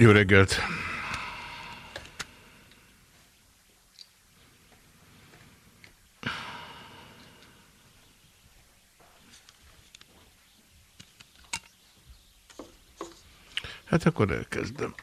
Jó reggelt! Hát akkor elkezdem.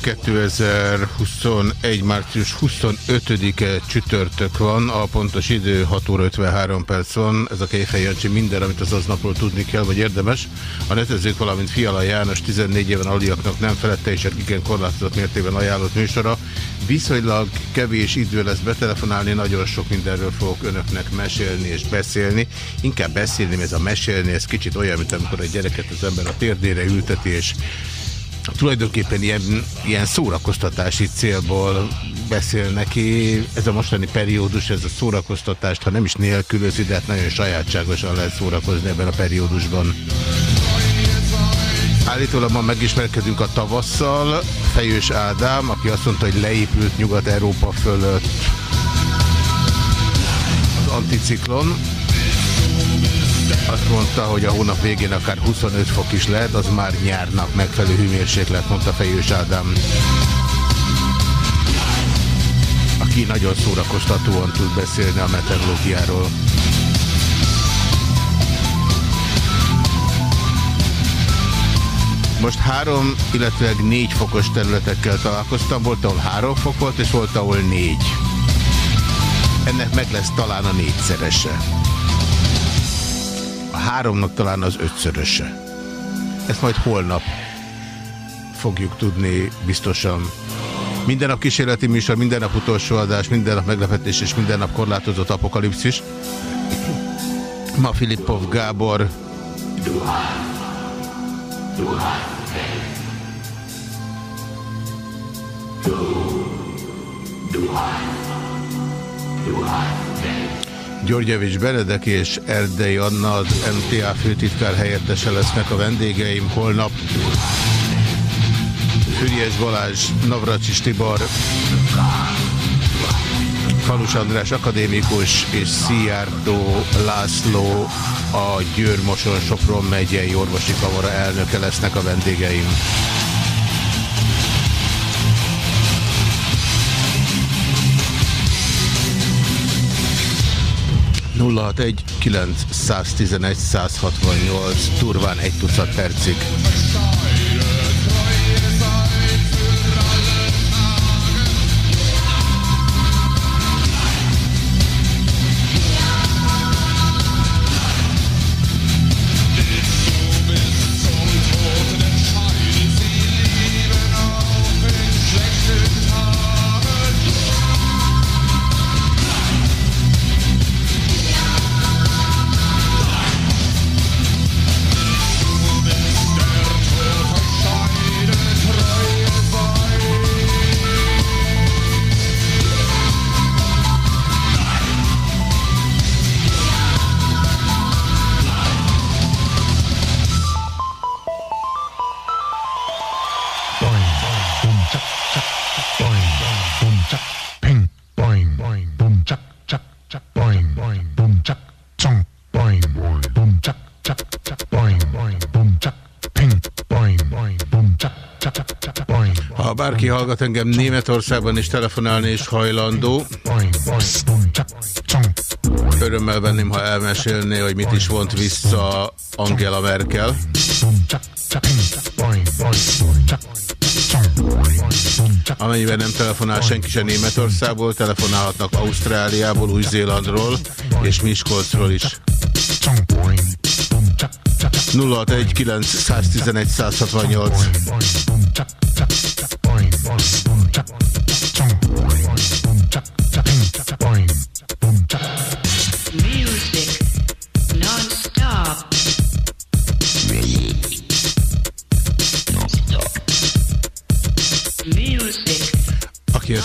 2021. március 25-e csütörtök van, a pontos idő 6 óra 53 perc van, ez a Kejfej Jancsi minden, amit az aznapról tudni kell, vagy érdemes. A netezők, valamint Fiala János 14 éven aliaknak nem felette és igen korlátozott mértében ajánlott műsora. Viszonylag kevés idő lesz betelefonálni, nagyon sok mindenről fogok önöknek mesélni és beszélni. Inkább beszélni, ez a mesélni, ez kicsit olyan, mint amikor egy gyereket az ember a térdére ülteti és tulajdonképpen ilyen, ilyen szórakoztatási célból beszél neki. Ez a mostani periódus, ez a szórakoztatást, ha nem is nélkülözi, de hát nagyon sajátságosan lehet szórakozni ebben a periódusban. Állítólag ma megismerkedünk a tavasszal. Fejős Ádám, aki azt mondta, hogy leépült Nyugat-Európa fölött az anticiklon. Azt mondta, hogy a hónap végén akár 25 fok is lehet, az már nyárnak megfelelő hőmérséklet, mondta Fejős Ádám. Aki nagyon szórakoztatóan tud beszélni a meteorológiáról. Most három, illetve négy fokos területekkel találkoztam. Volt, ahol három fok volt, és volt, ahol négy. Ennek meg lesz talán a négyszerese háromnak talán az ötszöröse. Ezt majd holnap fogjuk tudni biztosan. Minden nap kísérleti műsor, minden nap utolsó adás, minden nap meglepetés és minden nap korlátozott apokalipszis. Ma Filippov Gábor. Duhán. Duhán. Duhán. Duhán. Györgyevics Benedek és Erdei Anna az MTA főtitkár helyettese lesznek a vendégeim holnap. Füriás Balázs, Navracsis Tibor, Falus András akadémikus és Szijjártó László a Győr-Moson Sopron megyei orvosi kamara elnöke lesznek a vendégeim. 061 911 168 turván egy tucat percig. Hallgat engem Németországban is telefonálni és hajlandó, örömmel venném, ha elmesélné, hogy mit is vont vissza Angela Merkel. Amennyiben nem telefonál senki sem Németországból, telefonálhatnak Ausztráliából, Új-Zélandról és Miskolcról is. 061 111 168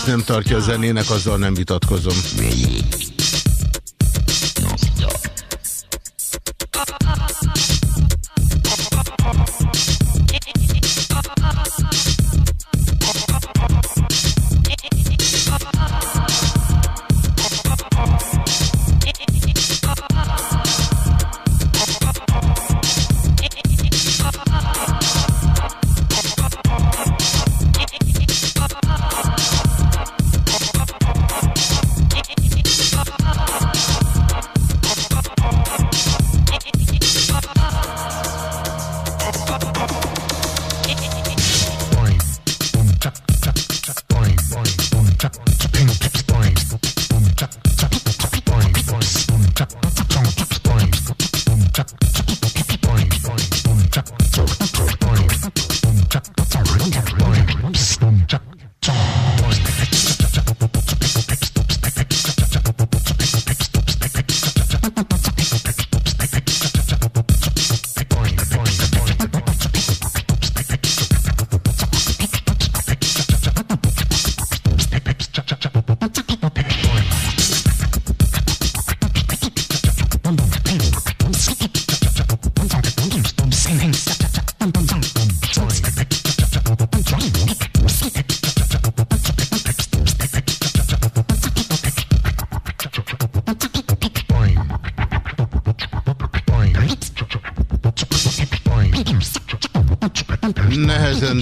nem tartja a zenének, azzal nem vitatkozom.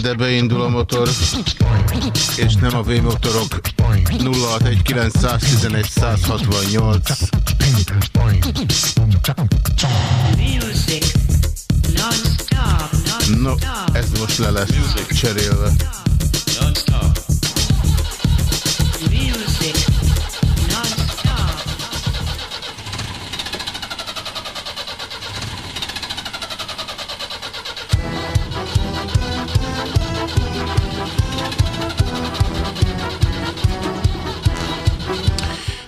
De beindul a motor, és nem a V-motorok. 061911 168 No, ez most le lesz cserélve.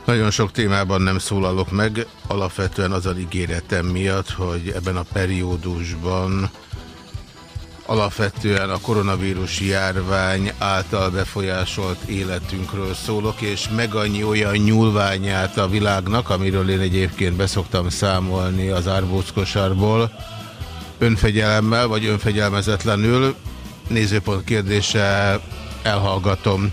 Nagyon sok témában nem szólalok meg, alapvetően az a ígéretem miatt, hogy ebben a periódusban alapvetően a koronavírus járvány által befolyásolt életünkről szólok, és meg annyi olyan nyúlványát a világnak, amiről én egyébként beszoktam számolni az árbóckosárból, önfegyelemmel vagy önfegyelmezetlenül, nézőpont kérdése elhallgatom.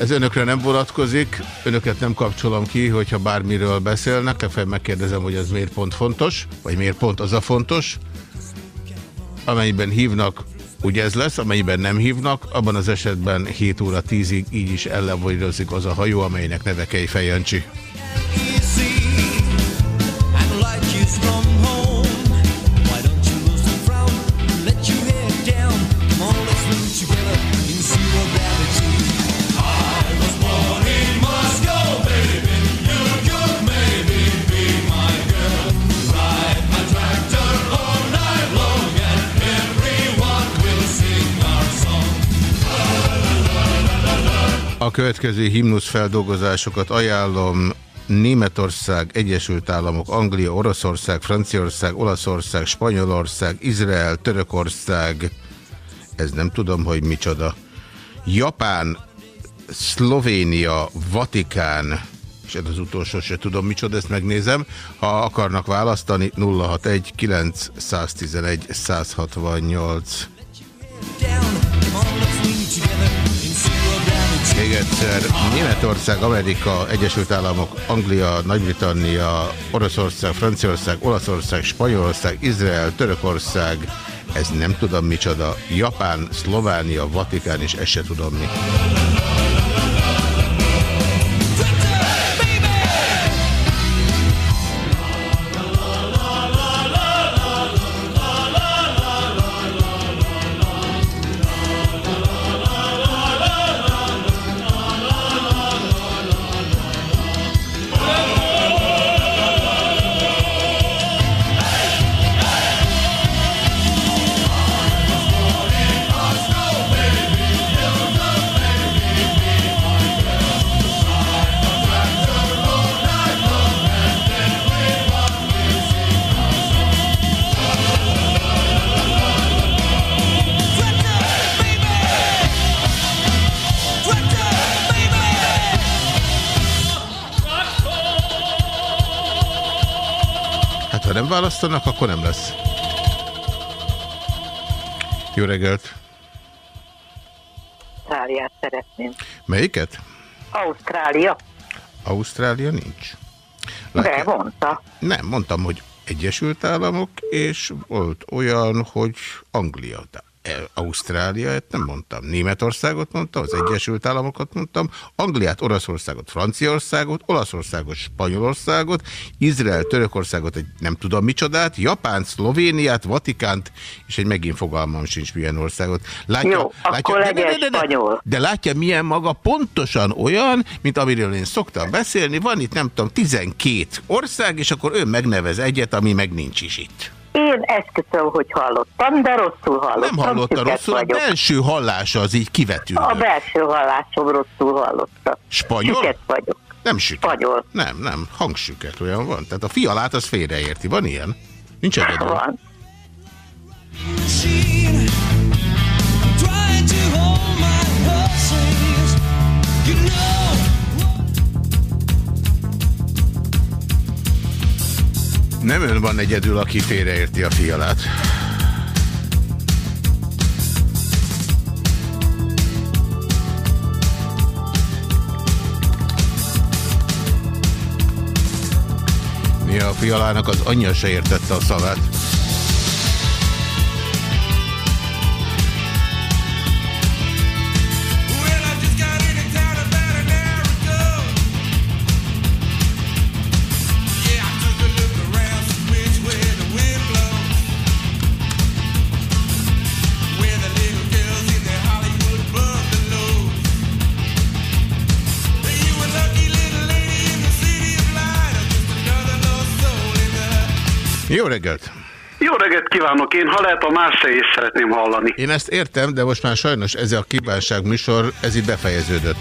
Ez önökre nem vonatkozik, önöket nem kapcsolom ki, hogyha bármiről beszélnek, legfeljebb megkérdezem, hogy ez miért pont fontos, vagy miért pont az a fontos. Amennyiben hívnak, úgy ez lesz, amennyiben nem hívnak, abban az esetben 7 óra 10-ig így is ellenvonyozik az a hajó, amelynek neve Kejfej Jancsi. Következő himnusz feldolgozásokat ajánlom. Németország, Egyesült Államok, Anglia, Oroszország, Franciaország, Olaszország, Spanyolország, Izrael, Törökország, ez nem tudom, hogy micsoda, Japán, Szlovénia, Vatikán, és ez az utolsó se tudom micsoda, ezt megnézem. Ha akarnak választani, 061 911 168. Még egyszer, Németország, Amerika, Egyesült Államok, Anglia, Nagy-Britannia, Oroszország, Franciaország, Olaszország, Spanyolország, Izrael, Törökország, ez nem tudom micsoda, Japán, Szlovánia, Vatikán, és ezt se tudom mi. Választanak, akkor nem lesz. Jó reggelt! Ausztráliát szeretném. Melyiket? Ausztrália. Ausztrália nincs. Látja? De mondta. Nem, mondtam, hogy Egyesült Államok, és volt olyan, hogy Anglia. De Ausztráliát nem mondtam, Németországot mondtam, az Egyesült Államokat mondtam, Angliát, Oroszországot, Franciaországot, Olaszországot, Spanyolországot, Izrael, Törökországot, egy nem tudom micsodát, Japánt, Szlovéniát, Vatikánt, és egy megint fogalmam sincs milyen országot. Látja, Jó, látja, akkor de, de, de, de, de, de látja, milyen maga pontosan olyan, mint amiről én szoktam beszélni, van itt nem tudom 12 ország, és akkor ő megnevez egyet, ami meg nincs is itt. Én esküszöm, hogy hallottam, de rosszul hallottam. Nem hallotta rosszul, vagyok. a belső hallása az így kivetülő. A belső hallásom rosszul hallotta. Spanyol? Süket vagyok. Nem süket. Spanyol. Nem, nem, hangsüket olyan van. Tehát a fialát az félreérti. Van ilyen? Nincs egyedül. Van. Nem ön van egyedül, aki félreérti a fialát. Mi a fialának az anyja se értette a szavát. Jó reggelt! Jó reggelt kívánok! Én, ha lehet, a más is szeretném hallani. Én ezt értem, de most már sajnos ez a kívánság műsor, ez itt befejeződött.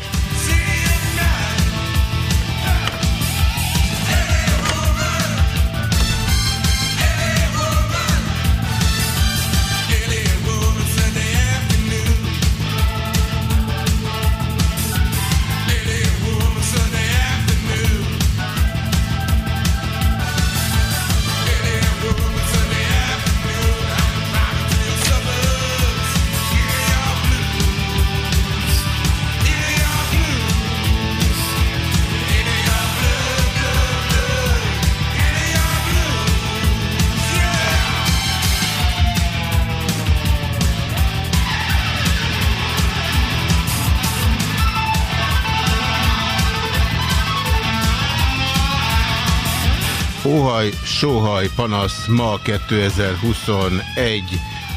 Sóhaj, panasz ma 2021.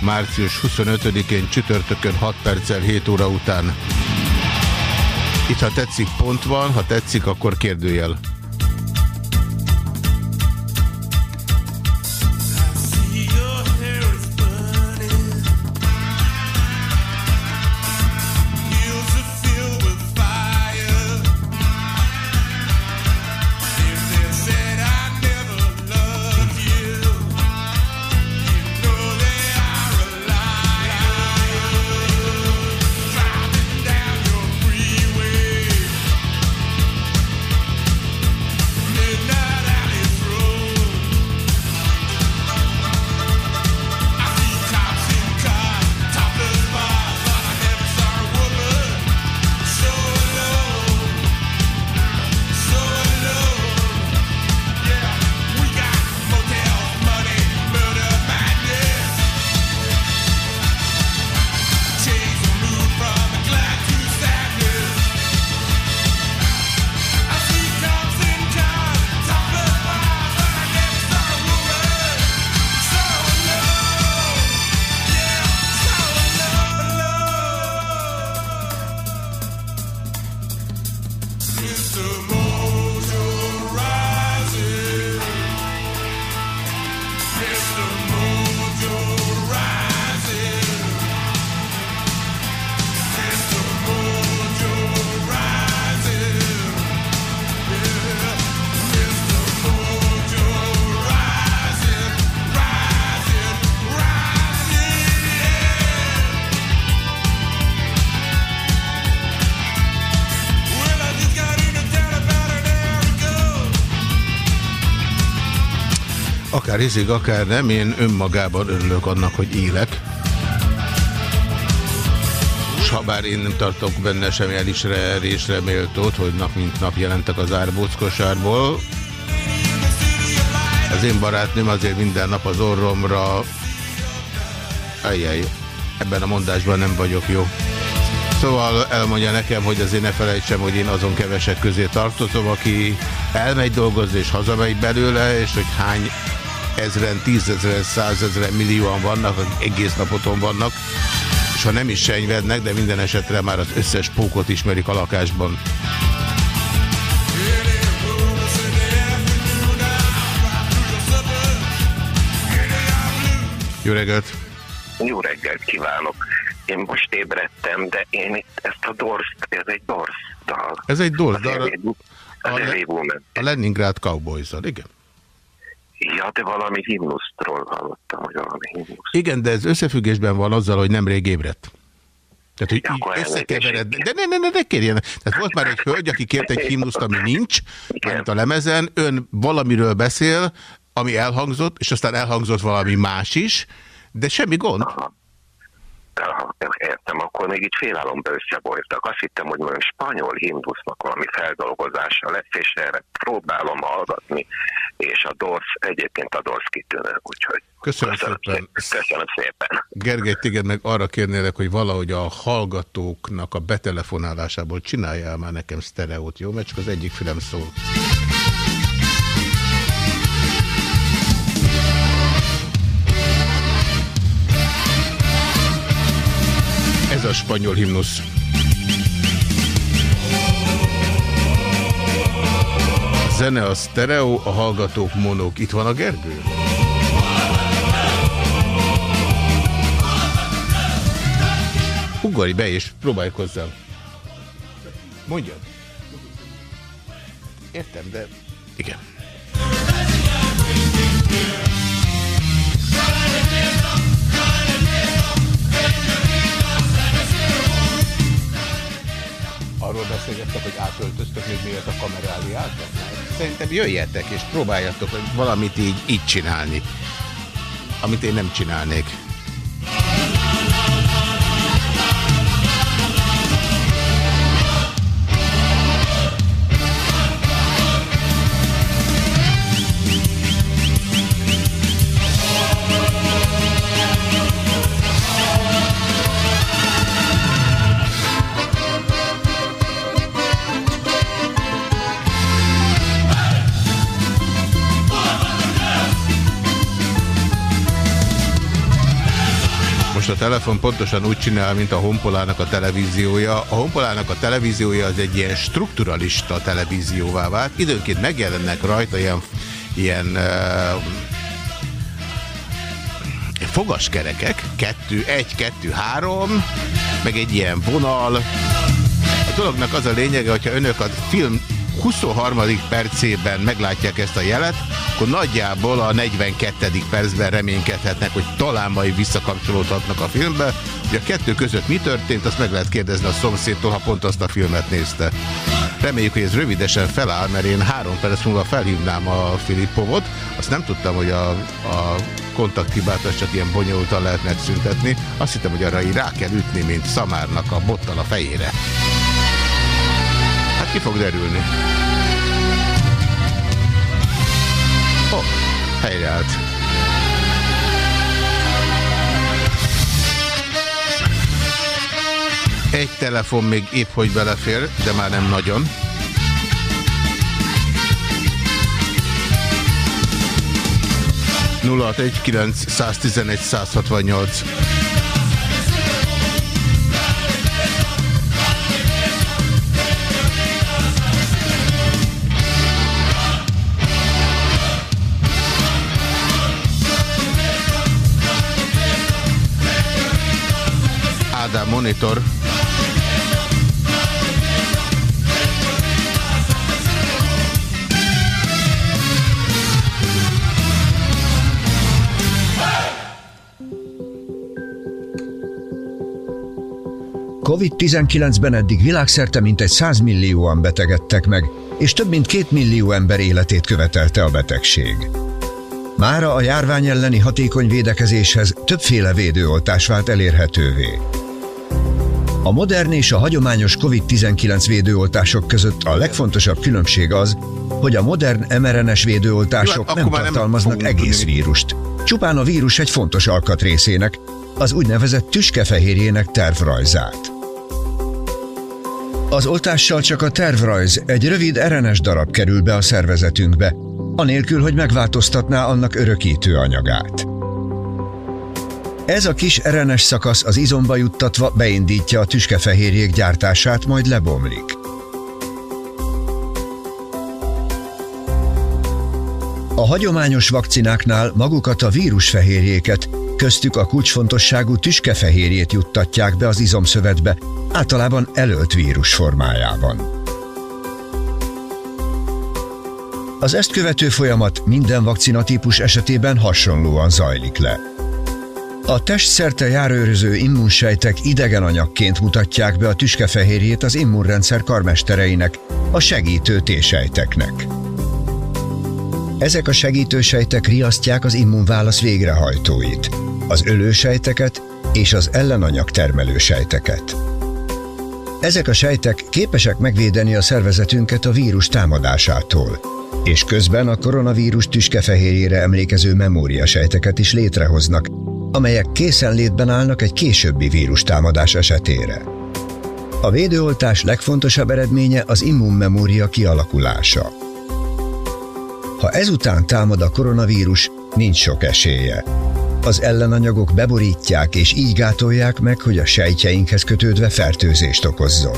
március 25-én csütörtökön 6 perccel 7 óra után. Itt ha tetszik pont van, ha tetszik akkor kérdőjel. Akár hiszig, akár nem, én önmagában örülök annak, hogy élek. És ha bár én nem tartok benne sem elismerésre méltót, hogy nap mint nap jelentek az árbóckosárból, az én barátnőm azért minden nap az orromra Ajjaj, ebben a mondásban nem vagyok jó. Szóval elmondja nekem, hogy azért ne felejtsem, hogy én azon kevesek közé tartozom, aki elmegy dolgozni és hazamegy belőle, és hogy hány ezren, tízezren, százezren, millióan vannak, akik egész napoton vannak, és ha nem is senyvednek, de minden esetre már az összes pókot ismerik a lakásban. Jó reggelt! Jó reggelt kívánok! Én most ébredtem, de én itt ezt a Dorsz, ez egy Dorsz dal. Ez egy Dorsz dal. A, a, a Leningrad cowboys igen. Ja, de valami himnusztról hallottam, hogy valami himnusz. Igen, de ez összefüggésben van azzal, hogy nemrég ébredt. Tehát, hogy ja, összekevered. De ne, ne, ne, ne kérjen. Tehát volt már egy hölgy, aki kért egy himnuszt, ami nincs, mint a lemezen. Ön valamiről beszél, ami elhangzott, és aztán elhangzott valami más is, de semmi gond. Aha. Aha, értem, akkor még így félálomba összeboltak. Azt hittem, hogy majd spanyol himnusznak valami feldolgozása lesz, és erre próbálom hallgatni, és a dorsz, egyébként a dorsz kitűnő, úgyhogy köszönöm, köszönöm szépen. Köszönöm szépen. Gergely, téged meg arra kérnélek, hogy valahogy a hallgatóknak a betelefonálásából csináljál már nekem sztereót, jó? Mert csak az egyik fülem szól. Ez a spanyol himnusz. A zene a stereo, a hallgatók monók. Itt van a Gergő? Ugorj be és próbálj hozzá. Mondjad. Értem, de igen. Arról beszélgettek, hogy átöltöztök még miért a kamera elé Szerintem jöjjetek és próbáljatok valamit így, így csinálni, amit én nem csinálnék. Telefon pontosan úgy csinál, mint a Honpolának a televíziója. A Honpolának a televíziója az egy ilyen strukturalista televízióvá vált. Időnként megjelennek rajta ilyen, ilyen uh, fogaskerekek, kettő, egy, kettő, három, meg egy ilyen vonal. A dolognak az a lényege, hogyha önök a film 23. percében meglátják ezt a jelet, akkor nagyjából a 42. percben reménykedhetnek, hogy talán majd visszakapcsolódhatnak a filmbe. Hogy a kettő között mi történt, azt meg lehet kérdezni a szomszédtól, ha pont azt a filmet nézte. Reméljük, hogy ez rövidesen feláll, mert én három perc múlva felhívnám a Filippovot. Azt nem tudtam, hogy a, a kontakthibát az csak ilyen bonyolultan lehet megszüntetni. Azt hittem, hogy arra így rá kell ütni, mint szamárnak a bottal a fejére. Hát ki fog derülni. Oh, helyreállt. Egy telefon még épp hogy belefér, de már nem nagyon. Nulla 111 168 monitor. COVID-19-ben eddig világszerte mintegy 100 millióan betegedtek meg, és több mint két millió ember életét követelte a betegség. Mára a járvány elleni hatékony védekezéshez többféle védőoltás vált elérhetővé. A modern és a hagyományos COVID-19 védőoltások között a legfontosabb különbség az, hogy a modern mRNS védőoltások Jó, nem tartalmaznak nem egész tudni. vírust. Csupán a vírus egy fontos alkatrészének, az úgynevezett tüskefehérjének tervrajzát. Az oltással csak a tervrajz, egy rövid RNS darab kerül be a szervezetünkbe, anélkül, hogy megváltoztatná annak örökítő anyagát. Ez a kis RNS szakasz az izomba juttatva beindítja a tüskefehérjék gyártását, majd lebomlik. A hagyományos vakcináknál magukat a vírusfehérjéket, köztük a kulcsfontosságú tüskefehérjét juttatják be az izomszövetbe, általában elölt vírus formájában. Az ezt követő folyamat minden vakcinatípus esetében hasonlóan zajlik le. A testszerte járőröző immunsejtek idegen anyagként mutatják be a tüskefehérjét az immunrendszer karmestereinek, a segítő T-sejteknek. Ezek a segítősejtek riasztják az immunválasz végrehajtóit, az ölősejteket és az ellenanyag termelő sejteket. Ezek a sejtek képesek megvédeni a szervezetünket a vírus támadásától, és közben a koronavírus tüskefehérjére emlékező memóriasejteket is létrehoznak, amelyek készenlétben állnak egy későbbi vírustámadás esetére. A védőoltás legfontosabb eredménye az immunmemória kialakulása. Ha ezután támad a koronavírus, nincs sok esélye. Az ellenanyagok beborítják és így gátolják meg, hogy a sejtjeinkhez kötődve fertőzést okozzon.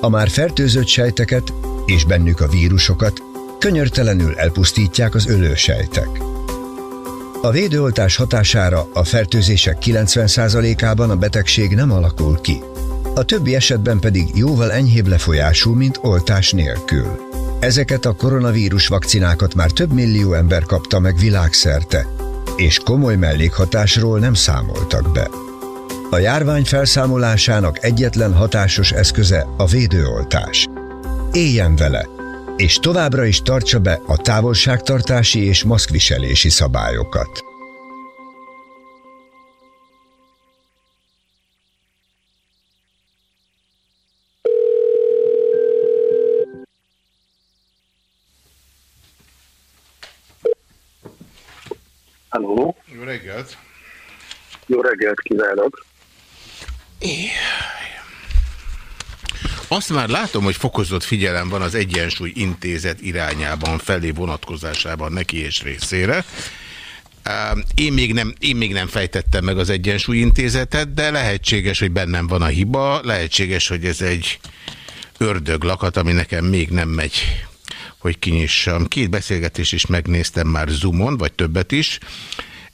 A már fertőzött sejteket és bennük a vírusokat könyörtelenül elpusztítják az ölősejtek. A védőoltás hatására a fertőzések 90%-ában a betegség nem alakul ki, a többi esetben pedig jóval enyhébb lefolyású, mint oltás nélkül. Ezeket a koronavírus vakcinákat már több millió ember kapta meg világszerte, és komoly mellékhatásról nem számoltak be. A járvány felszámolásának egyetlen hatásos eszköze a védőoltás. Éljen vele, és továbbra is tartsa be a távolságtartási és maszkviselési szabályokat. Halló. Jó reggelt! Jó reggelt kívánok! Azt már látom, hogy fokozott figyelem van az Egyensúly Intézet irányában, felé vonatkozásában neki és részére. Én még, nem, én még nem fejtettem meg az Egyensúly Intézetet, de lehetséges, hogy bennem van a hiba, lehetséges, hogy ez egy ördöglakat, ami nekem még nem megy, hogy kinyissam. Két beszélgetést is megnéztem már Zoomon, vagy többet is.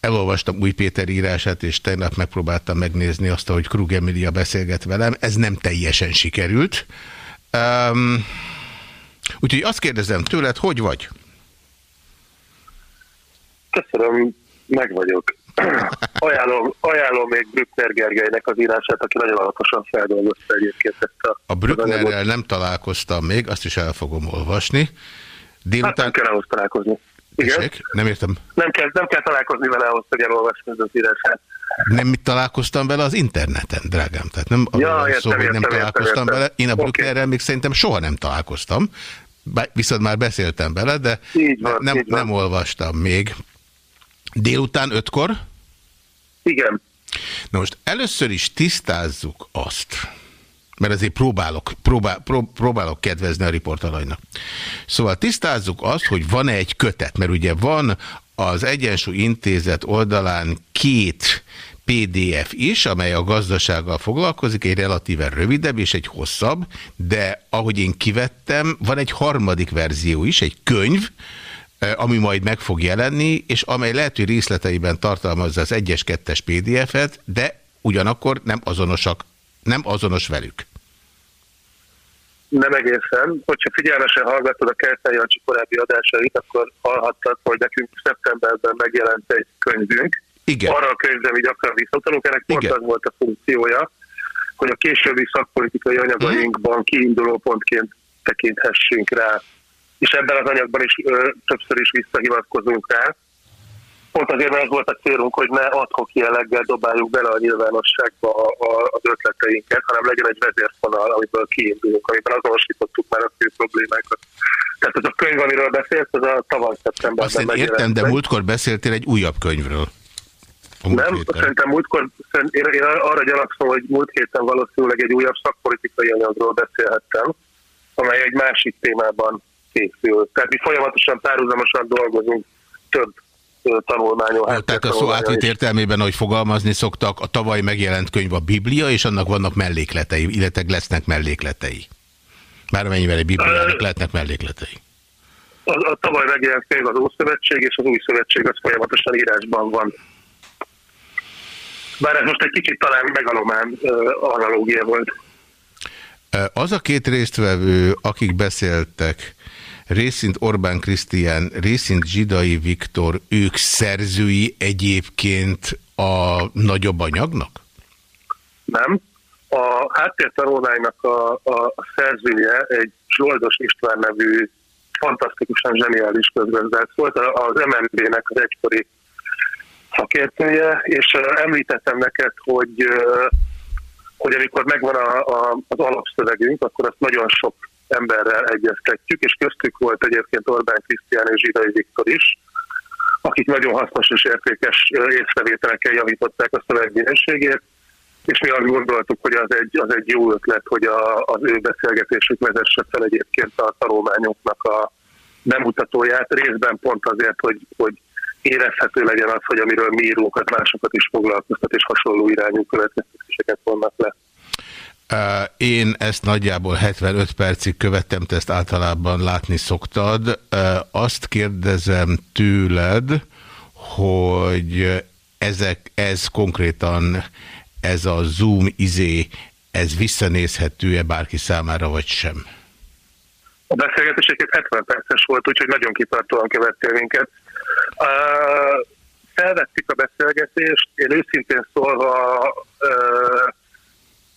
Elolvastam Új Péter írását, és tegnap megpróbáltam megnézni azt, hogy Krug Emilia beszélget velem. Ez nem teljesen sikerült. Um, úgyhogy azt kérdezem tőled, hogy vagy? Köszönöm, meg vagyok. ajánlom, ajánlom még Brückner Gergelynek az írását, aki nagyon alaposan feldolgozta egyébként ezt a... A Brücknerrel nem találkoztam még, azt is el fogom olvasni. Délután... Hát nem kell ahhoz találkozni. Igen? Nem értem. Nem kell, nem kell találkozni vele ahhoz, hogy elolvasni az írását. Nem mit találkoztam vele az interneten, drágám. Tehát nem ja, értem, szó, hogy nem értem, találkoztam értem, vele. Én a Bruckerrel okay. még szerintem soha nem találkoztam. Viszont már beszéltem vele, de van, nem, nem olvastam még. Délután ötkor? Igen. Na most először is tisztázzuk azt, mert azért próbálok, próbál, pró, próbálok kedvezni a riportalajnak. Szóval tisztázzuk azt, hogy van-e egy kötet, mert ugye van az Egyensúly Intézet oldalán két PDF is, amely a gazdasággal foglalkozik, egy relatíven rövidebb és egy hosszabb, de ahogy én kivettem, van egy harmadik verzió is, egy könyv, eh, ami majd meg fog jelenni, és amely lehető részleteiben tartalmazza az 1-es, 2-es PDF-et, de ugyanakkor nem azonosak, nem azonos velük nem egészen. Hogyha figyelmesen hallgatod a Kertel Jancsi korábbi adásait, akkor hallhattad, hogy nekünk szeptemberben megjelent egy könyvünk. Igen. Arra a könyvre mi gyakran visszatanulunk, ennek pont az volt a funkciója, hogy a későbbi szakpolitikai anyagainkban kiinduló pontként tekinthessünk rá és ebben az anyagban is ö, többször is visszahivatkozunk rá. Pont azért, mert volt a célunk, hogy ne adhok jelleggel dobáljuk bele a nyilvánosságba a, a, az ötleteinket, hanem legyen egy vezérfonal, amiből kiindulunk, amiben azonosítottuk már a fő problémákat. Tehát ez a könyv, amiről beszélsz, az a tavaly szeptemberben Azt én értem, de múltkor beszéltél egy újabb könyvről. Nem, héten. szerintem múltkor, én, én arra gyanakszom, hogy múlt héten valószínűleg egy újabb szakpolitikai anyagról beszélhettem, amely egy másik témában készül. Tehát mi folyamatosan párhuzamosan dolgozunk több tanulmányon. Tehát a szó átvitt értelmében, hogy fogalmazni szoktak, a tavaly megjelent könyv a Biblia, és annak vannak mellékletei, illetve lesznek mellékletei. Bármennyivel egy Bibliának lehetnek mellékletei. A, a tavaly megjelent könyv az Ószövetség, és az Új Szövetség az folyamatosan írásban van. Bár ez most egy kicsit talán megalomán analógia volt. Az a két résztvevő, akik beszéltek, részint Orbán Krisztián, részint Zsidai Viktor, ők szerzői egyébként a nagyobb anyagnak? Nem. A háttértanulmánynak a, a, szerzője egy Zsoldos István nevű fantasztikusan zseniális közgazdás volt, az MNB-nek az egykori szakértője, és említettem neked, hogy, hogy amikor megvan a, a, az alapszövegünk, akkor azt nagyon sok emberrel egyeztetjük, és köztük volt egyébként Orbán Krisztián és Zsidai Viktor is, akik nagyon hasznos és értékes észrevételekkel javították a szöveg minőségét, és mi azt gondoltuk, hogy az egy, az egy jó ötlet, hogy a, az ő beszélgetésük vezesse fel egyébként a tanulmányoknak a bemutatóját, részben pont azért, hogy, hogy érezhető legyen az, hogy amiről mi írunk, az másokat is foglalkoztat, és hasonló irányú következtetéseket vannak le. Én ezt nagyjából 75 percig követtem, te ezt általában látni szoktad. Azt kérdezem tőled, hogy ezek, ez konkrétan, ez a Zoom izé, ez visszanézhető-e bárki számára, vagy sem? A beszélgetéseket 70 perces volt, úgyhogy nagyon kitartóan követtél minket. Uh, felvettük a beszélgetést, én őszintén szólva uh,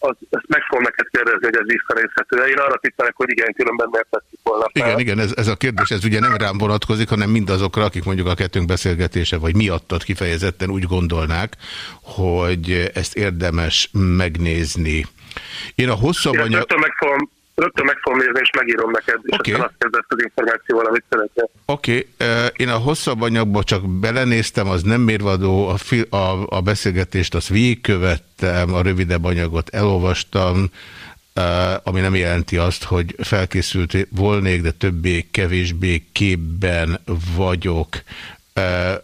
az, ezt meg fogom neked kérdezni, hogy ez visszanézhető. Én arra tippelek, hogy igen, különben miért tettük volna fel. Igen, igen, ez, ez a kérdés, ez ugye nem rám vonatkozik, hanem mindazokra, akik mondjuk a kettőnk beszélgetése, vagy miattad kifejezetten úgy gondolnák, hogy ezt érdemes megnézni. Én a hosszabb anyag... Meg fogom, Rögtön meg fogom nézni, és megírom neked, és okay. aztán azt kezdett az információval, amit szeretnél. Oké, okay. én a hosszabb anyagba csak belenéztem, az nem mérvadó, a, a, a beszélgetést azt végigkövettem, a rövidebb anyagot elolvastam, ami nem jelenti azt, hogy felkészült volnék, de többé-kevésbé képben vagyok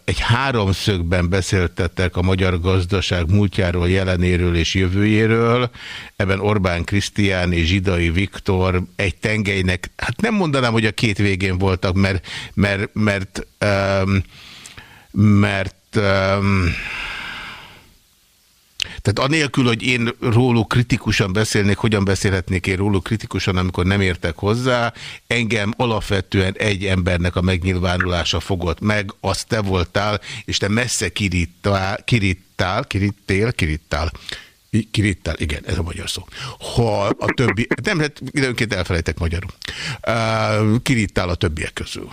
egy háromszögben beszéltettek a magyar gazdaság múltjáról, jelenéről és jövőjéről. Ebben Orbán Krisztián és Zsidai Viktor egy tengelynek, hát nem mondanám, hogy a két végén voltak, mert mert mert, mert, mert tehát anélkül, hogy én róluk kritikusan beszélnék, hogyan beszélhetnék én róluk kritikusan, amikor nem értek hozzá, engem alapvetően egy embernek a megnyilvánulása fogott meg, azt te voltál, és te messze kirittál, kirittál, kirittél, kirittál. Kirittál, igen, ez a magyar szó. Ha a többi, nem, hát időnként elfelejtek magyarul. Kirittál a többiek közül.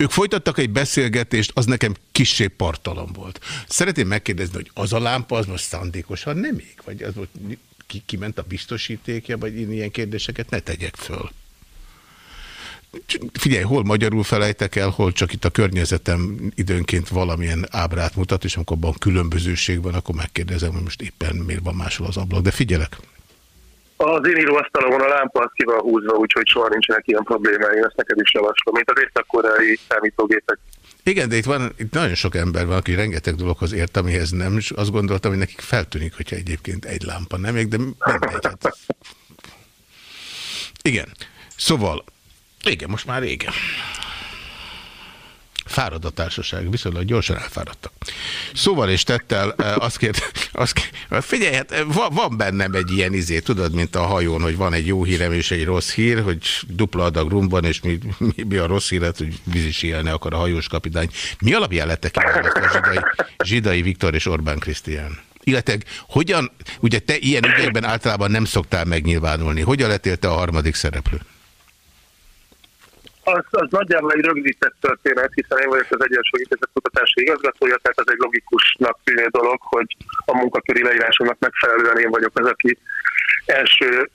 Ők folytattak egy beszélgetést, az nekem kissé partalan volt. Szeretném megkérdezni, hogy az a lámpa az most szándékosan nem ég? Vagy az most ki, kiment a biztosítékja, vagy én ilyen kérdéseket ne tegyek föl. Figyelj, hol magyarul felejtek el, hol csak itt a környezetem időnként valamilyen ábrát mutat, és amikor abban különbözőség van, akkor megkérdezem, hogy most éppen miért van máshol az ablak, de figyelek. Az én íróasztalomon a lámpa az ki van húzva, úgyhogy soha nincsenek ilyen problémái, ezt neked is javaslom, mint az észak-koreai számítógépek. Igen, de itt, van, itt nagyon sok ember van, aki rengeteg dologhoz ért, amihez nem, és azt gondoltam, hogy nekik feltűnik, hogyha egyébként egy lámpa nem ég, de mindegy. Hát. Igen. Szóval, igen, most már régen. Fárad a társaság, viszonylag gyorsan elfáradtak. Szóval és tettel azt kért, azt kért, figyelj, hát van, van bennem egy ilyen izé, tudod, mint a hajón, hogy van egy jó hírem és egy rossz hír, hogy dupla adag rumban, és mi, mi, mi a rossz híret, hogy vízisélni akar a hajós kapitány. Mi alapján lettek a zsidai, zsidai Viktor és Orbán Krisztián? Illetve hogyan, ugye te ilyen ügyekben általában nem szoktál megnyilvánulni. Hogyan lettél te a harmadik szereplő? Az, az nagyjából egy rögzített történet, hiszen én vagyok az Egyensúly Intézet kutatási igazgatója, tehát ez egy logikusnak tűnő dolog, hogy a munkaköri leírásomnak megfelelően én vagyok az, aki első,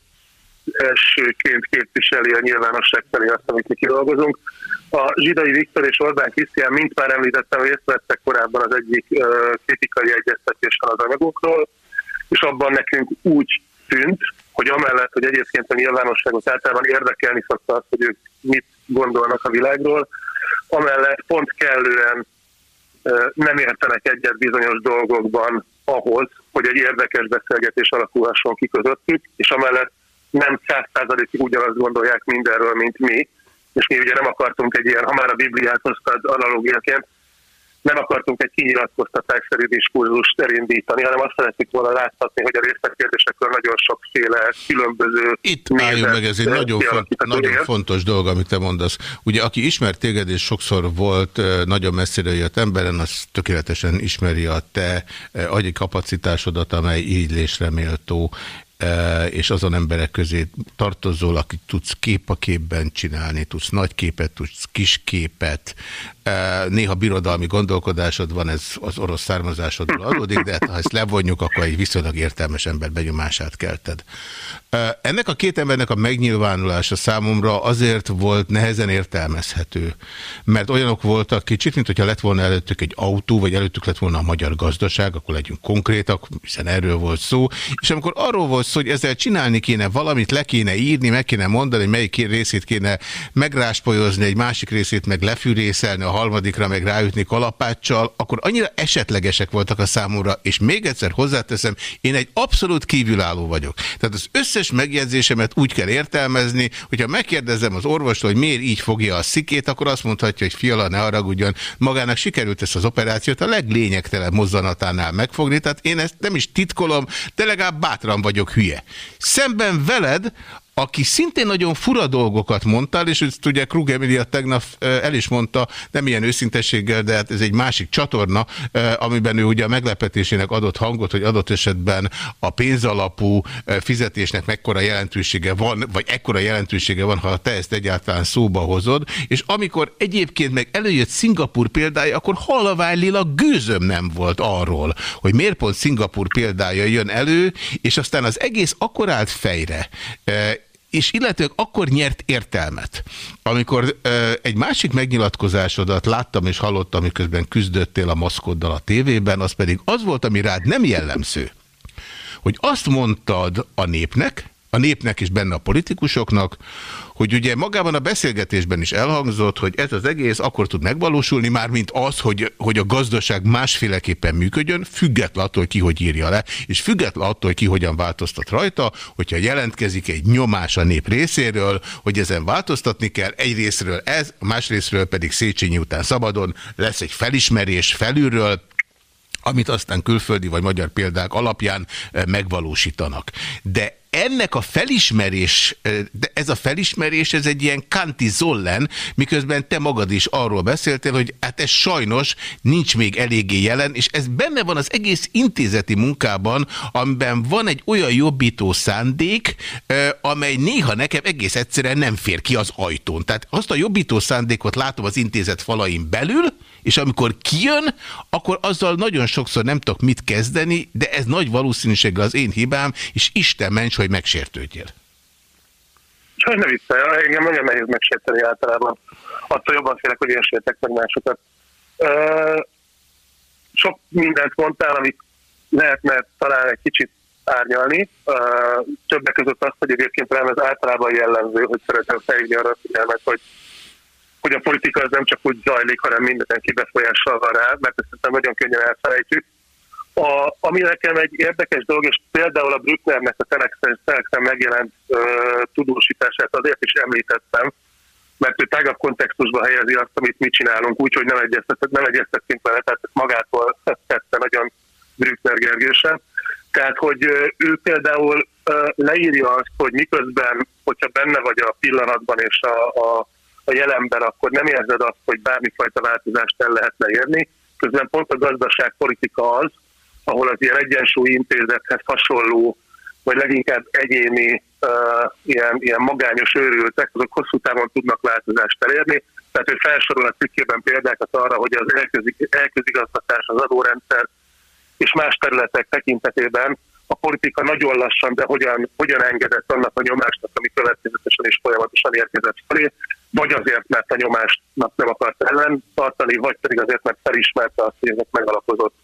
elsőként képviseli a nyilvánosság felé azt, amit mi kidolgozunk. A Zsidai Viktor és Orbán Krisztián, mint már említettem, részt vettek korábban az egyik kritikai egyeztetésen az anyagokról, és abban nekünk úgy tűnt, hogy amellett, hogy egyébként a nyilvánosságot általában érdekelni szokta azt, hogy ők mit gondolnak a világról, amellett pont kellően nem értenek egyet bizonyos dolgokban ahhoz, hogy egy érdekes beszélgetés alakulhasson ki közöttük, és amellett nem százszázalékig ugyanazt gondolják mindenről, mint mi, és mi ugye nem akartunk egy ilyen, ha már a Bibliát hoztad analógiaként, nem akartunk egy kinyilatkoztatásszerű diskurzust elindítani, hanem azt szeretnék volna láthatni, hogy a részletkérdésekről nagyon sokféle különböző... Itt álljunk meg, ez egy nagyon, font, nagyon fontos dolog, amit te mondasz. Ugye, aki ismert téged, és sokszor volt nagyon messzire jött emberen, az tökéletesen ismeri a te agyi kapacitásodat, amely ígylésre méltó, és azon emberek közé tartozol, akik tudsz kép a képben csinálni, tudsz nagy képet, tudsz kis képet, néha birodalmi gondolkodásod van, ez az orosz származásodból adódik, de ha ezt levonjuk, akkor egy viszonylag értelmes ember benyomását kelted. Ennek a két embernek a megnyilvánulása számomra azért volt nehezen értelmezhető, mert olyanok voltak kicsit, mint hogyha lett volna előttük egy autó, vagy előttük lett volna a magyar gazdaság, akkor legyünk konkrétak, hiszen erről volt szó, és amikor arról volt szó, hogy ezzel csinálni kéne valamit, le kéne írni, meg kéne mondani, melyik részét kéne megráspoliozni, egy másik részét meg lefűrészelni, a harmadikra meg ráütni kalapáccsal, akkor annyira esetlegesek voltak a számomra, és még egyszer hozzáteszem, én egy abszolút kívülálló vagyok. Tehát az összes megjegyzésemet úgy kell értelmezni, hogyha megkérdezem az orvostól, hogy miért így fogja a szikét, akkor azt mondhatja, hogy fiala, ne haragudjon, magának sikerült ezt az operációt a leglényegtelen mozzanatánál megfogni, tehát én ezt nem is titkolom, de legalább bátran vagyok hülye. Szemben veled aki szintén nagyon fura dolgokat mondtál, és ezt ugye Krug Emilia tegnap el is mondta, nem ilyen őszintességgel, de hát ez egy másik csatorna, amiben ő ugye a meglepetésének adott hangot, hogy adott esetben a pénzalapú fizetésnek mekkora jelentősége van, vagy ekkora jelentősége van, ha te ezt egyáltalán szóba hozod, és amikor egyébként meg előjött Szingapur példája, akkor halványlila gőzöm nem volt arról, hogy miért pont Szingapur példája jön elő, és aztán az egész akkor állt fejre, és illetőleg akkor nyert értelmet, amikor ö, egy másik megnyilatkozásodat láttam és hallottam, miközben küzdöttél a maszkoddal a tévében, az pedig az volt, ami rád nem jellemző, hogy azt mondtad a népnek, a népnek és benne a politikusoknak, hogy ugye magában a beszélgetésben is elhangzott, hogy ez az egész akkor tud megvalósulni, már mint az, hogy, hogy a gazdaság másféleképpen működjön, független attól, ki hogy írja le, és független attól, ki hogyan változtat rajta, hogyha jelentkezik egy nyomás a nép részéről, hogy ezen változtatni kell, egy részről ez, más részről pedig Széchenyi után szabadon lesz egy felismerés felülről, amit aztán külföldi vagy magyar példák alapján eh, megvalósítanak. De ennek a felismerés, de ez a felismerés, ez egy ilyen kanti zollen, miközben te magad is arról beszéltél, hogy hát ez sajnos nincs még eléggé jelen, és ez benne van az egész intézeti munkában, amiben van egy olyan jobbító szándék, amely néha nekem egész egyszerűen nem fér ki az ajtón. Tehát azt a jobbító szándékot látom az intézet falain belül, és amikor kijön, akkor azzal nagyon sokszor nem tudok mit kezdeni, de ez nagy valószínűséggel az én hibám, és Isten ments, hogy megsértődjél. Sajnos ne viccelj, engem nagyon nehéz megsérteni általában. Attól jobban félek, hogy én sértek meg másokat. Ö, sok mindent mondtál, amit lehetne talán egy kicsit árnyalni. Ö, többek között azt, hogy egyébként rám ez általában jellemző, hogy szeretem felhívni arra a figyelmet, hogy hogy a politika az nem csak úgy zajlik, hanem mindenki befolyással van rá, mert ezt szerintem nagyon könnyen elfelejtjük. A, ami nekem egy érdekes dolog, és például a Brücknernek a Telexen megjelent uh, tudósítását azért is említettem, mert ő tágabb kontextusba helyezi azt, amit mi csinálunk, úgyhogy nem, egyeztet, nem egyeztettünk vele, tehát ezt magától tette nagyon Brückner Gergősen. Tehát, hogy ő például leírja azt, hogy miközben, hogyha benne vagy a pillanatban és a, a a jelenben, akkor nem érzed azt, hogy bármifajta változást el lehetne érni. Közben pont a gazdaságpolitika az, ahol az ilyen egyensúly intézethez hasonló vagy leginkább egyéni, uh, ilyen, ilyen magányos őrültek, azok hosszú távon tudnak változást elérni. Tehát ő felsorol a cikkében példákat arra, hogy az elközigazgatás, az adórendszer és más területek tekintetében a politika nagyon lassan, de hogyan, hogyan engedett annak a nyomásnak, ami következetesen és folyamatosan érkezett felé, vagy azért, mert a nyomásnak nem akart ellen tartani, vagy pedig azért, mert felismerte azt, hogy ezek megalapozott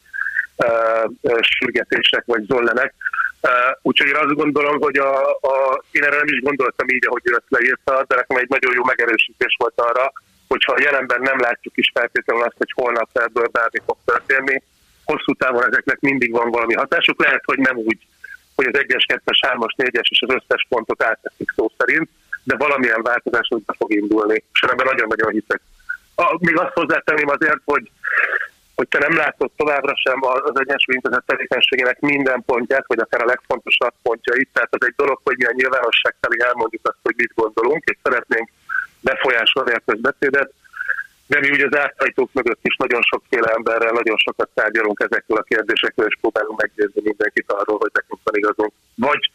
uh, sürgetések vagy zollenek. Uh, úgyhogy én azt gondolom, hogy a, a, én erre nem is gondoltam így, ahogy ő ezt leírta, de nekem egy nagyon jó megerősítés volt arra, hogyha a jelenben nem látjuk is feltétlenül azt, hogy holnap ebből bármi fog történni, hosszú távon ezeknek mindig van valami hatásuk. Lehet, hogy nem úgy, hogy az 1-es, 2-es, 3-as, 4-es és az összes pontot átteszik szó szerint, de valamilyen változás be fog indulni, és ebben nagyon-nagyon hiszek. A, még azt hozzátenném azért, hogy hogy te nem látod továbbra sem az Egyensúly Intézet tevékenységének minden pontját, vagy akár a legfontosabb pontjait. Tehát az egy dolog, hogy mi a nyilvánosság felé elmondjuk azt, hogy mit gondolunk, és szeretnénk befolyásolni a közbeszédet, de mi ugye az átajtók mögött is nagyon sokféle emberrel, nagyon sokat tárgyalunk ezekről a kérdésekről, és próbálunk meggyőzni mindenkit arról, hogy nekünk van igazunk. Vagy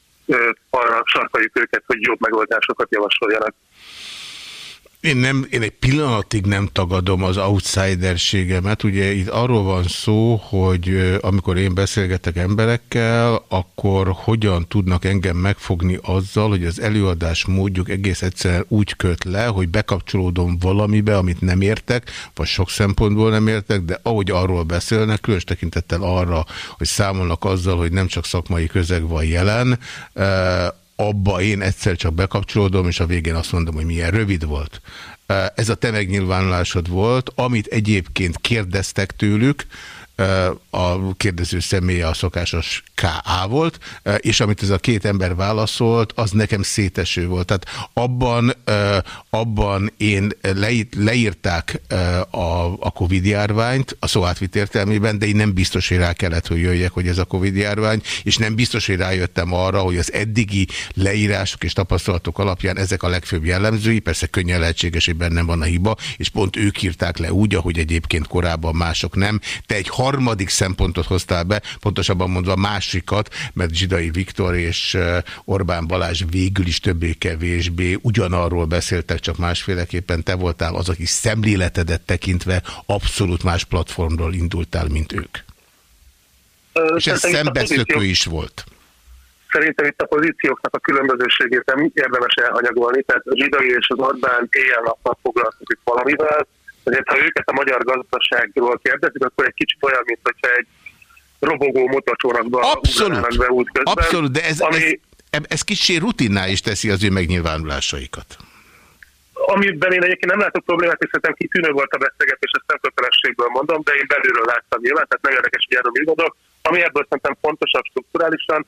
arra sarkaljuk őket, hogy jobb megoldásokat javasoljanak. Én, nem, én egy pillanatig nem tagadom az outsiderségemet. Ugye itt arról van szó, hogy amikor én beszélgetek emberekkel, akkor hogyan tudnak engem megfogni azzal, hogy az előadás módjuk egész egyszer úgy köt le, hogy bekapcsolódom valamibe, amit nem értek, vagy sok szempontból nem értek, de ahogy arról beszélnek, különös tekintettel arra, hogy számolnak azzal, hogy nem csak szakmai közeg van jelen, abba én egyszer csak bekapcsolódom, és a végén azt mondom, hogy milyen rövid volt. Ez a te megnyilvánulásod volt, amit egyébként kérdeztek tőlük, a kérdező személye a szokásos K.A. volt, és amit ez a két ember válaszolt, az nekem széteső volt. Tehát abban, abban én leírták a, a Covid járványt, a szó átvit értelmében, de én nem biztos, hogy rá kellett, hogy jöjjek, hogy ez a Covid járvány, és nem biztos, hogy rájöttem arra, hogy az eddigi leírások és tapasztalatok alapján ezek a legfőbb jellemzői, persze könnyen lehetséges, hogy bennem van a hiba, és pont ők írták le úgy, ahogy egyébként korábban mások nem. Te egy harmadik szempontot hoztál be, pontosabban mondva másikat, mert Zsidai Viktor és Orbán Balázs végül is többé-kevésbé ugyanarról beszéltek, csak másféleképpen te voltál az, aki szemléletedet tekintve abszolút más platformról indultál, mint ők. Ö, és ez szembeszökő is volt. Szerintem itt a pozícióknak a különbözőségét nem érdemes elhanyagolni, tehát a Zsidai és az Orbán éjjel-nappal foglalkozik valamivel, ezért ha őket a magyar gazdaságról kérdezik, akkor egy kicsit olyan, mint hogyha egy robogó motocsónakba abszolút, be út közben. Abszolút, de ez, ami, ez, ez kicsi rutinná is teszi az ő megnyilvánulásaikat. Amiben én egyébként nem látok problémát, és szerintem kitűnő volt a beszélgetés, ezt nem kötelességből mondom, de én belülről láttam nyilván, tehát nagyon érdekes, hogy erről mi gondolok. Ami ebből szerintem fontosabb strukturálisan,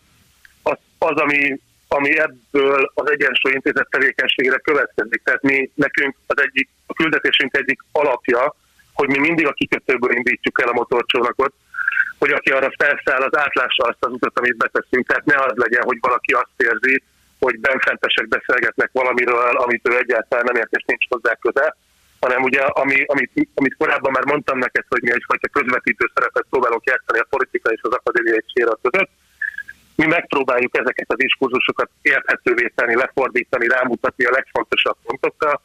az, az ami ami ebből az Egyensúly Intézet tevékenységére következik. Tehát mi, nekünk az egyik, a küldetésünk egyik alapja, hogy mi mindig a kikötőből indítjuk el a motorcsónakot, hogy aki arra felszáll, az átlássa azt az utat, amit beteszünk. Tehát ne az legyen, hogy valaki azt érzi, hogy benfentesek beszélgetnek valamiről, amit ő egyáltalán nem ért és nincs hozzá köze, hanem ugye, ami, amit, amit korábban már mondtam neked, hogy mi egyfajta közvetítő szerepet próbálunk játszani a politika és az akadémiai szféra között, mi megpróbáljuk ezeket a diskurzusokat érthetővé tenni, lefordítani, rámutatni a legfontosabb pontokra,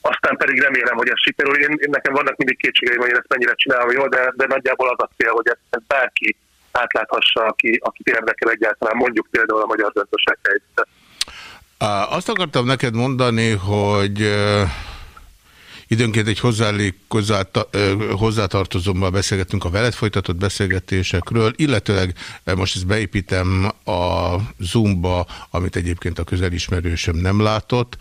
aztán pedig remélem, hogy ez sikerül. Én, én nekem vannak mindig kétségeim, hogy én ezt mennyire csinálom jól, de, de nagyjából az a cél, hogy ezt, ezt bárki átláthassa, aki, akit érdekel egyáltalán, mondjuk például a magyar döntőség helyzetet. Azt akartam neked mondani, hogy Időnként egy hozzálék, hozzá, hozzátartozómmal beszélgettünk a veled folytatott beszélgetésekről, illetőleg most ezt beépítem a Zoomba, amit egyébként a közelismerősöm nem látott.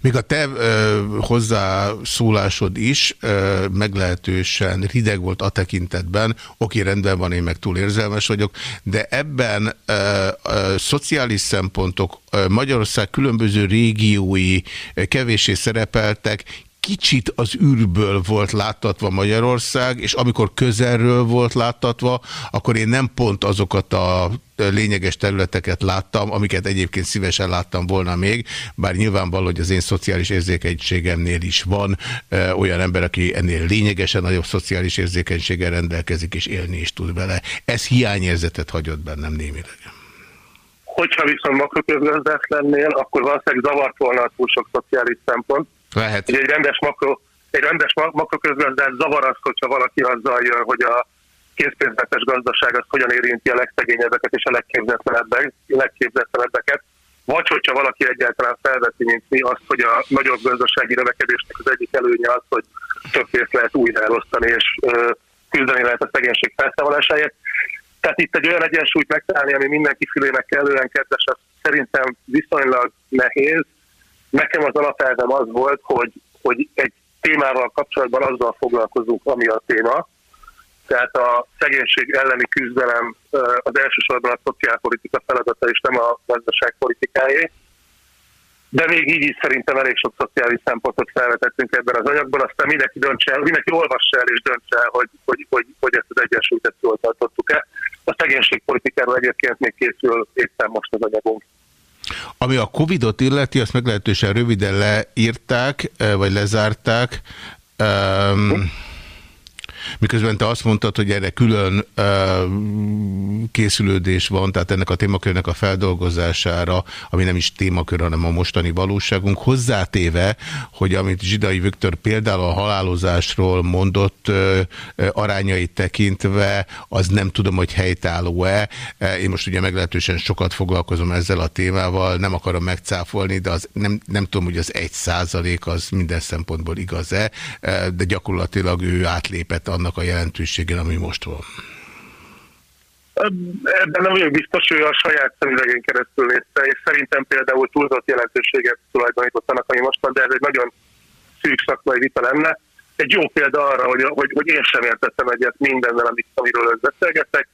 Még a te ö, hozzászólásod is ö, meglehetősen rideg volt a tekintetben, oké, rendben van, én meg túl érzelmes vagyok, de ebben ö, ö, szociális szempontok, ö, Magyarország különböző régiói ö, kevéssé szerepeltek, kicsit az űrből volt láttatva Magyarország, és amikor közelről volt láttatva, akkor én nem pont azokat a lényeges területeket láttam, amiket egyébként szívesen láttam volna még, bár nyilvánvaló, hogy az én szociális érzékenységemnél is van ö, olyan ember, aki ennél lényegesen nagyobb szociális érzékenységgel rendelkezik, és élni is tud vele. Ez hiányérzetet hagyott bennem némileg. Hogyha viszont makroközgazdász lennél, akkor valószínűleg zavart volna a túl sok szociális szempont. Lehet. Egy rendes, makro, egy rendes makroközgazdász zavar az, hogyha valaki azzal jön, hogy a készpénzmentes gazdaság az hogyan érinti a legszegényebbeket és a legképzetlenebbeket. Vagy hogyha valaki egyáltalán felveszi, mint mi, azt, hogy a nagyobb gazdasági növekedésnek az egyik előnye az, hogy több pénzt lehet újra elosztani, és küzdeni lehet a szegénység felszámolásáért. Tehát itt egy olyan egyensúlyt megtalálni, ami mindenki fülének kellően kedves, az szerintem viszonylag nehéz. Nekem az alapelvem az volt, hogy, hogy egy témával kapcsolatban azzal foglalkozunk, ami a téma. Tehát a szegénység elleni küzdelem az elsősorban a szociálpolitika feladata, és nem a gazdaságpolitikáé de még így is szerintem elég sok szociális szempontot felvetettünk ebben az anyagban, aztán mindenki döntse el, mindenki olvassa el és döntse el, hogy, hogy, hogy, hogy ezt az egyensúlyt jól tartottuk-e. A szegénységpolitikáról egyébként még készül éppen most az anyagunk. Ami a Covid-ot illeti, azt meglehetősen röviden leírták, eh, vagy lezárták. Um, Miközben te azt mondtad, hogy erre külön uh, készülődés van, tehát ennek a témakörnek a feldolgozására, ami nem is témakör, hanem a mostani valóságunk, hozzátéve, hogy amit Zsidai Viktor például a halálozásról mondott uh, arányait tekintve, az nem tudom, hogy helytálló-e. Én most ugye meglehetősen sokat foglalkozom ezzel a témával, nem akarom megcáfolni, de az nem, nem tudom, hogy az egy százalék az minden szempontból igaz-e, de gyakorlatilag ő átlépett annak a jelentőségen, ami most van? Ebben nem vagyok biztos, hogy a saját szemüvegén keresztül nézte, és szerintem például túlzott jelentőséget tulajdonított annak, ami most van, de ez egy nagyon szűk szakmai vita lenne. Egy jó példa arra, hogy, hogy, hogy én sem értettem egyet mindennel, amit, amiről ők beszélgettek.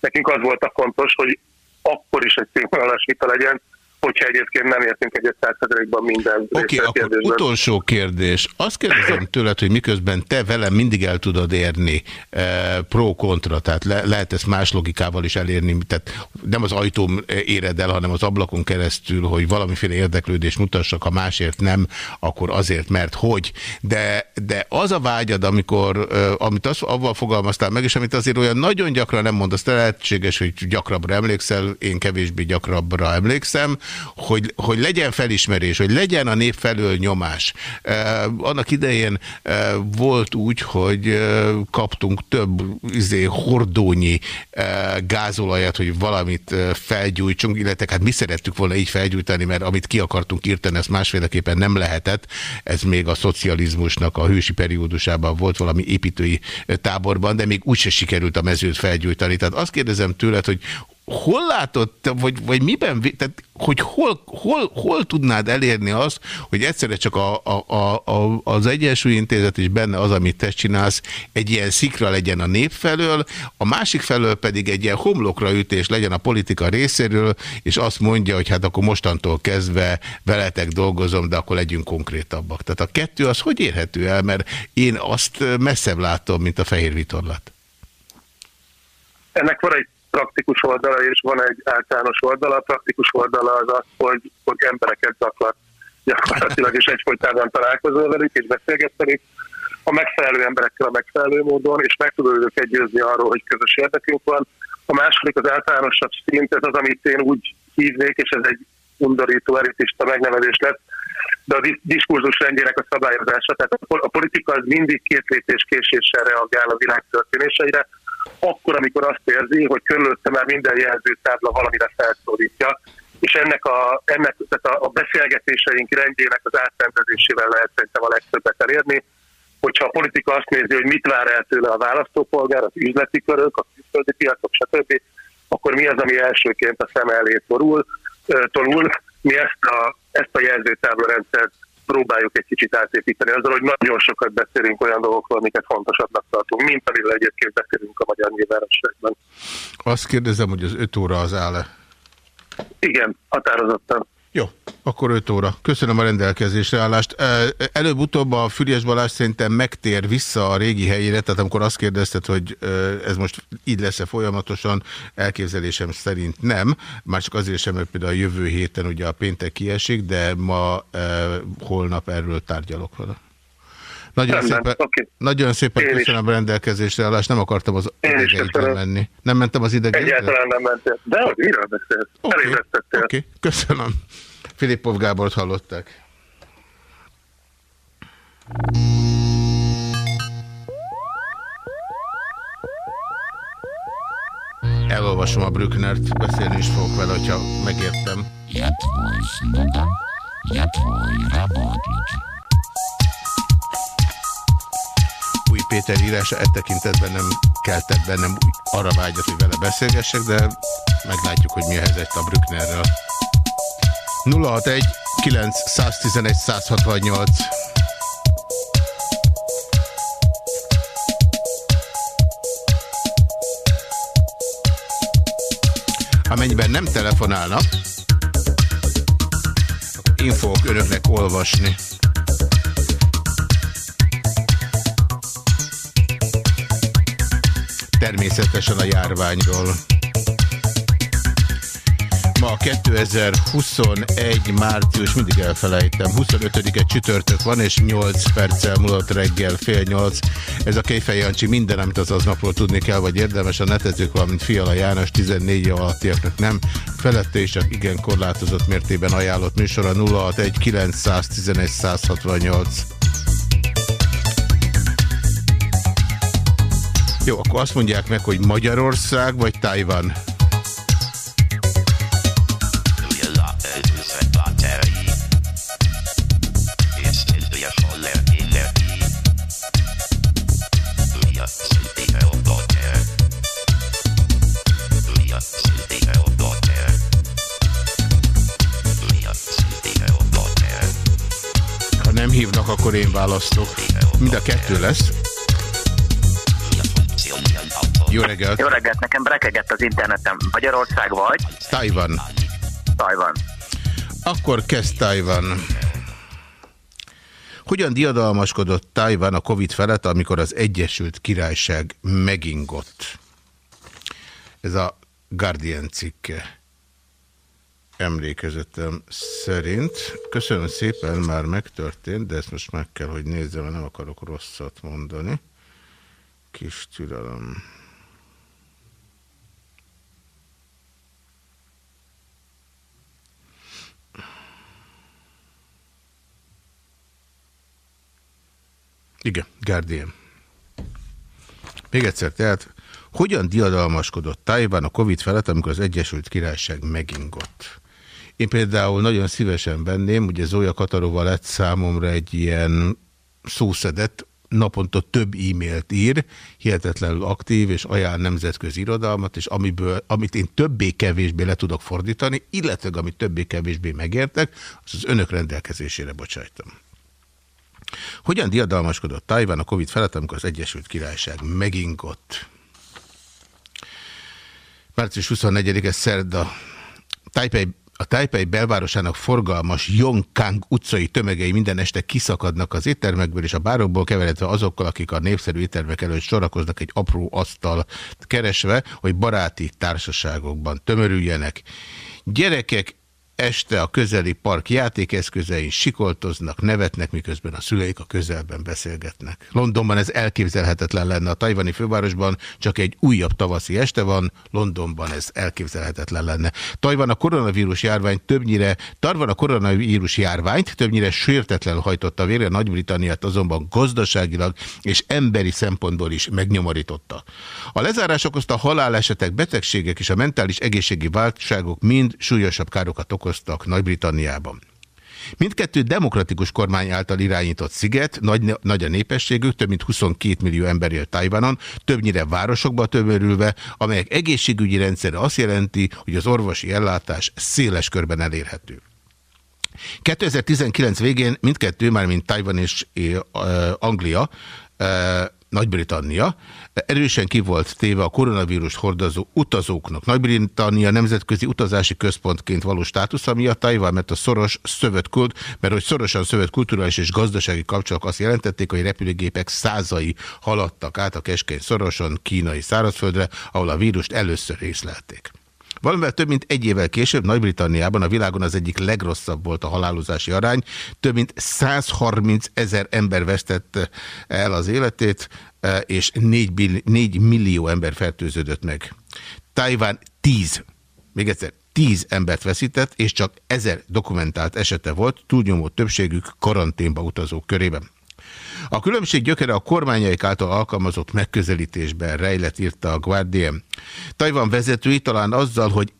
Nekünk az volt a fontos, hogy akkor is egy színvonalas vita legyen, hogyha egyébként nem értünk egyet százszerzelékben minden Oké, okay, akkor utolsó kérdés. Azt kérdezem tőled, hogy miközben te velem mindig el tudod érni eh, pro-kontra, tehát le, lehet ezt más logikával is elérni, tehát nem az ajtóm éred el, hanem az ablakon keresztül, hogy valamiféle érdeklődést mutassak, ha másért nem, akkor azért, mert hogy. De, de az a vágyad, amikor, eh, amit az, avval fogalmaztál meg, és amit azért olyan nagyon gyakran nem mondasz, te lehetséges, hogy gyakrabbra emlékszel, én kevésbé gyakrabbra emlékszem, hogy, hogy legyen felismerés, hogy legyen a nép felől nyomás. Annak idején volt úgy, hogy kaptunk több izé, hordónyi gázolajat, hogy valamit felgyújtsunk, illetve hát mi szerettük volna így felgyújtani, mert amit ki akartunk írtani, ezt másféleképpen nem lehetett. Ez még a szocializmusnak a hősi periódusában volt valami építői táborban, de még úgyse sikerült a mezőt felgyújtani. Tehát azt kérdezem tőled, hogy hol látod, vagy, vagy miben, tehát hogy hol, hol, hol tudnád elérni azt, hogy egyszerre csak a, a, a, az Egyensúly Intézet is benne az, amit te csinálsz, egy ilyen szikra legyen a nép felől, a másik felől pedig egy ilyen homlokra ütés legyen a politika részéről, és azt mondja, hogy hát akkor mostantól kezdve veletek dolgozom, de akkor legyünk konkrétabbak. Tehát a kettő az hogy érhető el, mert én azt messzebb látom, mint a fehér vitorlat. Ennek van egy praktikus oldala, és van egy általános oldala. A praktikus oldala az az, hogy, hogy embereket zaklat gyakorlatilag, és egyfolytában találkozol velük, és beszélgetni a megfelelő emberekkel a megfelelő módon, és meg tudod őket győzni arról, hogy közös érdekünk van. A második, az általánosabb szint, ez az, amit én úgy hívnék, és ez egy undorító, elitista megnevezés lett, de a diskurzus rendjének a szabályozása. Tehát a politika az mindig két lépés késéssel reagál a világ történéseire, akkor, amikor azt érzi, hogy körülötte már minden jelzőtábla valamire felszólítja, és ennek a, ennek, tehát a, a beszélgetéseink rendjének az átrendezésével lehet szerintem a legtöbbet elérni, hogyha a politika azt nézi, hogy mit vár el tőle a választópolgár, az üzleti körök, a külföldi piacok, stb., akkor mi az, ami elsőként a szem elé torul, tolul. Mi ezt a, ezt a jelzőtábla rendszert próbáljuk egy kicsit átépíteni azzal, hogy nagyon sokat beszélünk olyan dolgokról, amiket fontosabbnak tartunk, mint amiről egyébként beszélünk a magyar nyilvánosságban. Azt kérdezem, hogy az öt óra az áll -e? Igen, határozottan. Jó, akkor 5 óra. Köszönöm a rendelkezésre állást. Előbb-utóbb a Füriás Balázs szerintem megtér vissza a régi helyére, tehát amikor azt kérdezted, hogy ez most így lesz-e folyamatosan, elképzelésem szerint nem. Már csak azért sem, mert például a jövő héten ugye a péntek kiesik, de ma, holnap erről tárgyalok vele. Nagyon Rendben, szépen, okay. nagyon szépen Én köszönöm is. a rendelkezésre állást, nem akartam az idegeidre menni. Nem mentem az idegeidre? Egyáltalán nem mentél. De hogy miről beszélsz? Oké, okay. okay. köszönöm. Filippov Gábort hallották. Elolvasom a Brücknert, beszélni is fogok vele, hogyha megértem. Я твой слуга, я твой работник. Péter írása e tekintetben nem keltett bennem arra vágyat, hogy vele beszélgessek, de meglátjuk, hogy mi a helyzet a Brücknerrel. 061 911 168 Amennyiben nem telefonálnak, én fogok önöknek olvasni. Természetesen a járványról. Ma 2021 március, mindig elfelejtem, 25-e csütörtök van, és 8 perccel múlott reggel fél 8. Ez a Kejfej Jancsi minden, amit az aznapról tudni kell, vagy érdemes a netezők, valamint Fiala János 14 alattiaknak nem. Felette is csak igen korlátozott mértében ajánlott műsora 061 911 168. Jó, akkor azt mondják meg, hogy Magyarország vagy Tajvan? hívnak, akkor én választok. Mind a kettő lesz. Jó reggelt! Jó reggelt! Nekem brekegett az internetem. Magyarország vagy? Tajvan. Tajvan. Akkor kezd Tajvan. Hogyan diadalmaskodott Tajvan a Covid felett, amikor az Egyesült Királyság megingott? Ez a Guardian cikke emlékezetem szerint. Köszönöm szépen, már megtörtént, de ezt most meg kell, hogy nézzem, mert nem akarok rosszat mondani. Kis türelem. Igen, Guardian. Még egyszer, tehát hogyan diadalmaskodott Tájban a Covid felett, amikor az Egyesült Királyság megingott? Én például nagyon szívesen venném, ugye Zója Kataróval lett számomra egy ilyen szószedet, naponta több e-mailt ír, hihetetlenül aktív, és ajánl nemzetközi irodalmat, és amiből, amit én többé-kevésbé le tudok fordítani, illetve amit többé-kevésbé megértek, az az önök rendelkezésére bocsájtom. Hogyan diadalmaskodott Tajván a Covid felett, amikor az Egyesült Királyság megingott? Március 24-e szerda. Taipei a Taipei belvárosának forgalmas Yongkang utcai tömegei minden este kiszakadnak az éttermekből és a bárokból keveredve azokkal, akik a népszerű éttermek előtt sorakoznak egy apró asztal keresve, hogy baráti társaságokban tömörüljenek. Gyerekek Este a közeli park játékeszközein sikoltoznak, nevetnek, miközben a szüleik a közelben beszélgetnek. Londonban ez elképzelhetetlen lenne. A tajvani fővárosban csak egy újabb tavaszi este van, Londonban ez elképzelhetetlen lenne. Tajvan a koronavírus járvány többnyire, Tarvan a koronavírus járványt többnyire sértetlen hajtotta vére, Nagy-Britanniát azonban gazdaságilag és emberi szempontból is megnyomorította. A lezárás okozta halálesetek, betegségek és a mentális egészségi válságok mind súlyosabb károkat okoztak okoztak Nagy-Britanniában. Mindkettő demokratikus kormány által irányított sziget, nagy, nagy a népességük, több mint 22 millió ember él Tajvanon, többnyire városokba tömörülve, amelyek egészségügyi rendszere azt jelenti, hogy az orvosi ellátás széles körben elérhető. 2019 végén mindkettő, már mint Tajvan és Anglia, Nagy-Britannia erősen ki volt téve a koronavírust hordozó utazóknak. Nagy-Britannia nemzetközi utazási központként való státusza miatt Tajvan, mert a szoros szövetkult, mert hogy szorosan szövet kulturális és gazdasági kapcsolatok azt jelentették, hogy repülőgépek százai haladtak át a keskeny szoroson kínai szárazföldre, ahol a vírust először észlelték. Valamivel több mint egy évvel később Nagy-Britanniában a világon az egyik legrosszabb volt a halálozási arány. Több mint 130 ezer ember vesztette el az életét, e, és 4, 4 millió ember fertőződött meg. Tajván 10, még egyszer, 10 embert veszített, és csak ezer dokumentált esete volt, túlnyomó többségük karanténba utazók körében. A különbség gyökere a kormányaik által alkalmazott megközelítésben rejlett, írta a Guardian. Tajvan vezetői talán azzal, hogy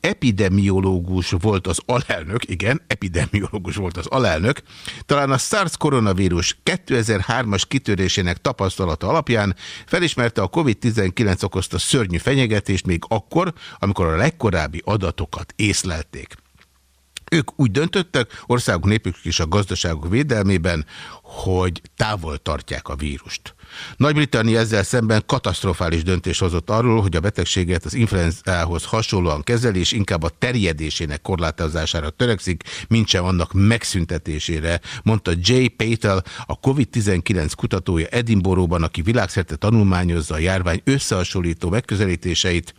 epidemiológus volt az alelnök, igen, epidemiológus volt az alelnök, talán a SARS koronavírus 2003-as kitörésének tapasztalata alapján felismerte a COVID-19 okozta szörnyű fenyegetést még akkor, amikor a legkorábbi adatokat észlelték. Ők úgy döntöttek, országok népük és a gazdaságok védelmében, hogy távol tartják a vírust. Nagy-Britannia ezzel szemben katasztrofális döntés hozott arról, hogy a betegséget az influenzához hasonlóan kezelés inkább a terjedésének korlátozására törekszik, mint sem annak megszüntetésére, mondta Jay Patel, a COVID-19 kutatója Edinburghban, aki világszerte tanulmányozza a járvány összehasonlító megközelítéseit.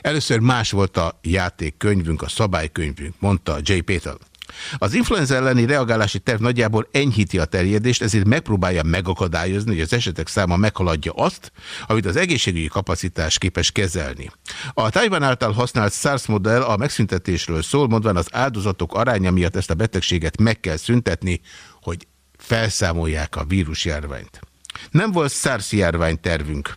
Először más volt a játékkönyvünk, a szabálykönyvünk, mondta Jay Péter. Az influenza elleni reagálási terv nagyjából enyhíti a terjedést, ezért megpróbálja megakadályozni, hogy az esetek száma meghaladja azt, amit az egészségügyi kapacitás képes kezelni. A Taiwan által használt SARS modell a megszüntetésről szól, mondván az áldozatok aránya miatt ezt a betegséget meg kell szüntetni, hogy felszámolják a vírusjárványt. Nem volt SARS járványtervünk.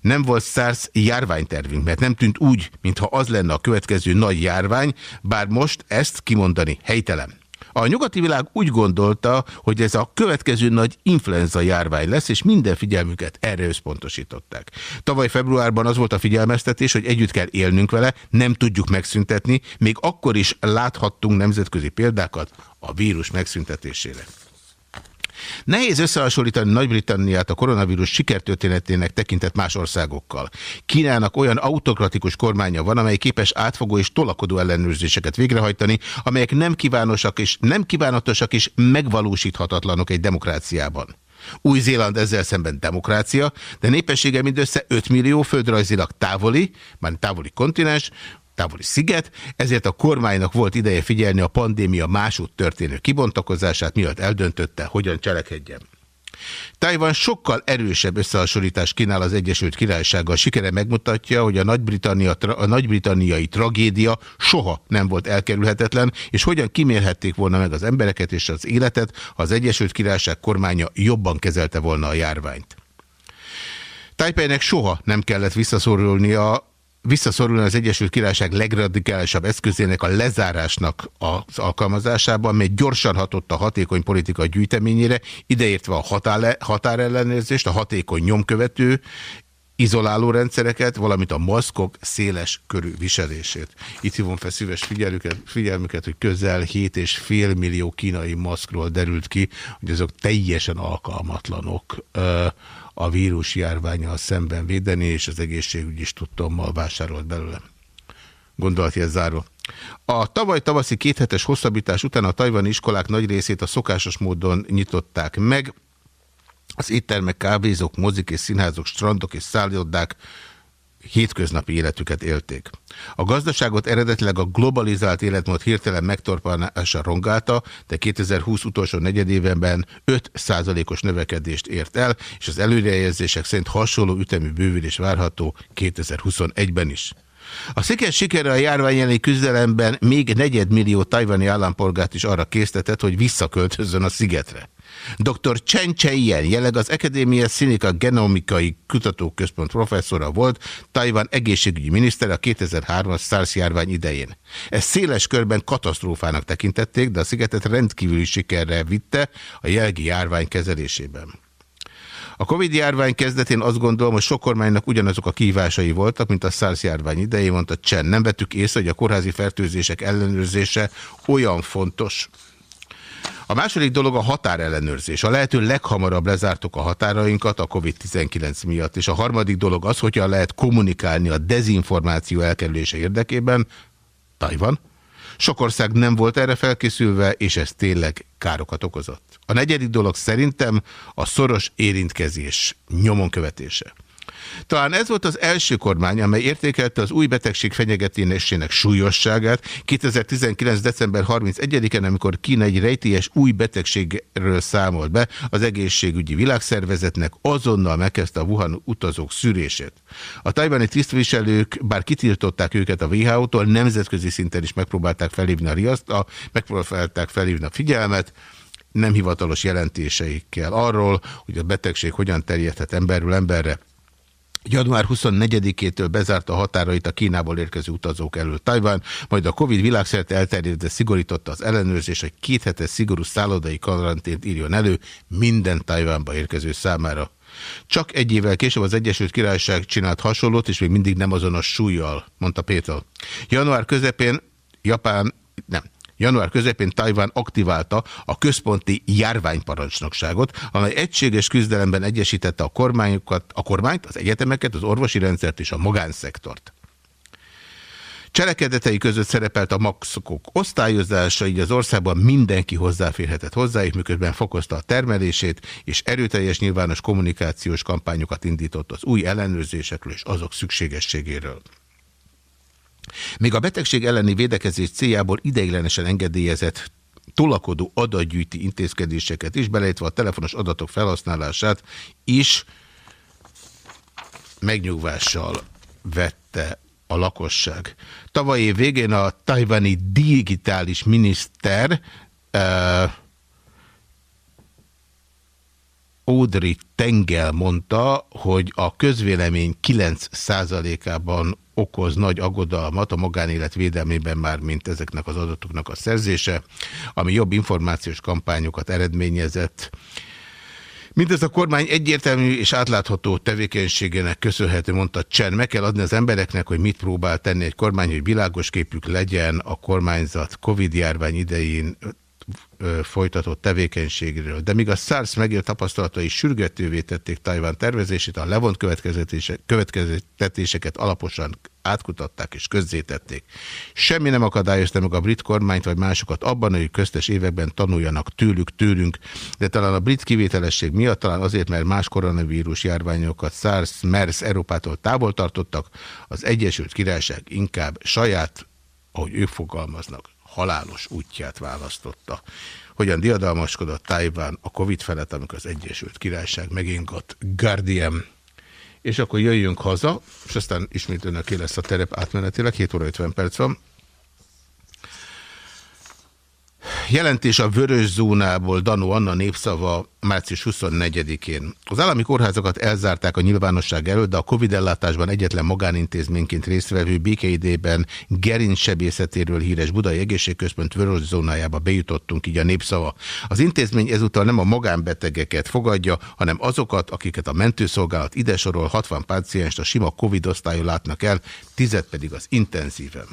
Nem volt SARS járványtervünk, mert nem tűnt úgy, mintha az lenne a következő nagy járvány, bár most ezt kimondani helytelen. A nyugati világ úgy gondolta, hogy ez a következő nagy influenza járvány lesz, és minden figyelmüket erre összpontosították. Tavaly februárban az volt a figyelmeztetés, hogy együtt kell élnünk vele, nem tudjuk megszüntetni, még akkor is láthattunk nemzetközi példákat a vírus megszüntetésére. Nehéz összehasonlítani Nagy-Britanniát a koronavírus sikertörténetének tekintett más országokkal. Kínának olyan autokratikus kormánya van, amely képes átfogó és tolakodó ellenőrzéseket végrehajtani, amelyek nem kívánosak és nem kívánatosak és megvalósíthatatlanok egy demokráciában. Új-Zéland ezzel szemben demokrácia, de népessége mindössze 5 millió földrajzilag távoli, már távoli kontinens, távoli sziget, ezért a kormánynak volt ideje figyelni a pandémia másút történő kibontakozását, miatt eldöntötte, hogyan cselekedjen. Tajvan sokkal erősebb összehasonlítást kínál az Egyesült Királysággal. Sikere megmutatja, hogy a, Nagy-Britannia, a nagy-britanniai tragédia soha nem volt elkerülhetetlen, és hogyan kimérhették volna meg az embereket és az életet, ha az Egyesült Királyság kormánya jobban kezelte volna a járványt. Tájpejnek soha nem kellett visszaszorulnia visszaszorulni az Egyesült Királyság legradikálisabb eszközének a lezárásnak az alkalmazásában, mely gyorsan hatott a hatékony politika gyűjteményére, ideértve a határellenőrzést, a hatékony nyomkövető izoláló rendszereket, valamint a maszkok széles körű viselését. Itt hívom fel szíves figyelmüket, figyelmüket hogy közel 7,5 millió kínai maszkról derült ki, hogy azok teljesen alkalmatlanok a vírus járványal szemben védeni, és az egészségügy is tudtommal vásárolt belőle. ez záró. A tavaly tavaszi kéthetes hosszabbítás után a tajvani iskolák nagy részét a szokásos módon nyitották meg. Az éttermek, kávézók, mozik és színházok, strandok és szállodák hétköznapi életüket élték. A gazdaságot eredetileg a globalizált életmód hirtelen megtorpanása rongálta, de 2020 utolsó negyedévenben 5%-os növekedést ért el, és az előrejelzések szerint hasonló ütemű bővülés várható 2021-ben is. A sziker sikere a járvány küzdelemben még negyedmillió tajvani állampolgárt is arra késztetett, hogy visszaköltözzön a szigetre. Dr. Chen Cheien, jelenleg az Akadémia Színika Genomikai Kutatóközpont professzora volt, Tajvan egészségügyi miniszter a 2003-as SARS járvány idején. Ezt széles körben katasztrófának tekintették, de a szigetet rendkívüli sikerre vitte a jelgi járvány kezelésében. A Covid járvány kezdetén azt gondolom, hogy sok kormánynak ugyanazok a kívásai voltak, mint a SARS járvány idején, mondta Csen. Nem vettük észre, hogy a kórházi fertőzések ellenőrzése olyan fontos, A második dolog a határellenőrzés. A lehető leghamarabb lezártuk a határainkat a COVID-19 miatt. És a harmadik dolog az, hogyan lehet kommunikálni a dezinformáció elkerülése érdekében. Tajvan. Sok ország nem volt erre felkészülve, és ez tényleg károkat okozott. A negyedik dolog szerintem a szoros érintkezés nyomon követése. Talán ez volt az első kormány, amely értékelte az új betegség fenyegetésének súlyosságát 2019. december 31-en, amikor Kína egy rejtélyes új betegségről számolt be az egészségügyi világszervezetnek, azonnal megkezdte a Wuhan utazók szűrését. A tajvani tisztviselők, bár kitiltották őket a WHO-tól, nemzetközi szinten is megpróbálták felhívni a riaszt, a, megpróbálták felhívni a figyelmet, nem hivatalos jelentéseikkel arról, hogy a betegség hogyan terjedhet emberről emberre. Január 24-től bezárta határait a Kínából érkező utazók elől Tajván, majd a Covid világszerte elterjedve szigorította az ellenőrzés, hogy két hetes szigorú szállodai karantént írjon elő minden Tajvánba érkező számára. Csak egy évvel később az Egyesült Királyság csinált hasonlót, és még mindig nem azonos súlyjal, mondta Péter. Január közepén Japán, nem, Január közepén Tajván aktiválta a központi járványparancsnokságot, amely egységes küzdelemben egyesítette a, kormányokat, a kormányt, az egyetemeket, az orvosi rendszert és a magánszektort. Cselekedetei között szerepelt a maxokok osztályozása, így az országban mindenki hozzáférhetett hozzájuk, miközben fokozta a termelését, és erőteljes nyilvános kommunikációs kampányokat indított az új ellenőrzésekről és azok szükségességéről. Még a betegség elleni védekezés céljából ideiglenesen engedélyezett tolakodó adatgyűjti intézkedéseket is, beleértve a telefonos adatok felhasználását is megnyugvással vette a lakosság. Tavaly év végén a tajvani digitális miniszter uh, Audrey Tengel mondta, hogy a közvélemény 9%-ában okoz nagy aggodalmat a magánélet védelmében már, mint ezeknek az adatoknak a szerzése, ami jobb információs kampányokat eredményezett. Mindez a kormány egyértelmű és átlátható tevékenységének köszönhető, mondta Csen. Meg kell adni az embereknek, hogy mit próbál tenni egy kormány, hogy világos képük legyen a kormányzat Covid-járvány idején folytatott tevékenységről. De míg a SARS megélt tapasztalatai sürgetővé tették Tajván tervezését, a levont következtetéseket alaposan átkutatták és közzétették. Semmi nem akadályozta meg a brit kormányt vagy másokat abban, hogy köztes években tanuljanak tőlük, tőlünk, de talán a brit kivételesség miatt, talán azért, mert más koronavírus járványokat SARS, MERS Európától távol tartottak, az Egyesült Királyság inkább saját, ahogy ők fogalmaznak, halálos útját választotta. Hogyan diadalmaskodott Tájván a Covid felett, amikor az Egyesült Királyság megingott Guardian. És akkor jöjjünk haza, és aztán ismét önöké lesz a terep átmenetileg, 7 óra 50 perc van. Jelentés a vörös zónából Danó Anna népszava március 24-én. Az állami kórházakat elzárták a nyilvánosság előtt, de a Covid ellátásban egyetlen magánintézményként résztvevő békeidében gerinc sebészetéről híres Budai Egészségközpont vörös zónájába bejutottunk, így a népszava. Az intézmény ezúttal nem a magánbetegeket fogadja, hanem azokat, akiket a mentőszolgálat ide sorol 60 pácienst a sima Covid osztályon látnak el, tized pedig az intenzíven.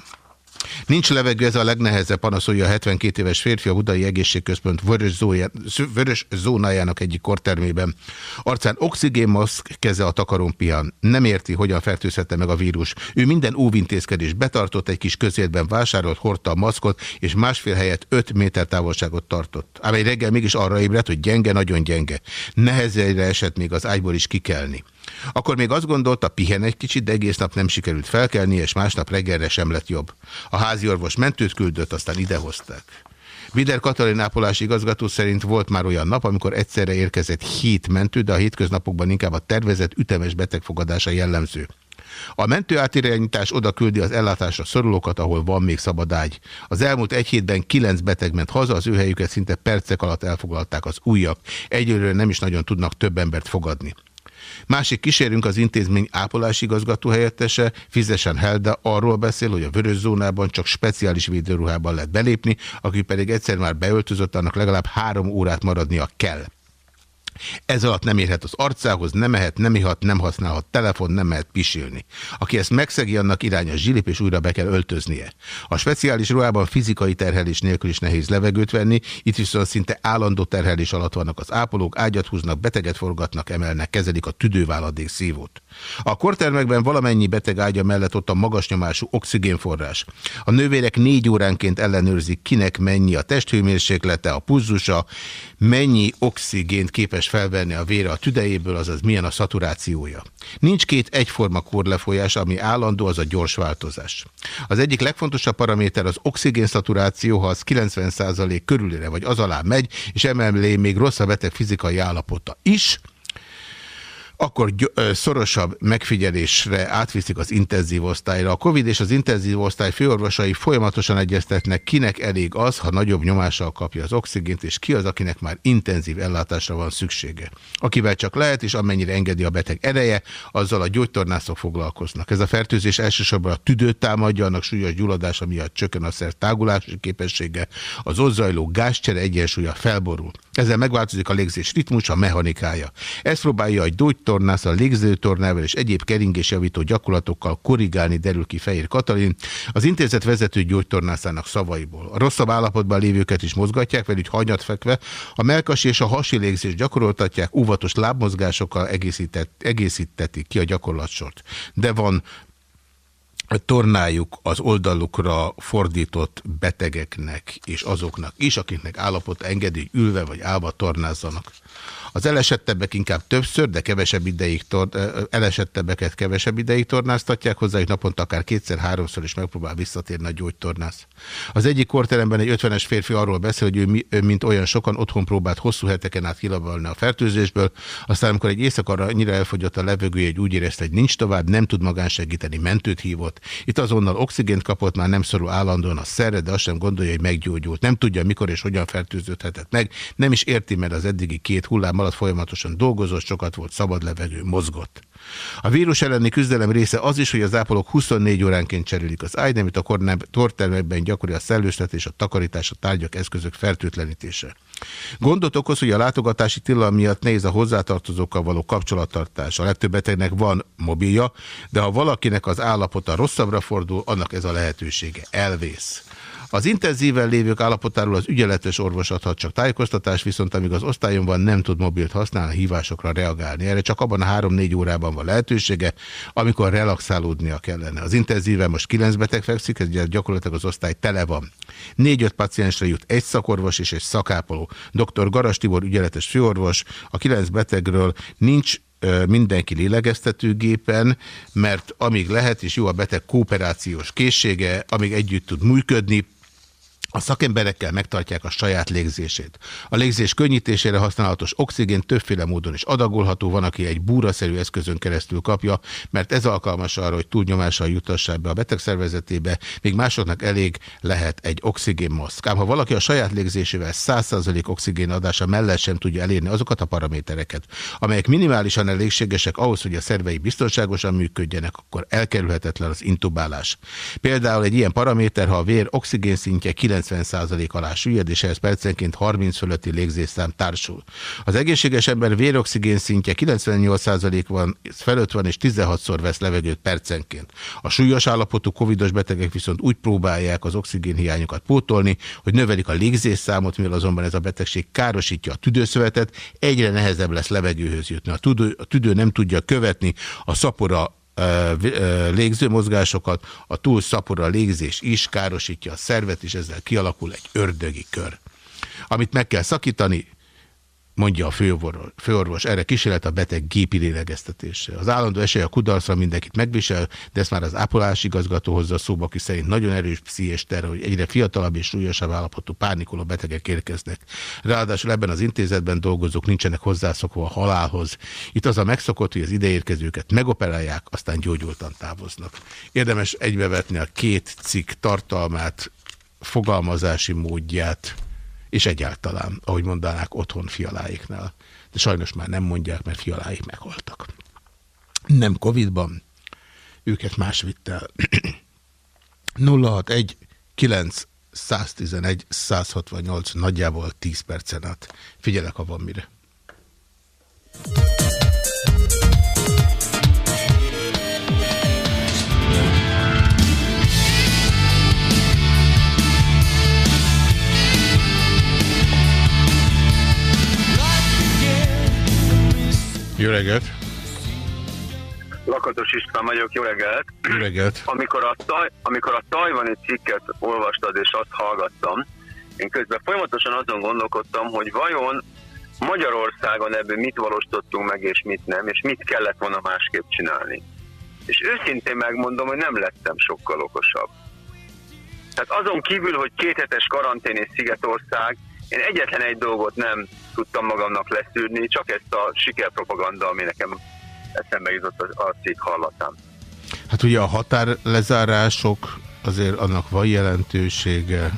Nincs levegő, ez a legnehezebb panaszolja a 72 éves férfi a Budai Egészségközpont vörös, zója, vörös zónájának egyik kortermében. Arcán oxigénmaszk, keze a takarón pihan. Nem érti, hogyan fertőzhette meg a vírus. Ő minden óvintézkedés betartott, egy kis közértben vásárolt, hordta a maszkot, és másfél helyet 5 méter távolságot tartott. Ám egy reggel mégis arra ébredt, hogy gyenge, nagyon gyenge. Nehezére esett még az ágyból is kikelni. Akkor még azt gondolta, pihen egy kicsit, de egész nap nem sikerült felkelni, és másnap reggelre sem lett jobb. A háziorvos mentőt küldött, aztán idehozták. Vider Katalin ápolási igazgató szerint volt már olyan nap, amikor egyszerre érkezett hét mentő, de a hétköznapokban inkább a tervezett ütemes betegfogadása jellemző. A mentő átirányítás oda küldi az ellátásra szorulókat, ahol van még szabad ágy. Az elmúlt egy hétben kilenc beteg ment haza, az ő helyüket szinte percek alatt elfoglalták az újak. Egyelőre nem is nagyon tudnak több embert fogadni. Másik kísérünk az intézmény ápolási igazgató helyettese, Fizesen Helda arról beszél, hogy a vörös zónában csak speciális védőruhában lehet belépni, aki pedig egyszer már beöltözött, annak legalább három órát maradnia kell. Ez alatt nem érhet az arcához, nem mehet, nem ihat, nem használhat telefon, nem mehet pisilni. Aki ezt megszegi, annak irány a zsilip, és újra be kell öltöznie. A speciális ruhában fizikai terhelés nélkül is nehéz levegőt venni, itt viszont szinte állandó terhelés alatt vannak az ápolók, ágyat húznak, beteget forgatnak, emelnek, kezelik a tüdőváladék szívót. A kortermekben valamennyi beteg ágya mellett ott a magas nyomású oxigénforrás. A nővérek négy óránként ellenőrzik, kinek mennyi a testhőmérséklete, a pulzusa, mennyi oxigént képes felvenni a vére a tüdejéből, azaz milyen a szaturációja. Nincs két egyforma korlefolyás, ami állandó, az a gyors változás. Az egyik legfontosabb paraméter az oxigén szaturáció, ha az 90% körülére vagy az alá megy, és emellé még rossz a beteg fizikai állapota is, akkor szorosabb megfigyelésre átviszik az intenzív osztályra. A COVID és az intenzív osztály főorvosai folyamatosan egyeztetnek, kinek elég az, ha nagyobb nyomással kapja az oxigént, és ki az, akinek már intenzív ellátásra van szüksége. Akivel csak lehet, és amennyire engedi a beteg ereje, azzal a gyógytornászok foglalkoznak. Ez a fertőzés elsősorban a tüdőt támadja, annak súlyos gyulladása miatt csökken a szer tágulási képessége, az ott zajló gázcsere egyensúlya felborul. Ezzel megváltozik a légzés ritmus, a mechanikája. Ezt próbálja a gyógytornász a légzőtornával és egyéb keringésjavító gyakorlatokkal korrigálni, derül ki Fehér Katalin. Az intézet vezető gyógytornászának szavaiból. A rosszabb állapotban lévőket is mozgatják, velük hanyat fekve, a melkasi és a hasi légzést gyakoroltatják, óvatos lábmozgásokkal egészítetik ki a gyakorlatsort. De van tornájuk az oldalukra fordított betegeknek és azoknak is, akiknek állapot engedi, ülve vagy állva tornázzanak. Az elesettebbek inkább többször, de kevesebb ideig elesettebbeket kevesebb ideig tornáztatják, hozzájuk naponta akár kétszer-háromszor is megpróbál visszatérni a gyógytornász. Az egyik korteremben egy 50-es férfi arról beszél, hogy ő, ő, mint olyan sokan otthon próbált hosszú heteken át kilabalni a fertőzésből, aztán amikor egy éjszakára annyira elfogyott a levegője, hogy úgy érezte, hogy nincs tovább, nem tud magán segíteni, mentőt hívott. Itt azonnal oxigént kapott, már nem szorul állandóan a szerre, de azt sem gondolja, hogy meggyógyult. Nem tudja, mikor és hogyan fertőződhetett meg, nem is érti, mert az eddigi két hullám alatt folyamatosan dolgozott, sokat volt szabad levegő, mozgott. A vírus elleni küzdelem része az is, hogy az ápolók 24 óránként cserélik az ágynemit, a tortermekben gyakori a szellőztetés, a takarítás, a tárgyak, eszközök fertőtlenítése. Gondot okoz, hogy a látogatási tilalom miatt nehéz a hozzátartozókkal való kapcsolattartás. A legtöbb betegnek van mobilja, de ha valakinek az állapota rosszabbra fordul, annak ez a lehetősége elvész. Az intenzíven lévők állapotáról az ügyeletes orvos adhat csak tájékoztatás, viszont amíg az osztályon van, nem tud mobilt használni, hívásokra reagálni. Erre csak abban a három-négy órában van lehetősége, amikor relaxálódnia kellene. Az intenzíven most kilenc beteg fekszik, ez gyakorlatilag az osztály tele van. Négy-öt paciensre jut egy szakorvos és egy szakápoló. Dr. Garas Tibor ügyeletes főorvos, a kilenc betegről nincs mindenki lélegeztetőgépen, mert amíg lehet, és jó a beteg kooperációs készsége, amíg együtt tud működni, a szakemberekkel megtartják a saját légzését. A légzés könnyítésére használatos oxigén többféle módon is adagolható, van, aki egy búraszerű eszközön keresztül kapja, mert ez alkalmas arra, hogy túlnyomással jutassák be a betegszervezetébe, még másoknak elég lehet egy oxigénmaszk. Ám ha valaki a saját légzésével 100% oxigén adása mellett sem tudja elérni azokat a paramétereket, amelyek minimálisan elégségesek ahhoz, hogy a szervei biztonságosan működjenek, akkor elkerülhetetlen az intubálás. Például egy ilyen paraméter, ha a vér oxigén szintje 9 90% alá süllyed, és ehhez percenként 30 fölötti légzésszám társul. Az egészséges ember véroxigén szintje 98% van, felett van, és 16-szor vesz levegőt percenként. A súlyos állapotú covidos betegek viszont úgy próbálják az oxigénhiányokat pótolni, hogy növelik a légzésszámot, mivel azonban ez a betegség károsítja a tüdőszövetet, egyre nehezebb lesz levegőhöz jutni. A tüdő, a tüdő nem tudja követni a szapora légzőmozgásokat, a túl szapora légzés is károsítja a szervet, és ezzel kialakul egy ördögi kör. Amit meg kell szakítani, mondja a főorvos. Erre kísérlet a beteg gépi lélegeztetése. Az állandó esély a kudarcra mindenkit megvisel, de ezt már az ápolási igazgató hozza szóba, aki szerint nagyon erős pszichés terre, hogy egyre fiatalabb és súlyosabb állapotú pánikoló betegek érkeznek. Ráadásul ebben az intézetben dolgozók nincsenek hozzászokva a halálhoz. Itt az a megszokott, hogy az ideérkezőket megoperálják, aztán gyógyultan távoznak. Érdemes egybevetni a két cikk tartalmát, fogalmazási módját, és egyáltalán, ahogy mondanák, otthon fialáiknál. De sajnos már nem mondják, mert fialáik meghaltak. Nem Covid-ban, őket más vitt el. 061 9 111 168 nagyjából 10 percen át. Figyelek, ha van mire. Jó reggelt! Lakatos István vagyok, jó reggelt! Jó reggelt! Amikor a, taj, amikor a tajvani cikket olvastad és azt hallgattam, én közben folyamatosan azon gondolkodtam, hogy vajon Magyarországon ebből mit valósítottunk meg, és mit nem, és mit kellett volna másképp csinálni. És őszintén megmondom, hogy nem lettem sokkal okosabb. Tehát azon kívül, hogy kéthetes karantén és Szigetország, én egyetlen egy dolgot nem tudtam magamnak leszűrni, csak ezt a sikerpropaganda, ami nekem eszembe jutott a, a cikk hallatán. Hát ugye a határlezárások azért annak van jelentősége.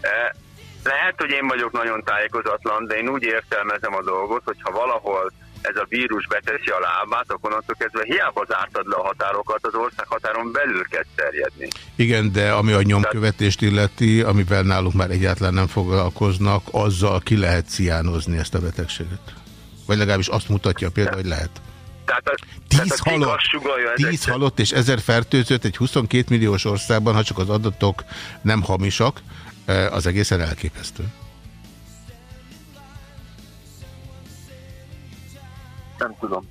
E, lehet, hogy én vagyok nagyon tájékozatlan, de én úgy értelmezem a dolgot, hogyha valahol ez a vírus beteszi a lábát, akkor onnantól kezdve hiába zártad le a határokat, az ország határon belül kezd terjedni. Igen, de ami a nyomkövetést illeti, amivel náluk már egyáltalán nem foglalkoznak, azzal ki lehet ciánozni ezt a betegséget. Vagy legalábbis azt mutatja például, hogy lehet. Tehát tíz halott, tíz halott és ezer fertőzött egy 22 milliós országban, ha csak az adatok nem hamisak, eh, az egészen elképesztő. Nem tudom.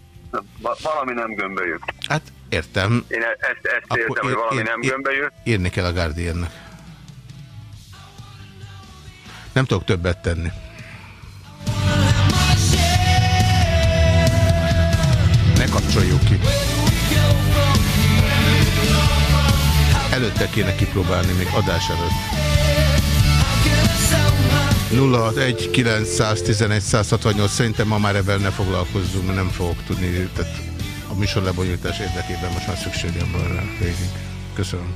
Valami nem gömbölyük. Hát értem. Én e- ezt, ezt Akkor értem, ér, hogy valami ér, nem gömbölyük. Írni kell a Guardiannek. Nem tudok többet tenni. Ne kapcsoljuk ki. Előtte kéne kipróbálni, még adás előtt. 061 szerintem ma már ebben ne foglalkozzunk, mert nem fogok tudni, tehát a műsor lebonyolítás érdekében most már szükségem van rá végig. Köszönöm.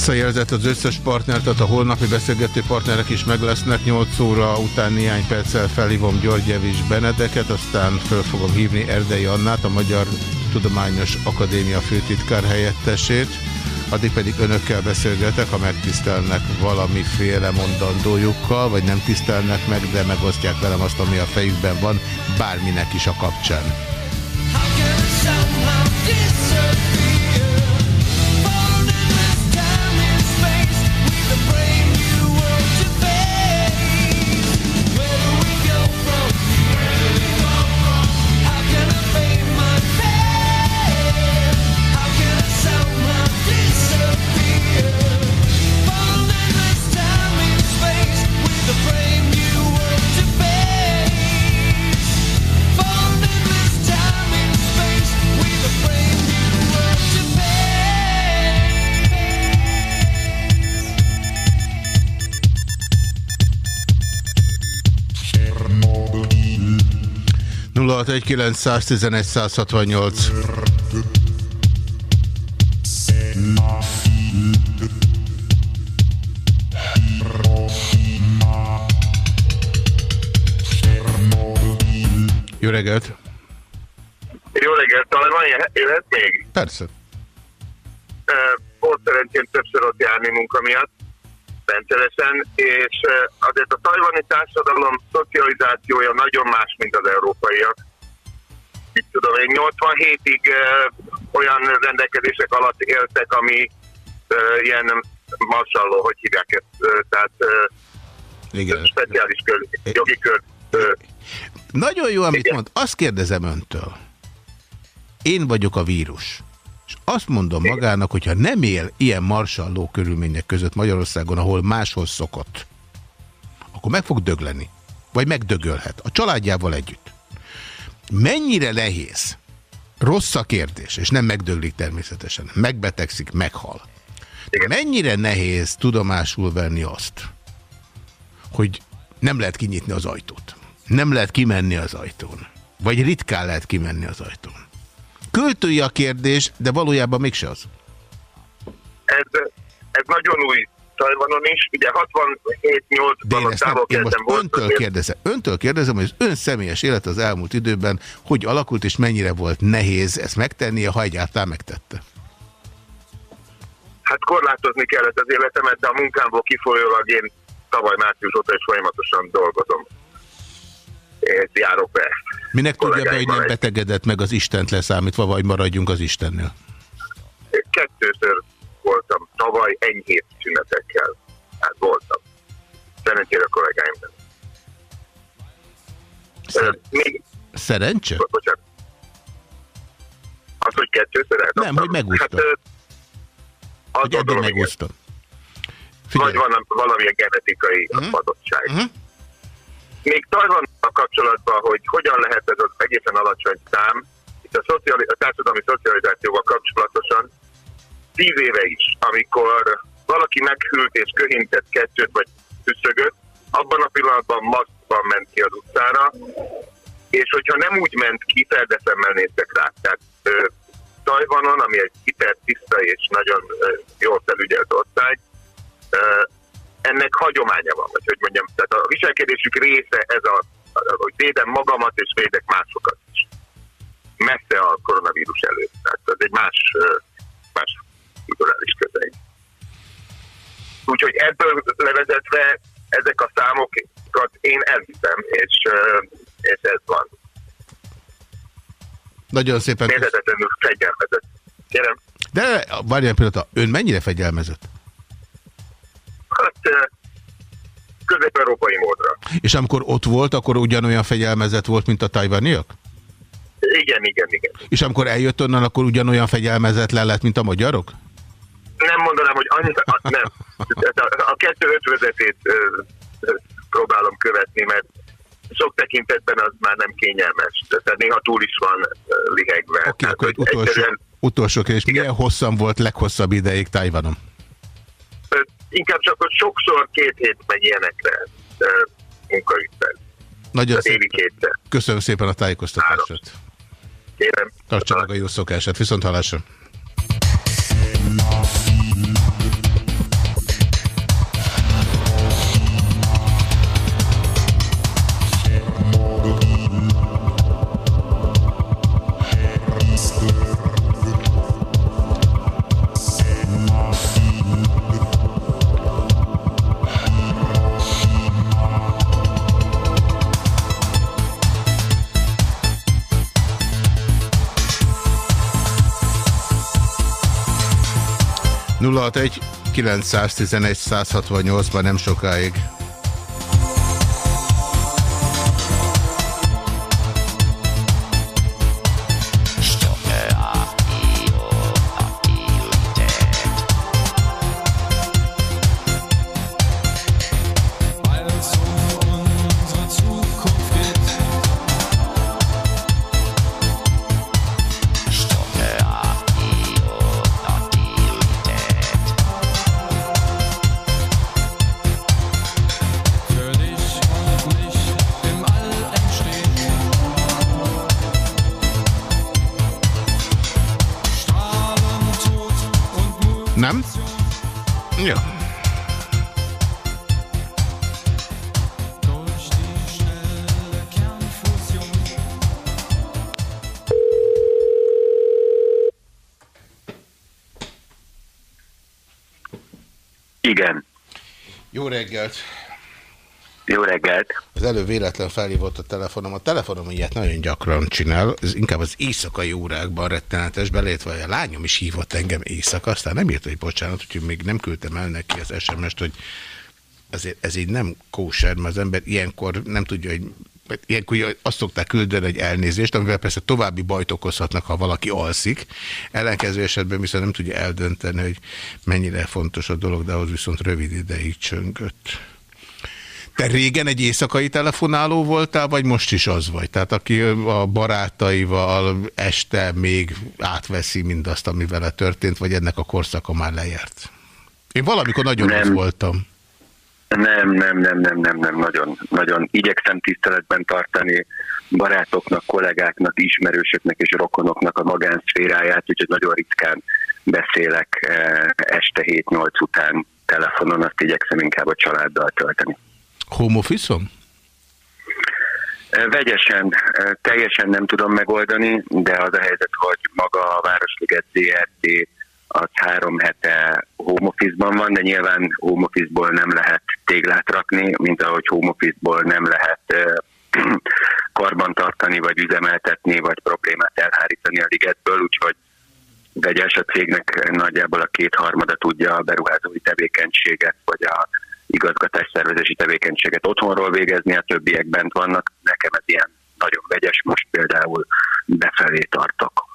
Visszajelzett az összes partnert, tehát a holnapi beszélgető partnerek is meg lesznek. 8 óra után néhány perccel felhívom Györgyevics Benedeket, aztán föl fogom hívni Erdei Annát, a Magyar Tudományos Akadémia főtitkár helyettesét. Addig pedig önökkel beszélgetek, ha megtisztelnek valamiféle mondandójukkal, vagy nem tisztelnek meg, de megosztják velem azt, ami a fejükben van, bárminek is a kapcsán. Jó reggelt! Jó reggelt! Talán van jöhet még? Persze. Volt szerencsém többször ott járni munka miatt rendszeresen, és azért a tajvani társadalom szocializációja nagyon más, mint az európaiak. Itt tudom én, 87-ig olyan rendelkezések alatt éltek, ami ilyen marsalló, hogy hívják ezt, tehát Igen. speciális kör, jogi kör. Nagyon jó, amit Igen. mond. Azt kérdezem öntől. Én vagyok a vírus azt mondom magának, hogyha nem él ilyen marsalló körülmények között Magyarországon, ahol máshol szokott, akkor meg fog dögleni. Vagy megdögölhet. A családjával együtt. Mennyire nehéz? Rossz a kérdés, és nem megdöglik természetesen. Megbetegszik, meghal. Mennyire nehéz tudomásul venni azt, hogy nem lehet kinyitni az ajtót. Nem lehet kimenni az ajtón. Vagy ritkán lehet kimenni az ajtón. Költői a kérdés, de valójában mégse az. Ez, ez nagyon új Tajvanon is, ugye 67-8-ban a távol volt. Öntől kérdezem, öntől kérdezem, hogy az ön személyes élet az elmúlt időben hogy alakult, és mennyire volt nehéz ezt megtennie, ha egyáltalán megtette? Hát korlátozni kellett az életemet, de a munkámból kifolyólag én tavaly március óta is folyamatosan dolgozom. Én járok be Minek tudja be, hogy nem betegedett meg az Istent leszámítva, vagy maradjunk az Istennél? Kettőször voltam tavaly enyhét szünetekkel. Hát voltam. Szerencsére a kollégáim nem. Szer még... Szerencse? Bocsánat. Az, hogy kettőször eldobtam. Nem, hogy megúsztam. Hát, az hogy eddig megúsztam. Vagy van valamilyen genetikai uh. -huh. adottság. Uh mhm. -huh. Még a kapcsolatban, hogy hogyan lehet ez az egészen alacsony szám, itt a, szociali, a társadalmi szocializációval kapcsolatosan tíz éve is, amikor valaki meghűlt és köhintett kettőt vagy tüszögött, abban a pillanatban maszkban ment ki az utcára, és hogyha nem úgy ment ki, ferdeszemmel néztek rá. Tehát ö, Tajvanon, ami egy hiper tiszta és nagyon ö, jól felügyelt ország, ö, ennek hagyománya van, vagy hogy mondjam, tehát a viselkedésük része ez a, hogy védem magamat és védek másokat is. Messze a koronavírus előtt. Tehát ez egy más, más kulturális közeg. Úgyhogy ebből levezetve ezek a számokat én elhiszem, és, és ez van. Nagyon szépen Mérhetetlenül fegyelmezett. Kérem. De várjál pillanat, ön mennyire fegyelmezett? Hát közép-európai módra. És amikor ott volt, akkor ugyanolyan fegyelmezett volt, mint a tajvaniak? Igen, igen, igen. És amikor eljött onnan, akkor ugyanolyan fegyelmezett lett, mint a magyarok? Nem mondanám, hogy annyira, nem. A kettő ötvözetét próbálom követni, mert sok tekintetben az már nem kényelmes. Tehát néha túl is van lihegve. Oké, okay, akkor egy utolsó, egyszerűen... utolsó kérdés. Milyen hosszan volt leghosszabb ideig Tajvanom? inkább csak, hogy sokszor két hét megy ilyenekre munkaügyben. Nagyon szépen. Köszönöm szépen a tájékoztatását. Kérem. Tartsa meg a jó szokását. Viszont hallásra. 061 911 168-ban nem sokáig. Reggelt! Jó reggelt! Az előbb véletlen felhívott a telefonom. A telefonom ilyet nagyon gyakran csinál, ez inkább az éjszakai órákban rettenetes, belétve a lányom is hívott engem éjszaka, aztán nem írt, hogy bocsánat, úgyhogy még nem küldtem el neki az SMS-t, hogy ezért ez így nem kóser, mert az ember ilyenkor nem tudja, hogy ilyenkor azt szokták küldeni egy elnézést, amivel persze további bajt okozhatnak, ha valaki alszik. Ellenkező esetben viszont nem tudja eldönteni, hogy mennyire fontos a dolog, de ahhoz viszont rövid ideig csöngött. Te régen egy éjszakai telefonáló voltál, vagy most is az vagy? Tehát aki a barátaival este még átveszi mindazt, ami vele történt, vagy ennek a korszaka már lejárt? Én valamikor nagyon nem. az voltam. Nem, nem, nem, nem, nem, nem, nagyon, nagyon igyekszem tiszteletben tartani barátoknak, kollégáknak, ismerősöknek és rokonoknak a magánszféráját, úgyhogy nagyon ritkán beszélek eh, este 7-8 után telefonon, azt igyekszem inkább a családdal tölteni. Home office-on? Eh, vegyesen, eh, teljesen nem tudom megoldani, de az a helyzet, hogy maga a Városliget ZRT az három hete home office-ban van, de nyilván home office-ból nem lehet téglát rakni, mint ahogy home office-ból nem lehet karbantartani, vagy üzemeltetni, vagy problémát elhárítani a ligetből, úgyhogy vegyes a cégnek nagyjából a kétharmada tudja a beruházói tevékenységet, vagy a igazgatás szervezési tevékenységet otthonról végezni, a többiek bent vannak. Nekem ez ilyen nagyon vegyes, most például befelé tartok.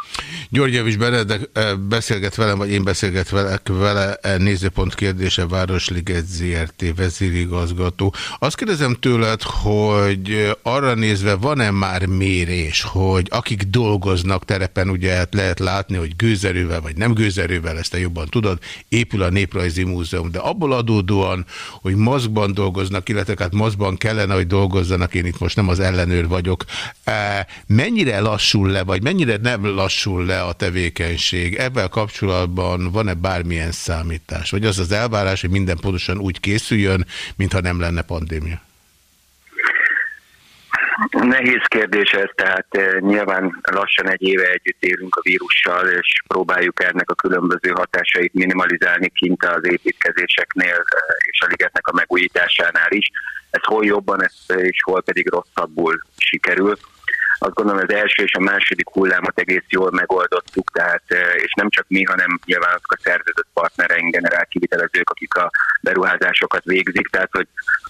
György Benedek eh, beszélget velem, vagy én beszélget vele, eh, nézőpont kérdése Városliget ZRT vezérigazgató. Azt kérdezem tőled, hogy arra nézve van-e már mérés, hogy akik dolgoznak terepen, ugye lehet látni, hogy gőzerővel vagy nem gőzerővel, ezt te jobban tudod, épül a Néprajzi Múzeum, de abból adódóan, hogy maszkban dolgoznak, illetve hát maszkban kellene, hogy dolgozzanak, én itt most nem az ellenőr vagyok, eh, mennyire lassul le, vagy mennyire nem lassul le a tevékenység? Ebben kapcsolatban van-e bármilyen számítás? Vagy az az elvárás, hogy minden pontosan úgy készüljön, mintha nem lenne pandémia? Nehéz kérdés ez, tehát eh, nyilván lassan egy éve együtt élünk a vírussal, és próbáljuk ennek a különböző hatásait minimalizálni kint az építkezéseknél eh, és a ligetnek a megújításánál is. Ez hol jobban, ez, és hol pedig rosszabbul sikerül azt gondolom, az első és a második hullámot egész jól megoldottuk, tehát, és nem csak mi, hanem nyilván azok a szerződött partnereink, generál kivitelezők, akik a beruházásokat végzik, tehát hogy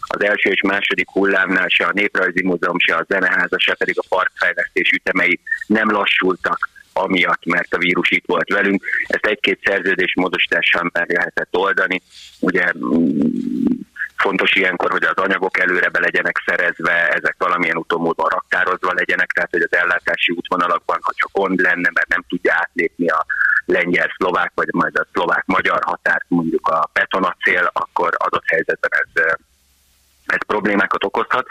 az első és második hullámnál se a Néprajzi Múzeum, se a Zeneháza, se pedig a parkfejlesztés ütemei nem lassultak amiatt, mert a vírus itt volt velünk. Ezt egy-két szerződés módosítással meg lehetett oldani. Ugye Fontos ilyenkor, hogy az anyagok előre be legyenek szerezve, ezek valamilyen utómódon raktározva legyenek, tehát hogy az ellátási útvonalakban, hogyha gond lenne, mert nem tudja átlépni a lengyel-szlovák, vagy majd a szlovák-magyar határt, mondjuk a betonacél, akkor adott helyzetben ez, ez problémákat okozhat.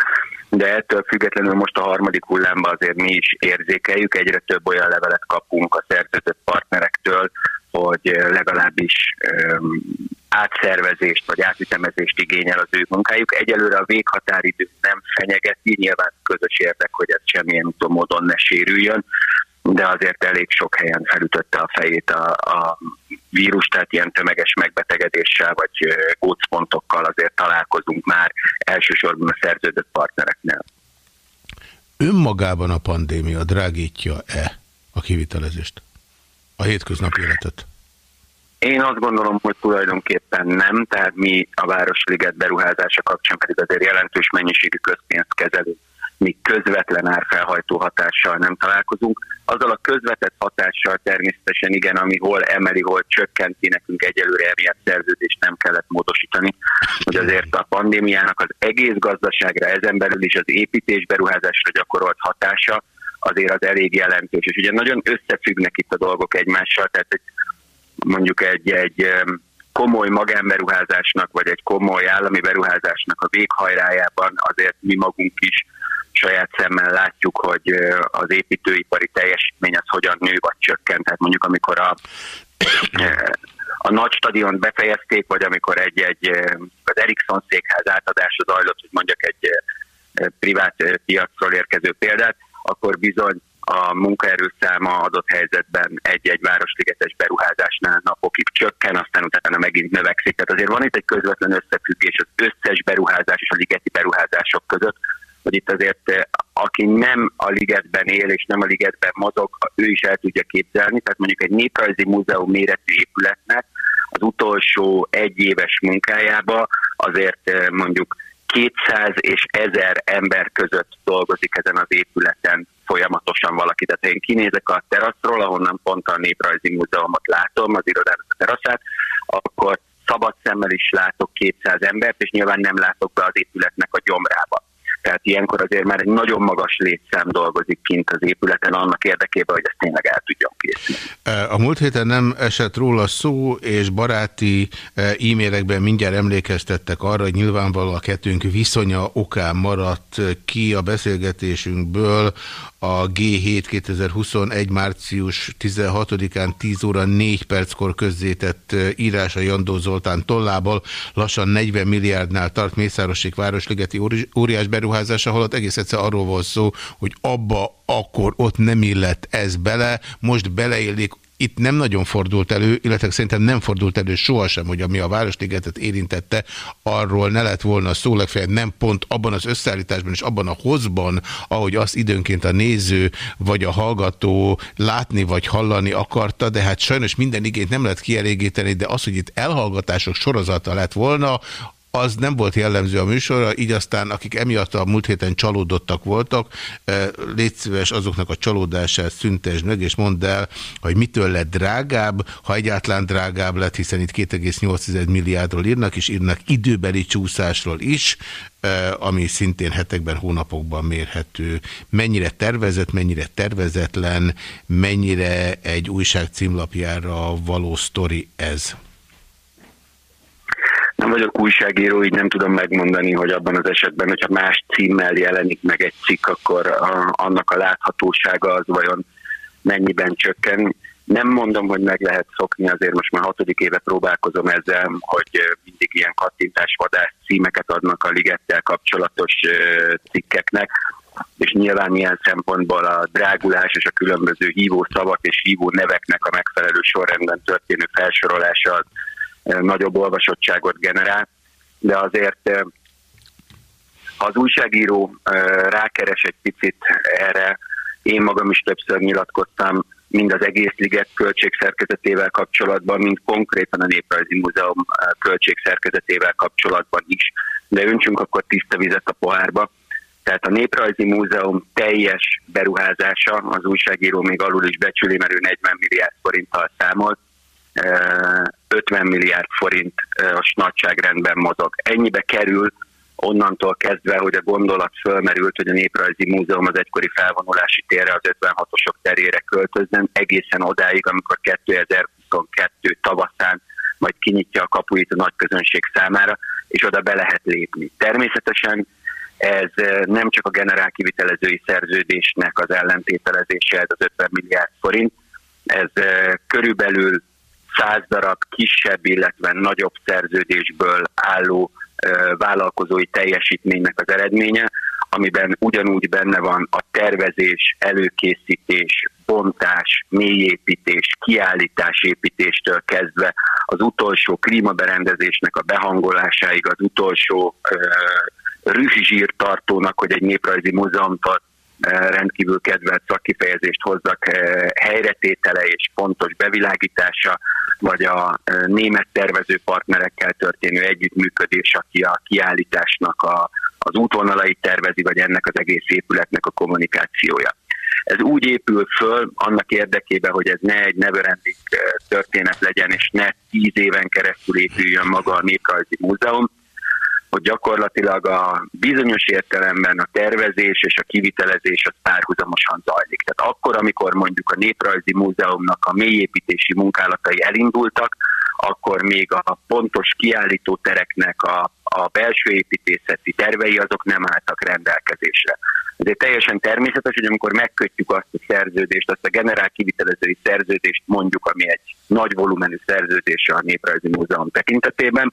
De ettől függetlenül most a harmadik hullámban azért mi is érzékeljük, egyre több olyan levelet kapunk a szerződött partnerektől, hogy legalábbis átszervezést vagy átütemezést igényel az ő munkájuk. Egyelőre a véghatáridő nem fenyegeti, nyilván közös érdek, hogy ez semmilyen módon ne sérüljön, de azért elég sok helyen felütötte a fejét a, a vírus, tehát ilyen tömeges megbetegedéssel vagy gócpontokkal azért találkozunk már elsősorban a szerződött partnereknél. Önmagában a pandémia drágítja-e a kivitelezést? A hétköznapi életet? Én azt gondolom, hogy tulajdonképpen nem, tehát mi a Városliget beruházása kapcsán pedig azért jelentős mennyiségű közpénzt kezelünk, mi közvetlen árfelhajtó hatással nem találkozunk. Azzal a közvetett hatással természetesen igen, ami hol emeli, hol csökkenti, nekünk egyelőre emiatt szerződést nem kellett módosítani, hogy azért a pandémiának az egész gazdaságra, ezen belül is az építés beruházásra gyakorolt hatása azért az elég jelentős. És ugye nagyon összefüggnek itt a dolgok egymással, tehát hogy mondjuk egy, egy komoly magánberuházásnak, vagy egy komoly állami beruházásnak a véghajrájában azért mi magunk is saját szemmel látjuk, hogy az építőipari teljesítmény az hogyan nő vagy csökkent. Tehát mondjuk amikor a, a nagy stadiont befejezték, vagy amikor egy, egy az Ericsson székház átadása zajlott, hogy mondjak egy privát piacról érkező példát, akkor bizony a munkaerőszáma adott helyzetben egy-egy városligetes beruházásnál napokig csökken, aztán utána megint növekszik. Tehát azért van itt egy közvetlen összefüggés az összes beruházás és a ligeti beruházások között, hogy itt azért eh, aki nem a ligetben él és nem a ligetben mozog, ő is el tudja képzelni. Tehát mondjuk egy néprajzi múzeum méretű épületnek az utolsó egy éves munkájába azért eh, mondjuk 200 és 1000 ember között dolgozik ezen az épületen folyamatosan valaki. Tehát én kinézek a teraszról, ahonnan pont a Néprajzi Múzeumot látom, az irodának a teraszát, akkor szabad szemmel is látok 200 embert, és nyilván nem látok be az épületnek a gyomrába. Tehát ilyenkor azért már egy nagyon magas létszám dolgozik kint az épületen annak érdekében, hogy ezt tényleg el tudjon készíteni. A múlt héten nem esett róla szó, és baráti e-mailekben mindjárt emlékeztettek arra, hogy nyilvánvalóan a kettőnk viszonya okán maradt ki a beszélgetésünkből a G7 2021. március 16-án 10 óra 4 perckor közzétett írása Jandó Zoltán tollából lassan 40 milliárdnál tart Mészárosék Városligeti óriás beruházása, holott egész egyszer arról volt szó, hogy abba akkor ott nem illett ez bele, most beleillik itt nem nagyon fordult elő, illetve szerintem nem fordult elő sohasem, hogy ami a Városligetet érintette, arról ne lett volna szó, legfeljebb nem pont abban az összeállításban és abban a hozban, ahogy azt időnként a néző vagy a hallgató látni vagy hallani akarta, de hát sajnos minden igényt nem lehet kielégíteni, de az, hogy itt elhallgatások sorozata lett volna, az nem volt jellemző a műsorra, így aztán akik emiatt a múlt héten csalódottak voltak, eh, légy szíves azoknak a csalódását szüntesd meg, és mondd el, hogy mitől lett drágább, ha egyáltalán drágább lett, hiszen itt 2,8 milliárdról írnak, és írnak időbeli csúszásról is, eh, ami szintén hetekben, hónapokban mérhető. Mennyire tervezett, mennyire tervezetlen, mennyire egy újság címlapjára való sztori ez? Nem vagyok újságíró, így nem tudom megmondani, hogy abban az esetben, hogyha más címmel jelenik meg egy cikk, akkor a, annak a láthatósága az vajon mennyiben csökken. Nem mondom, hogy meg lehet szokni, azért most már hatodik éve próbálkozom ezzel, hogy mindig ilyen kattintásvadász címeket adnak a ligettel kapcsolatos cikkeknek, és nyilván ilyen szempontból a drágulás és a különböző hívó szavak és hívó neveknek a megfelelő sorrendben történő felsorolása az nagyobb olvasottságot generál, de azért ha az újságíró rákeres egy picit erre, én magam is többször nyilatkoztam, mind az egész liget költségszerkezetével kapcsolatban, mind konkrétan a Néprajzi Múzeum költségszerkezetével kapcsolatban is. De öntsünk akkor tiszta vizet a pohárba. Tehát a Néprajzi Múzeum teljes beruházása, az újságíró még alul is becsüli, mert ő 40 milliárd forinttal számolt, 50 milliárd forint a nagyságrendben mozog. Ennyibe kerül onnantól kezdve, hogy a gondolat fölmerült, hogy a Néprajzi Múzeum az egykori felvonulási térre, az 56-osok terére költözzen, egészen odáig, amikor 2022 tavaszán majd kinyitja a kapuit a nagy közönség számára, és oda be lehet lépni. Természetesen ez nem csak a generál kivitelezői szerződésnek az ellentételezése, ez az 50 milliárd forint, ez körülbelül száz darab kisebb, illetve nagyobb szerződésből álló vállalkozói teljesítménynek az eredménye, amiben ugyanúgy benne van a tervezés, előkészítés, bontás, mélyépítés, kiállításépítéstől kezdve az utolsó klímaberendezésnek a behangolásáig, az utolsó uh, tartónak, hogy egy néprajzi múzeumtól rendkívül kedvelt szakkifejezést hozzak, helyretétele és pontos bevilágítása, vagy a német tervező partnerekkel történő együttműködés, aki a kiállításnak a, az útvonalait tervezi, vagy ennek az egész épületnek a kommunikációja. Ez úgy épül föl annak érdekében, hogy ez ne egy neverending történet legyen, és ne tíz éven keresztül épüljön maga a Néprajzi Múzeum, hogy gyakorlatilag a bizonyos értelemben a tervezés és a kivitelezés az párhuzamosan zajlik. Tehát akkor, amikor mondjuk a Néprajzi Múzeumnak a mélyépítési munkálatai elindultak, akkor még a pontos kiállító tereknek a, a belső építészeti tervei azok nem álltak rendelkezésre. Ezért teljesen természetes, hogy amikor megkötjük azt a szerződést, azt a generál kivitelezői szerződést mondjuk, ami egy nagy volumenű szerződése a Néprajzi Múzeum tekintetében,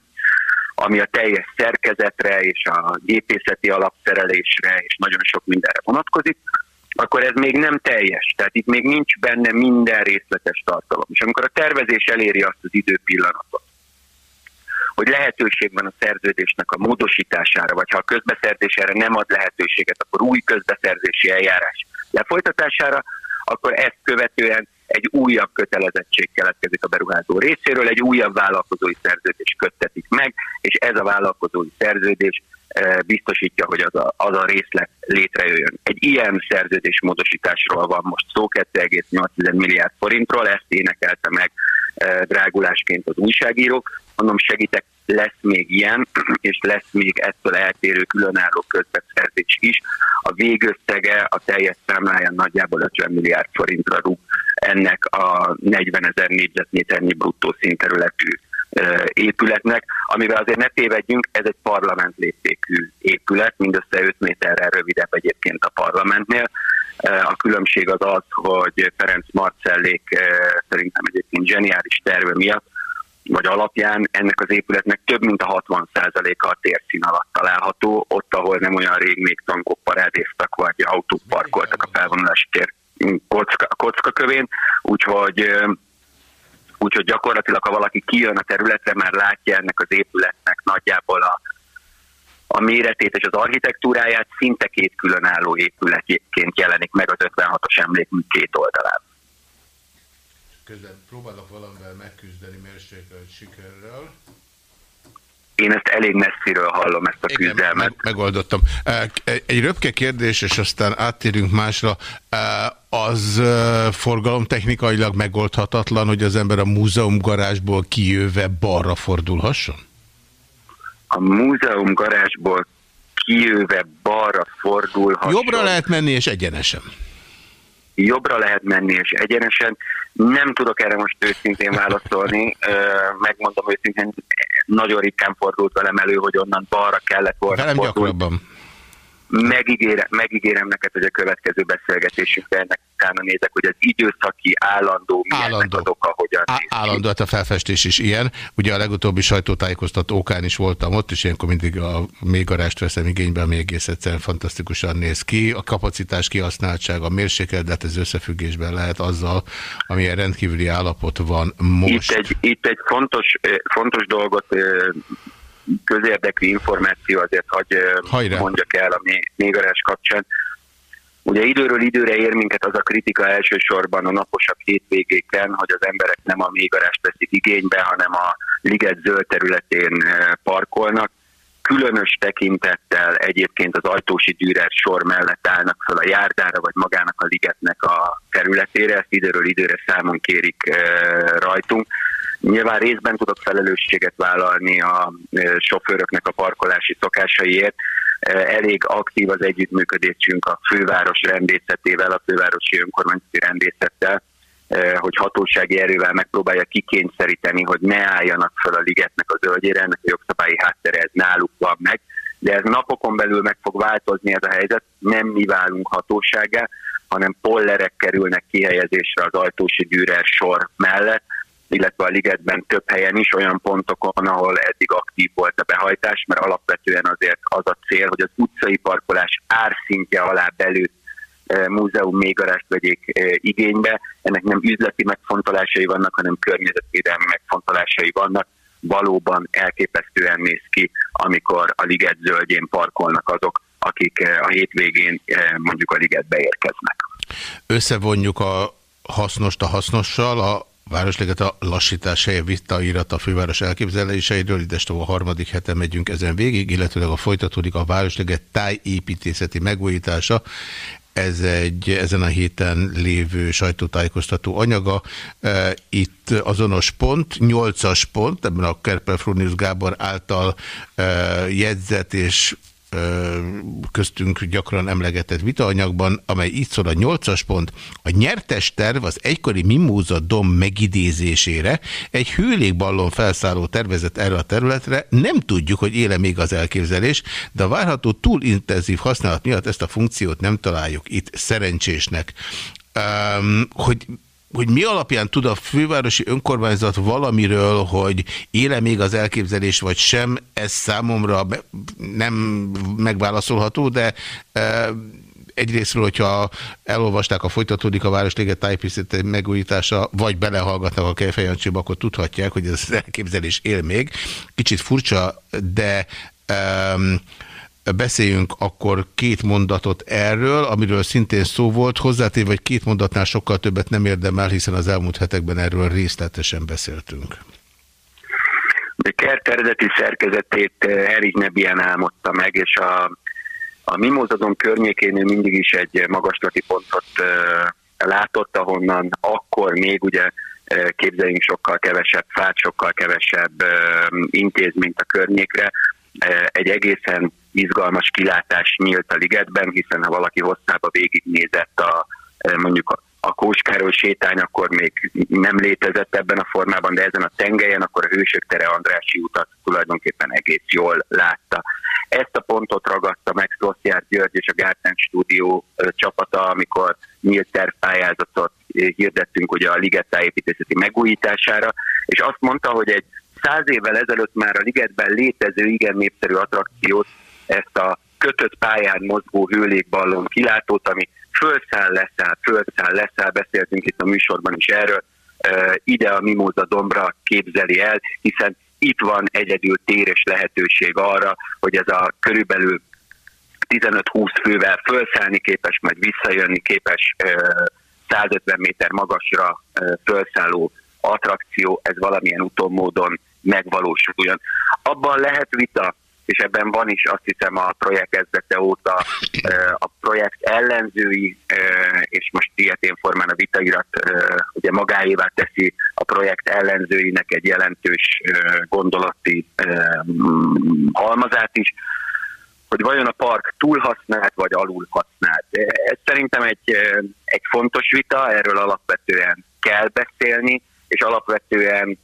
ami a teljes szerkezetre és a gépészeti alapszerelésre és nagyon sok mindenre vonatkozik, akkor ez még nem teljes. Tehát itt még nincs benne minden részletes tartalom. És amikor a tervezés eléri azt az időpillanatot, hogy lehetőség van a szerződésnek a módosítására, vagy ha a közbeszerzés erre nem ad lehetőséget, akkor új közbeszerzési eljárás lefolytatására, akkor ezt követően egy újabb kötelezettség keletkezik a beruházó részéről, egy újabb vállalkozói szerződés köttetik meg, és ez a vállalkozói szerződés eh, biztosítja, hogy az a, az a részlet létrejöjjön. Egy ilyen szerződésmódosításról van most szó, 2,8 milliárd forintról, ezt énekelte meg eh, drágulásként az újságírók. Mondom, segítek, lesz még ilyen, és lesz még ettől eltérő különálló közbeszerzés is. A végösszege, a teljes számlája nagyjából 50 milliárd forintra rúg ennek a 40 ezer négyzetméternyi bruttó színterületű épületnek, amivel azért ne tévedjünk, ez egy parlament léptékű épület, mindössze 5 méterrel rövidebb egyébként a parlamentnél. A különbség az az, hogy Ferenc Marcellék szerintem egyébként zseniális terve miatt, vagy alapján ennek az épületnek több mint a 60%-a a térszín alatt található, ott, ahol nem olyan rég még tankok parádéztak, vagy autók parkoltak a felvonulási tér kocka, kocka kövén, úgyhogy Úgyhogy gyakorlatilag, ha valaki kijön a területre, már látja ennek az épületnek nagyjából a, a méretét és az architektúráját, szinte két különálló épületként jelenik meg az 56-os emlékmű két oldalán. Közben próbálok valamivel megküzdeni mérsékelt sikerrel. Én ezt elég messziről hallom, ezt a Igen, küzdelmet. Meg, megoldottam. Egy röpke kérdés, és aztán áttérünk másra. Az forgalomtechnikailag megoldhatatlan, hogy az ember a múzeum garázsból kijöve balra fordulhasson? A múzeum garázsból kijöve balra fordulhasson. Jobbra lehet menni, és egyenesen jobbra lehet menni és egyenesen. Nem tudok erre most őszintén válaszolni, megmondom őszintén, nagyon ritkán fordult velem elő, hogy onnan balra kellett volna Velem gyakrabban. Megígérem, megígérem neked, hogy a következő beszélgetésünkre ennek utána nézek, hogy az időszaki állandó, állandó. az oka, hogyan Á, Állandó, hát a felfestés is ilyen. Ugye a legutóbbi sajtótájékoztató okán is voltam ott, és ilyenkor mindig a mégarást veszem igénybe, ami egész egyszerűen fantasztikusan néz ki. A kapacitás kihasználtság, a mérséklet, de hát ez összefüggésben lehet azzal, amilyen rendkívüli állapot van most. Itt egy, itt egy fontos, fontos dolgot közérdekű információ azért, hogy Hajrá. mondjak el a mégarás kapcsán. Ugye időről időre ér minket az a kritika elsősorban a naposabb hétvégéken, hogy az emberek nem a mégarást veszik igénybe, hanem a liget zöld területén parkolnak. Különös tekintettel egyébként az Ajtósi Dürer sor mellett állnak fel a járdára, vagy magának a ligetnek a területére, ezt időről időre számon kérik rajtunk. Nyilván részben tudok felelősséget vállalni a sofőröknek a parkolási szokásaiért. Elég aktív az együttműködésünk a főváros rendészetével, a fővárosi önkormányzati rendészettel, hogy hatósági erővel megpróbálja kikényszeríteni, hogy ne álljanak fel a ligetnek a zöldjére, ennek a jogszabályi háttere ez náluk van meg, de ez napokon belül meg fog változni ez a helyzet, nem mi válunk hatóságá, hanem pollerek kerülnek kihelyezésre az ajtósi gyűrer sor mellett, illetve a ligetben több helyen is olyan pontokon, ahol eddig aktív volt a behajtás, mert alapvetően azért az a cél, hogy az utcai parkolás árszintje alá belül e, múzeum mégarást vegyék e, igénybe. Ennek nem üzleti megfontolásai vannak, hanem környezetvédelmi megfontolásai vannak. Valóban elképesztően néz ki, amikor a liget zöldjén parkolnak azok, akik e, a hétvégén mondjuk a ligetbe érkeznek. Összevonjuk a hasznost a hasznossal, a Városleget a lassítás helye írat a főváros elképzeléseiről, a harmadik heten megyünk ezen végig, illetőleg a folytatódik a Városleget tájépítészeti megújítása. Ez egy ezen a héten lévő sajtótájékoztató anyaga. E, itt azonos pont, nyolcas pont, ebben a Kerpel Frunius Gábor által e, jegyzet és köztünk gyakran emlegetett vitaanyagban, amely így szól a nyolcas pont. A nyertes terv az egykori Mimóza dom megidézésére egy hőlégballon felszálló tervezet erre a területre. Nem tudjuk, hogy éle még az elképzelés, de a várható túl intenzív használat miatt ezt a funkciót nem találjuk itt szerencsésnek. Um, hogy hogy mi alapján tud a fővárosi önkormányzat valamiről, hogy éle még az elképzelés, vagy sem, ez számomra nem megválaszolható, de e, egyrésztről, hogyha elolvasták a Folytatódik a Városléget tájépészete megújítása, vagy belehallgatnak a Kejfejancsiba, akkor tudhatják, hogy ez az elképzelés él még. Kicsit furcsa, de... E, beszéljünk akkor két mondatot erről, amiről szintén szó volt, hozzátéve, hogy két mondatnál sokkal többet nem érdemel, hiszen az elmúlt hetekben erről részletesen beszéltünk. A kert eredeti szerkezetét eh, Erik Nebian álmodta meg, és a, a Mimózadon környékénél mindig is egy magaslati pontot uh, látott, ahonnan akkor még ugye uh, képzeljünk sokkal kevesebb fát, sokkal kevesebb intézményt a környékre, egy egészen izgalmas kilátás nyílt a ligetben, hiszen ha valaki hosszába végignézett a, mondjuk a a Kóskároly sétány akkor még nem létezett ebben a formában, de ezen a tengelyen akkor a Hősök tere Andrási utat tulajdonképpen egész jól látta. Ezt a pontot ragadta meg Szoszjár György és a Gártán stúdió csapata, amikor nyílt tervpályázatot hirdettünk ugye a liget építészeti megújítására, és azt mondta, hogy egy száz évvel ezelőtt már a ligetben létező igen népszerű attrakciót, ezt a kötött pályán mozgó hőlégballon kilátót, ami fölszáll, leszáll, fölszáll, leszáll, beszéltünk itt a műsorban is erről, ide a Mimóza dombra képzeli el, hiszen itt van egyedül téres lehetőség arra, hogy ez a körülbelül 15-20 fővel felszállni képes, majd visszajönni képes 150 méter magasra felszálló attrakció, ez valamilyen úton megvalósuljon. Abban lehet vita, és ebben van is azt hiszem a projekt kezdete óta a projekt ellenzői, és most ilyetén formán a vitairat ugye magáévá teszi a projekt ellenzőinek egy jelentős gondolati halmazát is, hogy vajon a park túlhasznált vagy alul használt. Ez szerintem egy, egy fontos vita, erről alapvetően kell beszélni, és alapvetően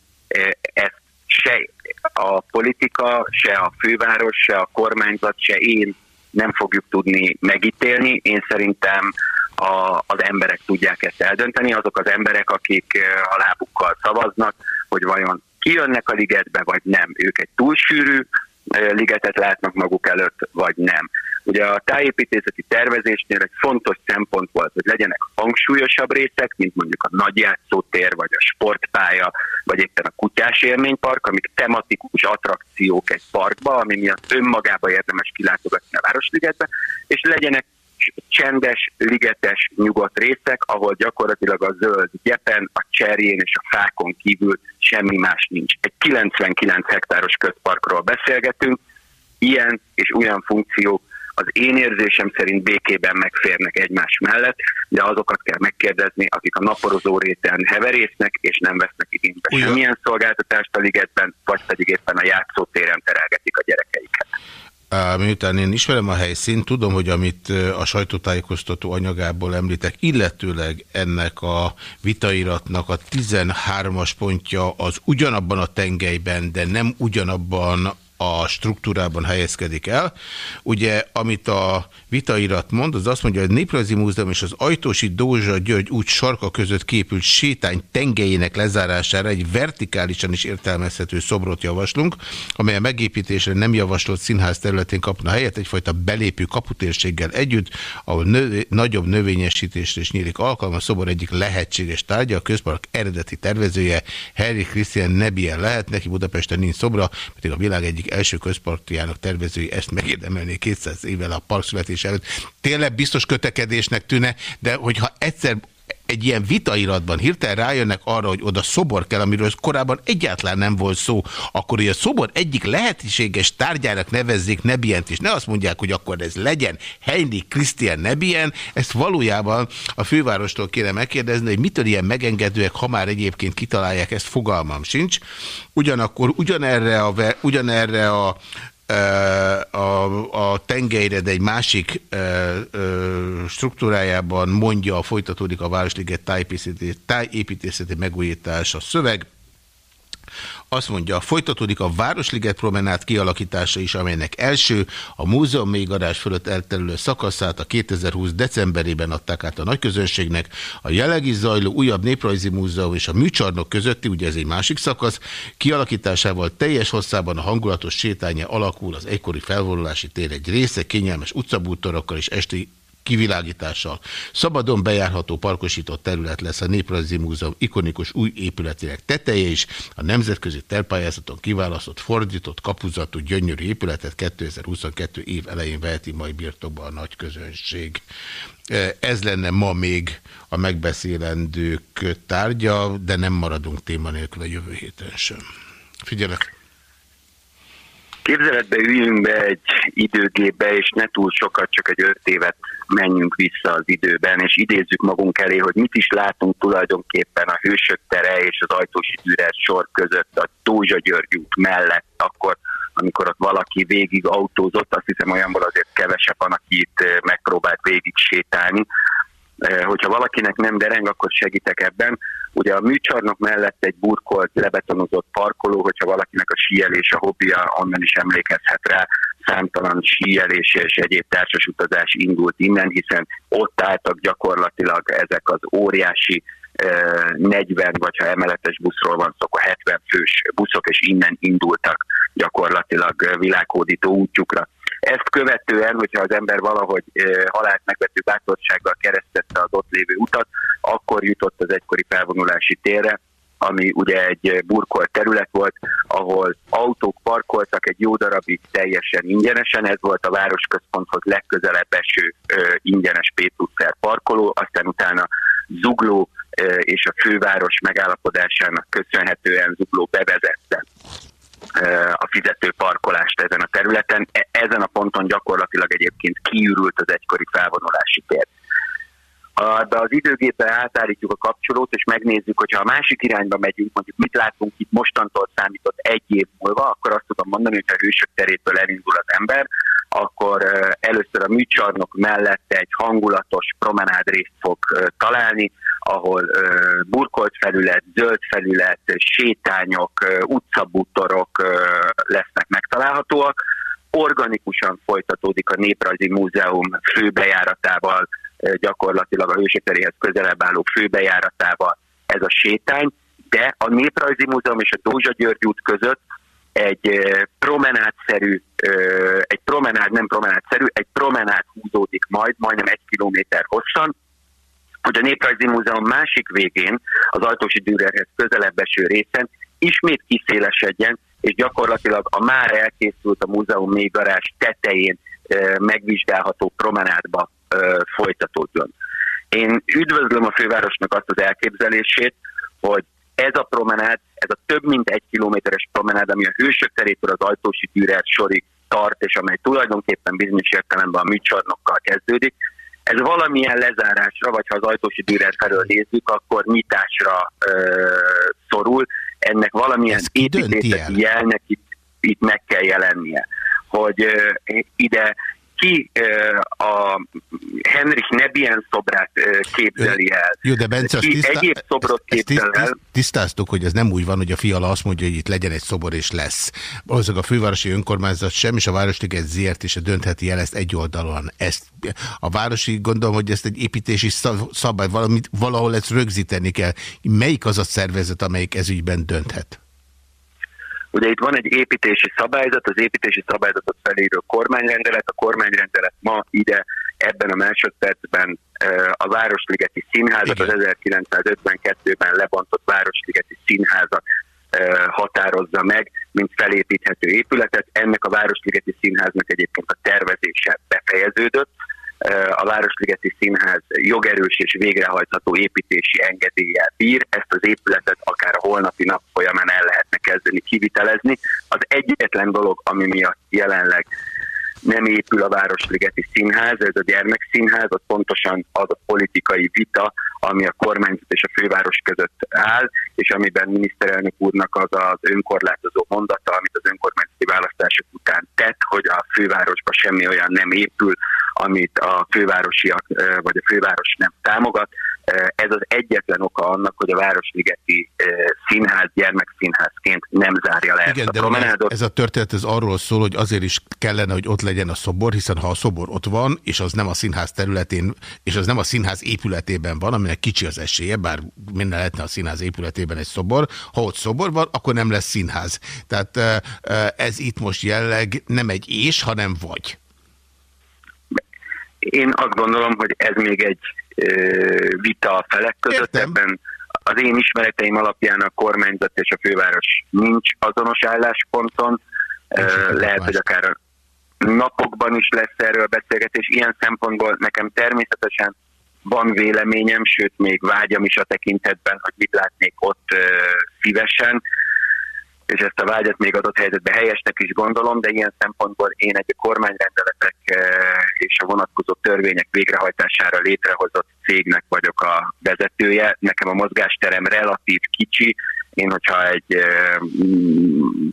ezt se a politika, se a főváros, se a kormányzat, se én nem fogjuk tudni megítélni. Én szerintem a, az emberek tudják ezt eldönteni, azok az emberek, akik a lábukkal szavaznak, hogy vajon kijönnek a ligetbe, vagy nem. Ők egy túlsűrű ligetet látnak maguk előtt, vagy nem. Ugye a tájépítészeti tervezésnél egy fontos szempont volt, hogy legyenek hangsúlyosabb részek, mint mondjuk a nagyjátszótér, vagy a sportpálya, vagy éppen a kutyás élménypark, amik tematikus attrakciók egy parkba, ami miatt önmagába érdemes kilátogatni a Városligetbe, és legyenek csendes, ligetes, nyugodt részek, ahol gyakorlatilag a zöld gyepen, a cserjén és a fákon kívül semmi más nincs. Egy 99 hektáros közparkról beszélgetünk, ilyen és olyan funkciók az én érzésem szerint békében megférnek egymás mellett, de azokat kell megkérdezni, akik a naporozó réten heverésznek, és nem vesznek igénybe semmilyen szolgáltatást a ligetben, vagy pedig éppen a játszótéren terelgetik a gyerekeiket. Miután én ismerem a helyszínt, tudom, hogy amit a sajtótájékoztató anyagából említek, illetőleg ennek a vitairatnak a 13-as pontja az ugyanabban a tengelyben, de nem ugyanabban a struktúrában helyezkedik el. Ugye, amit a vitairat mond, az azt mondja, hogy a Néprajzi Múzeum és az Ajtósi Dózsa György út sarka között képült sétány tengelyének lezárására egy vertikálisan is értelmezhető szobrot javaslunk, amely a megépítésre nem javasolt színház területén kapna helyet, egyfajta belépő kaputérséggel együtt, ahol növ nagyobb növényesítésre is nyílik alkalma. A szobor egyik lehetséges tárgya, a közpark eredeti tervezője Harry Christian Nebien lehet, neki Budapesten nincs szobra, pedig a világ egyik első közparkjának tervezői ezt megérdemelné 200 évvel a parkszületés előtt. Tényleg biztos kötekedésnek tűne, de hogyha egyszer egy ilyen vitairatban hirtelen rájönnek arra, hogy oda szobor kell, amiről korábban egyáltalán nem volt szó, akkor hogy a szobor egyik lehetséges tárgyának nevezzék Nebient, és ne azt mondják, hogy akkor ez legyen Heini Christian Nebien, ezt valójában a fővárostól kéne megkérdezni, hogy mitől ilyen megengedőek, ha már egyébként kitalálják, ezt fogalmam sincs. Ugyanakkor ugyanerre a, ugyanerre a a, a tengelyre, de egy másik struktúrájában mondja, folytatódik a Városliget tájépítészeti megújítása szöveg. Azt mondja, folytatódik a Városliget promenát kialakítása is, amelynek első a múzeum még fölött elterülő szakaszát a 2020 decemberében adták át a nagyközönségnek. A jelenlegi zajló újabb néprajzi múzeum és a műcsarnok közötti, ugye ez egy másik szakasz, kialakításával teljes hosszában a hangulatos sétánya alakul az egykori felvonulási tér egy része, kényelmes utcabútorokkal és esti kivilágítással. Szabadon bejárható parkosított terület lesz a Néprajzi Múzeum ikonikus új épületének teteje is. A nemzetközi terpályázaton kiválasztott, fordított, kapuzatú, gyönyörű épületet 2022 év elején veheti majd birtokba a nagy közönség. Ez lenne ma még a megbeszélendők tárgya, de nem maradunk téma nélkül a jövő héten sem. Figyelek! Képzeletbe üljünk be egy időgépbe, és ne túl sokat, csak egy öt évet menjünk vissza az időben, és idézzük magunk elé, hogy mit is látunk tulajdonképpen a Hősök tere és az Ajtósi Dürer sor között a Tózsa György út mellett, akkor amikor ott valaki végig autózott, azt hiszem olyanból azért kevesebb van, aki itt eh, megpróbált végig sétálni. Eh, hogyha valakinek nem dereng, akkor segítek ebben. Ugye a műcsarnok mellett egy burkolt, lebetonozott parkoló, hogyha valakinek a síelés a hobbija, onnan is emlékezhet rá, számtalan síelés és egyéb társasutazás indult innen, hiszen ott álltak gyakorlatilag ezek az óriási 40 vagy ha emeletes buszról van szó, akkor 70 fős buszok, és innen indultak gyakorlatilag világhódító útjukra. Ezt követően, hogyha az ember valahogy halált megvető bátorsággal keresztette az ott lévő utat, akkor jutott az egykori felvonulási térre, ami ugye egy burkolt terület volt, ahol autók parkoltak egy jó darabig teljesen ingyenesen, ez volt a városközponthoz legközelebb eső ingyenes Pétuszer parkoló, aztán utána Zugló és a főváros megállapodásának köszönhetően Zugló bevezette a fizető parkolást ezen a területen. E, ezen a ponton gyakorlatilag egyébként kiürült az egykori felvonulási tér. De az időgépbe átállítjuk a kapcsolót, és megnézzük, hogyha a másik irányba megyünk, mondjuk mit látunk itt mostantól számított egy év múlva, akkor azt tudom mondani, hogy ha hősök terétől elindul az ember, akkor először a műcsarnok mellett egy hangulatos promenádrészt fog találni, ahol burkolt felület, zöld felület, sétányok, utcabútorok lesznek megtalálhatóak. Organikusan folytatódik a Néprajzi Múzeum főbejáratával, gyakorlatilag a Hősökeréhez közelebb álló főbejáratával ez a sétány, de a Néprajzi Múzeum és a Dózsa György út között egy promenádszerű, egy promenád, nem promenádszerű, egy promenád húzódik majd, majdnem egy kilométer hosszan, hogy a Néprajzi Múzeum másik végén, az Ajtósi Dürerhez közelebb eső részen ismét kiszélesedjen, és gyakorlatilag a már elkészült a múzeum mélygarázs tetején megvizsgálható promenádba folytatódjon. Én üdvözlöm a fővárosnak azt az elképzelését, hogy ez a promenád, ez a több mint egy kilométeres promenád, ami a Hősök terétől az Ajtósi Dürer sorig tart, és amely tulajdonképpen bizonyos értelemben a műcsarnokkal kezdődik, ez valamilyen lezárásra, vagy ha az ajtósi dűrer felől nézzük, akkor nyitásra ö, szorul. Ennek valamilyen építészeti jelnek itt, itt meg kell jelennie, hogy ö, ide ki a Henrik Nebien szobrát képzeli el. Jó, de Bence, azt tisztá... egyéb szobrot képzel el. Tisztáztuk, hogy ez nem úgy van, hogy a fiala azt mondja, hogy itt legyen egy szobor és lesz. Valószínűleg a fővárosi önkormányzat sem, és a Városliget ZRT is döntheti el ezt egy oldalon. Ezt a városi gondolom, hogy ezt egy építési szabály, valamit, valahol ezt rögzíteni kell. Melyik az a szervezet, amelyik ezügyben dönthet? Ugye itt van egy építési szabályzat, az építési szabályzatot felírő kormányrendelet, a kormányrendelet ma ide ebben a másodpercben a Városligeti Színházat, az 1952-ben lebontott Városligeti Színházat határozza meg, mint felépíthető épületet. Ennek a Városligeti Színháznak egyébként a tervezése befejeződött, a Városligeti Színház jogerős és végrehajtható építési engedéllyel bír. Ezt az épületet akár a holnapi nap folyamán el lehetne kezdeni kivitelezni. Az egyetlen dolog, ami miatt jelenleg nem épül a Városligeti Színház, ez a gyermekszínház, az pontosan az a politikai vita, ami a kormányzat és a főváros között áll, és amiben miniszterelnök úrnak az az önkorlátozó mondata, amit az önkormányzati választások után tett, hogy a fővárosban semmi olyan nem épül, amit a fővárosiak vagy a főváros nem támogat. Ez az egyetlen oka annak, hogy a Városligeti Színház gyermekszínházként nem zárja le Igen, ezt a promenádot. Ez a történet ez arról szól, hogy azért is kellene, hogy ott legyen a szobor, hiszen ha a szobor ott van, és az nem a színház területén, és az nem a színház épületében van, aminek kicsi az esélye, bár minden lehetne a színház épületében egy szobor, ha ott szobor van, akkor nem lesz színház. Tehát ez itt most jelleg nem egy és, hanem vagy. Én azt gondolom, hogy ez még egy vita a felek között. Értem. Ebben az én ismereteim alapján a kormányzat és a főváros nincs azonos állásponton. Lehet, hogy akár a napokban is lesz erről beszélgetés. Ilyen szempontból nekem természetesen van véleményem, sőt még vágyam is a tekintetben, hogy mit látnék ott szívesen és ezt a vágyat még adott helyzetben helyesnek is gondolom, de ilyen szempontból én egy kormányrendeletek eh, és a vonatkozó törvények végrehajtására létrehozott cégnek vagyok a vezetője. Nekem a mozgásterem relatív kicsi, én, hogyha egy eh, mm,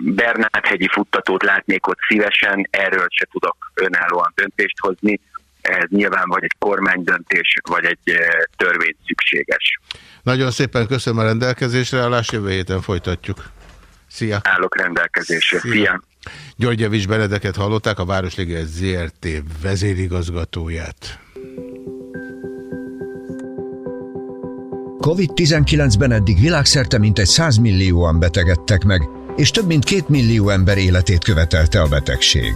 Bernát-hegyi futtatót látnék ott szívesen, erről se tudok önállóan döntést hozni. Ez nyilván vagy egy kormánydöntés, vagy egy eh, törvény szükséges. Nagyon szépen köszönöm a rendelkezésre, a jövő héten folytatjuk. Szia! Állok rendelkezésre. Szia! Szia. György Javis Benedeket hallották, a Városliges ZRT vezérigazgatóját. COVID-19-ben eddig világszerte mintegy 100 millióan betegedtek meg, és több mint két millió ember életét követelte a betegség.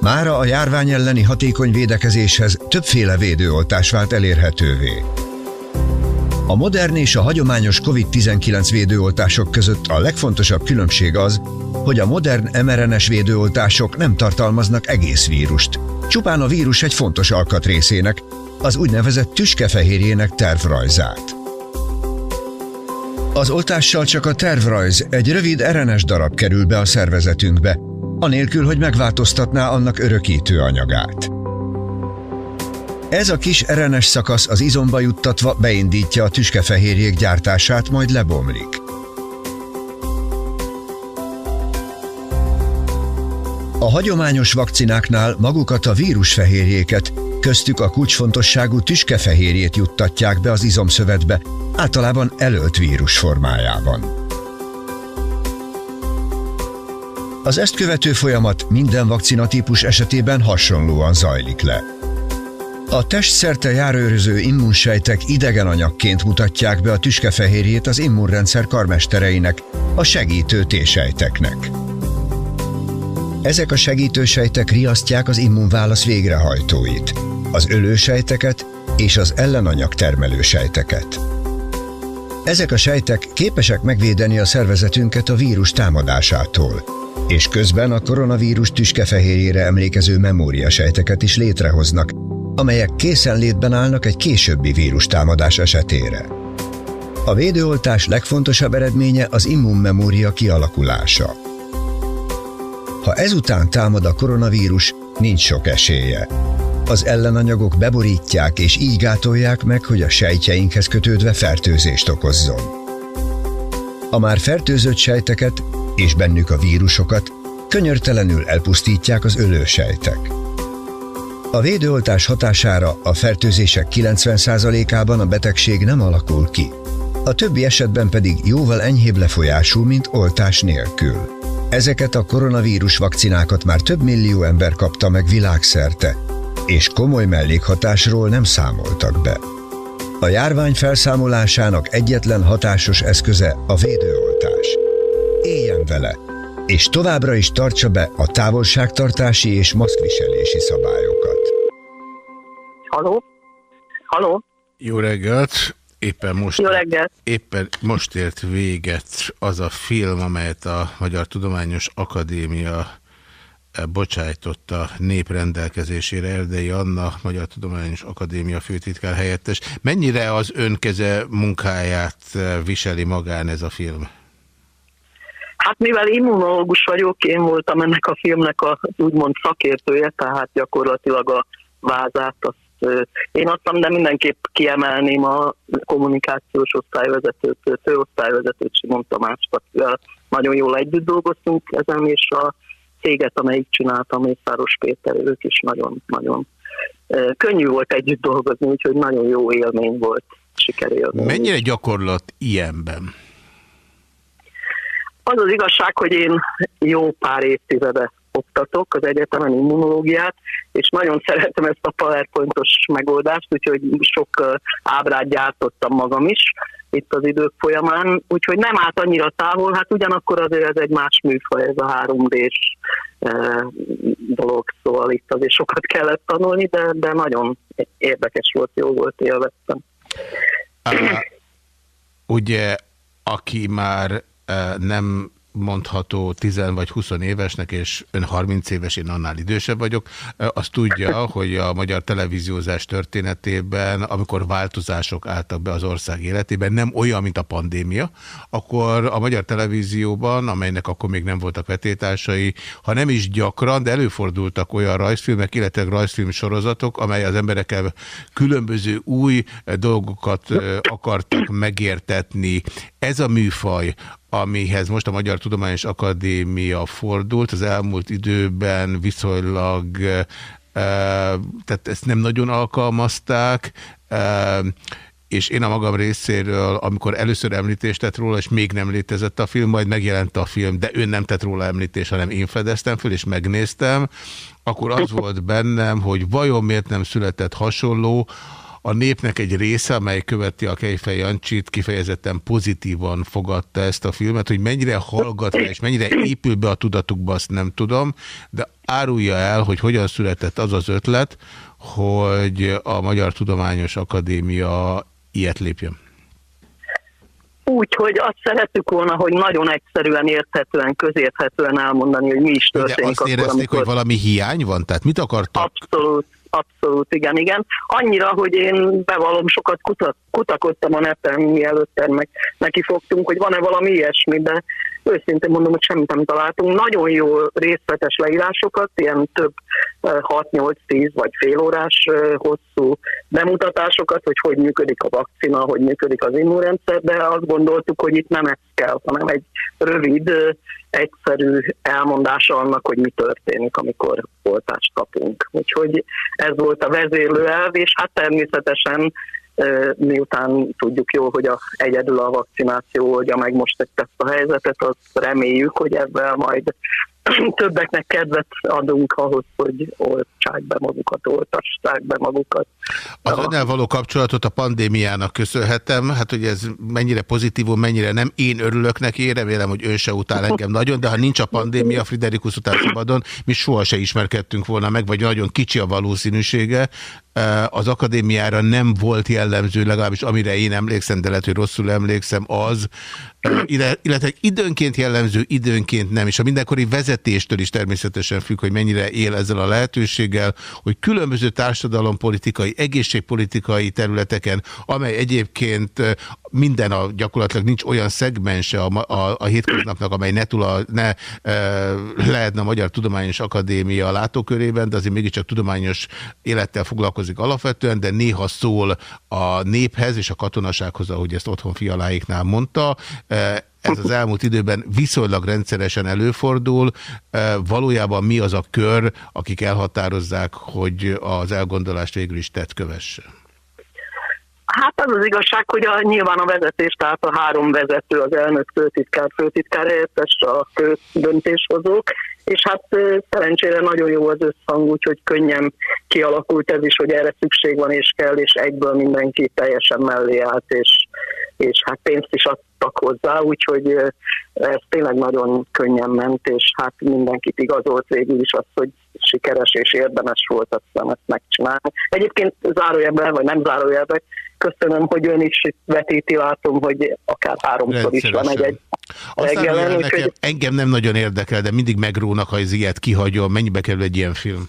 Mára a járvány elleni hatékony védekezéshez többféle védőoltás vált elérhetővé. A modern és a hagyományos COVID-19 védőoltások között a legfontosabb különbség az, hogy a modern mRNS védőoltások nem tartalmaznak egész vírust. Csupán a vírus egy fontos alkatrészének, az úgynevezett tüskefehérjének tervrajzát. Az oltással csak a tervrajz, egy rövid RNS darab kerül be a szervezetünkbe, anélkül, hogy megváltoztatná annak örökítő anyagát. Ez a kis RNS szakasz az izomba juttatva beindítja a tüskefehérjék gyártását, majd lebomlik. A hagyományos vakcináknál magukat a vírusfehérjéket, köztük a kulcsfontosságú tüskefehérjét juttatják be az izomszövetbe, általában elölt vírus formájában. Az ezt követő folyamat minden vakcinatípus esetében hasonlóan zajlik le. A testszerte járőröző immunsejtek idegen anyagként mutatják be a tüskefehérjét az immunrendszer karmestereinek, a segítő T-sejteknek. Ezek a segítősejtek riasztják az immunválasz végrehajtóit, az ölősejteket és az ellenanyag termelő sejteket. Ezek a sejtek képesek megvédeni a szervezetünket a vírus támadásától, és közben a koronavírus tüskefehérjére emlékező memóriasejteket is létrehoznak, amelyek készenlétben állnak egy későbbi vírustámadás esetére. A védőoltás legfontosabb eredménye az immunmemória kialakulása. Ha ezután támad a koronavírus, nincs sok esélye. Az ellenanyagok beborítják és így gátolják meg, hogy a sejtjeinkhez kötődve fertőzést okozzon. A már fertőzött sejteket és bennük a vírusokat könyörtelenül elpusztítják az ölősejtek. A védőoltás hatására a fertőzések 90%-ában a betegség nem alakul ki. A többi esetben pedig jóval enyhébb lefolyású, mint oltás nélkül. Ezeket a koronavírus vakcinákat már több millió ember kapta meg világszerte, és komoly mellékhatásról nem számoltak be. A járvány felszámolásának egyetlen hatásos eszköze a védőoltás. Éljen vele, és továbbra is tartsa be a távolságtartási és maszkviselési szabályokat. Haló? Haló? Jó reggelt! Éppen most, Jó reggelt! Éppen most ért véget az a film, amelyet a Magyar Tudományos Akadémia eh, bocsájtotta néprendelkezésére Erdei Anna, Magyar Tudományos Akadémia főtitkár helyettes. Mennyire az önkeze munkáját eh, viseli magán ez a film? Hát mivel immunológus vagyok, én voltam ennek a filmnek a úgymond szakértője, tehát gyakorlatilag a vázát azt én adtam, de mindenképp kiemelném a kommunikációs osztályvezetőt, főosztályvezetőt Simon Tamást, akivel nagyon jól együtt dolgoztunk ezen, és a céget, amelyik csinálta Mészáros Péter, ők is nagyon-nagyon könnyű volt együtt dolgozni, úgyhogy nagyon jó élmény volt, sikerélmény. Mennyire gyakorlat ilyenben? Az az igazság, hogy én jó pár évtizede oktatok az egyetemen immunológiát, és nagyon szeretem ezt a PowerPointos megoldást, úgyhogy sok ábrát gyártottam magam is itt az idők folyamán, úgyhogy nem állt annyira távol, hát ugyanakkor azért ez egy más műfaj, ez a 3D-s dolog, szóval itt azért sokat kellett tanulni, de, de nagyon érdekes volt, jó volt, élveztem. Uh, ugye, aki már nem mondható 10 vagy 20 évesnek, és ön 30 éves, én annál idősebb vagyok, azt tudja, hogy a magyar televíziózás történetében, amikor változások álltak be az ország életében, nem olyan, mint a pandémia, akkor a magyar televízióban, amelynek akkor még nem voltak vetétársai, ha nem is gyakran, de előfordultak olyan rajzfilmek, illetve rajzfilm sorozatok, amely az emberekkel különböző új dolgokat akartak megértetni. Ez a műfaj, amihez most a Magyar Tudományos Akadémia fordult, az elmúlt időben viszonylag, tehát ezt nem nagyon alkalmazták, és én a magam részéről, amikor először említést tett róla, és még nem létezett a film, majd megjelent a film, de ő nem tett róla említést, hanem én fedeztem föl, és megnéztem, akkor az volt bennem, hogy vajon miért nem született hasonló, a népnek egy része, amely követi a Kejfej Jancsit, kifejezetten pozitívan fogadta ezt a filmet, hogy mennyire hallgat rá, és mennyire épül be a tudatukba, azt nem tudom, de árulja el, hogy hogyan született az az ötlet, hogy a Magyar Tudományos Akadémia ilyet lépjen. úgy, hogy azt szerettük volna, hogy nagyon egyszerűen, érthetően, közérthetően elmondani, hogy mi is történik. De azt érezték, akkor, amikor... hogy valami hiány van? Tehát mit akartak? Abszolút. Abszolút, igen, igen. Annyira, hogy én bevallom, sokat kutat, kutakodtam a neten, mielőtt meg neki fogtunk, hogy van-e valami ilyesmi, de őszintén mondom, hogy semmit nem találtunk. Nagyon jó részletes leírásokat, ilyen több 6-8-10 vagy félórás hosszú bemutatásokat, hogy hogy működik a vakcina, hogy működik az immunrendszer, de azt gondoltuk, hogy itt nem ez kell, hanem egy rövid, egyszerű elmondása annak, hogy mi történik, amikor oltást kapunk. Úgyhogy ez volt a vezérlő elv, és hát természetesen miután tudjuk jó, hogy a, egyedül a vakcináció oldja meg most ezt a helyzetet, azt reméljük, hogy ebben majd többeknek kedvet adunk ahhoz, hogy oltsák be magukat, oltassák be magukat. Az önnel való kapcsolatot a pandémiának köszönhetem, hát hogy ez mennyire pozitívum, mennyire nem. Én örülök neki, remélem, hogy ön se utál engem nagyon, de ha nincs a pandémia, Friderikus után szabadon, mi soha se ismerkedtünk volna meg, vagy nagyon kicsi a valószínűsége az akadémiára nem volt jellemző, legalábbis amire én emlékszem, de lehet, hogy rosszul emlékszem, az, illetve időnként jellemző, időnként nem, és a mindenkori vezetéstől is természetesen függ, hogy mennyire él ezzel a lehetőséggel, hogy különböző társadalompolitikai, egészségpolitikai területeken, amely egyébként minden a gyakorlatilag nincs olyan szegmense a, a, a hétköznapnak, amely ne, tula, ne e, lehetne a Magyar Tudományos Akadémia látókörében, de azért mégiscsak tudományos élettel foglalkozik alapvetően, de néha szól a néphez és a katonasághoz, ahogy ezt otthon fialáiknál mondta. Ez az elmúlt időben viszonylag rendszeresen előfordul. Valójában mi az a kör, akik elhatározzák, hogy az elgondolást végül is tett kövesse? Hát az az igazság, hogy a, nyilván a vezetés, tehát a három vezető, az elnök, főtitkár, főtitkár helyettes, a fő döntéshozók, és hát szerencsére nagyon jó az összhang, úgyhogy könnyen kialakult ez is, hogy erre szükség van és kell, és egyből mindenki teljesen mellé állt, és, és hát pénzt is adtak hozzá, úgyhogy ez tényleg nagyon könnyen ment, és hát mindenkit igazolt végül is az, hogy sikeres és érdemes volt azt ezt megcsinálni. Egyébként zárójelben, vagy nem zárójelben, köszönöm, hogy ön is vetíti, látom, hogy akár háromszor is van egy, egy reggelen. Nekem, hogy... Engem nem nagyon érdekel, de mindig megrónak, ha ez ilyet kihagyom. Mennyibe kerül egy ilyen film?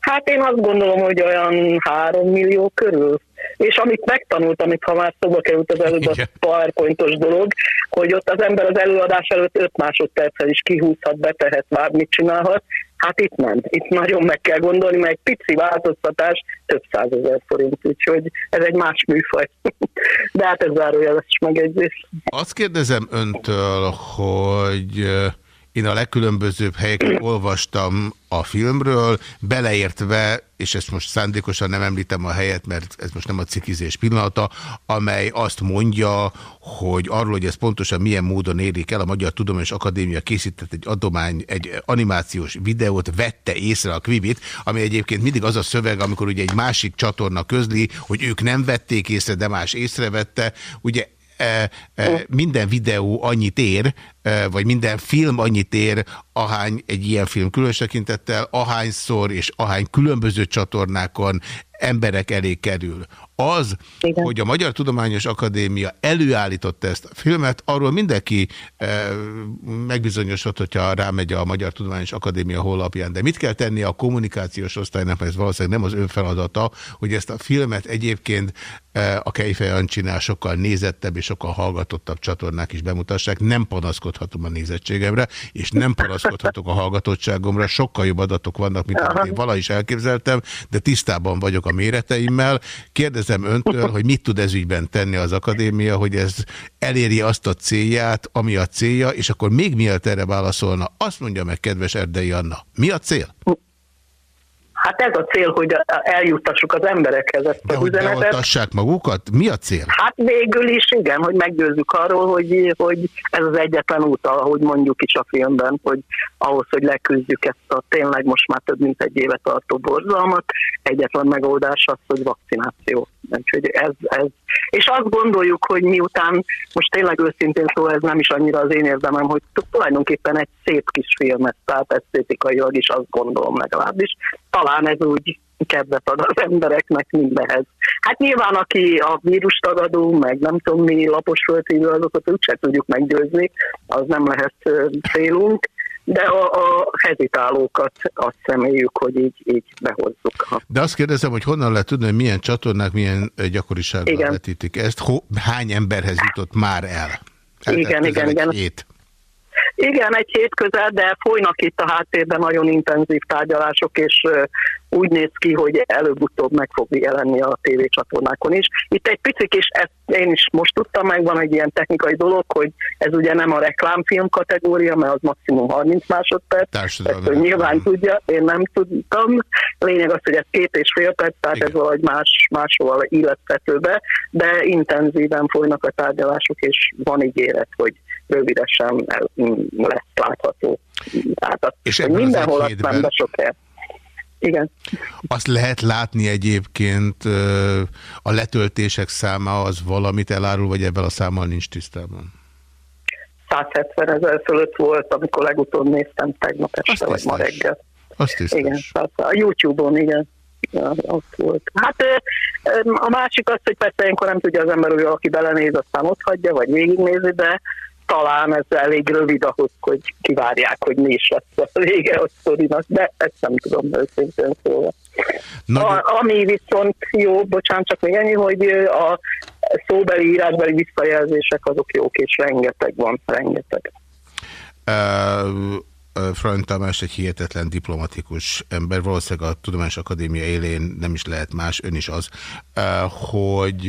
Hát én azt gondolom, hogy olyan három millió körül. És amit megtanult, amit ha már szóba került az előbb a powerpointos dolog, hogy ott az ember az előadás előtt 5 másodperccel is kihúzhat, betehet, bármit csinálhat, Hát itt nem. Itt nagyon meg kell gondolni, mert egy pici változtatás több százezer forint, úgyhogy ez egy más műfaj. De hát ez zárójeles megjegyzés. Azt kérdezem öntől, hogy én a legkülönbözőbb helyeken olvastam a filmről, beleértve, és ezt most szándékosan nem említem a helyet, mert ez most nem a cikizés pillanata, amely azt mondja, hogy arról, hogy ez pontosan milyen módon érik el, a Magyar Tudományos Akadémia készített egy adomány, egy animációs videót, vette észre a Quibit, ami egyébként mindig az a szöveg, amikor ugye egy másik csatorna közli, hogy ők nem vették észre, de más észrevette. Ugye minden videó annyit ér, vagy minden film annyit ér, ahány egy ilyen film különös tekintettel, ahányszor és ahány különböző csatornákon emberek elé kerül. Az, Igen. hogy a Magyar Tudományos Akadémia előállította ezt a filmet, arról mindenki e, megbizonyosodott, hogyha rámegy a Magyar Tudományos Akadémia honlapján. De mit kell tenni a kommunikációs osztálynak, mert ez valószínűleg nem az ön feladata, hogy ezt a filmet egyébként e, a Kejfej Ancsinál sokkal nézettebb és sokkal hallgatottabb csatornák is bemutassák. Nem panaszkodhatom a nézettségemre, és nem panaszkodhatok a hallgatottságomra. Sokkal jobb adatok vannak, mint amit én valahogy is elképzeltem, de tisztában vagyok a méreteimmel. Kérdezem kérdezem öntől, hogy mit tud ez ügyben tenni az akadémia, hogy ez eléri azt a célját, ami a célja, és akkor még mielőtt erre válaszolna, azt mondja meg, kedves Erdei Anna, mi a cél? Hát ez a cél, hogy eljuttassuk az emberekhez ezt De az hogy üzenetet. magukat? Mi a cél? Hát végül is igen, hogy meggyőzzük arról, hogy, hogy ez az egyetlen út, ahogy mondjuk is a filmben, hogy ahhoz, hogy leküzdjük ezt a tényleg most már több mint egy éve tartó borzalmat, egyetlen megoldás az, hogy vakcináció. Úgyhogy ez, ez. És azt gondoljuk, hogy miután, most tényleg őszintén szó, ez nem is annyira az én érdemem, hogy tulajdonképpen egy szép kis filmet, tehát esztétikailag is azt gondolom legalábbis. Talán ez úgy kedvet ad az embereknek mindenhez. Hát nyilván, aki a vírus tagadó, meg nem tudom mi, lapos földhívő, azokat úgyse tudjuk meggyőzni, az nem lehet célunk, de a, a hezitálókat azt személyük, hogy így, így behozzuk. De azt kérdezem, hogy honnan lehet tudni, hogy milyen csatornák, milyen gyakorisággal vetítik ezt, hány emberhez jutott már el? Igen, igen, igen. Hét. Igen, egy hét közel, de folynak itt a háttérben nagyon intenzív tárgyalások, és úgy néz ki, hogy előbb-utóbb meg fog jelenni a tévécsatornákon is. Itt egy picit is, ezt én is most tudtam meg, van egy ilyen technikai dolog, hogy ez ugye nem a reklámfilm kategória, mert az maximum 30 másodperc. Ezt nyilván tudja, én nem tudtam. Lényeg az, hogy ez két és fél perc, tehát Igen. ez valahogy más, máshol illesztetőbe, de intenzíven folynak a tárgyalások, és van ígéret, hogy rövidesen lesz látható. Tehát és hogy mindenhol azt nem, de sok el. Igen. Azt lehet látni egyébként a letöltések száma az valamit elárul, vagy ebben a számmal nincs tisztában? 170 ezer fölött volt, amikor legutóbb néztem tegnap este, vagy ma reggel. Azt is. Igen, a YouTube-on, igen. Ja, volt. Hát a másik az, hogy persze ilyenkor nem tudja az ember, hogy valaki belenéz, aztán ott hagyja, vagy végignézi, de talán ez elég rövid ahhoz, hogy kivárják, hogy mi is lesz a vége a sztorinak, de ezt nem tudom őszintén szólva. A, ami viszont jó, bocsánat, csak még ennyi, hogy a szóbeli, írásbeli visszajelzések azok jók, és rengeteg van, rengeteg. Uh, Frany Tamás egy hihetetlen diplomatikus ember, valószínűleg a Tudományos Akadémia élén nem is lehet más, ön is az, hogy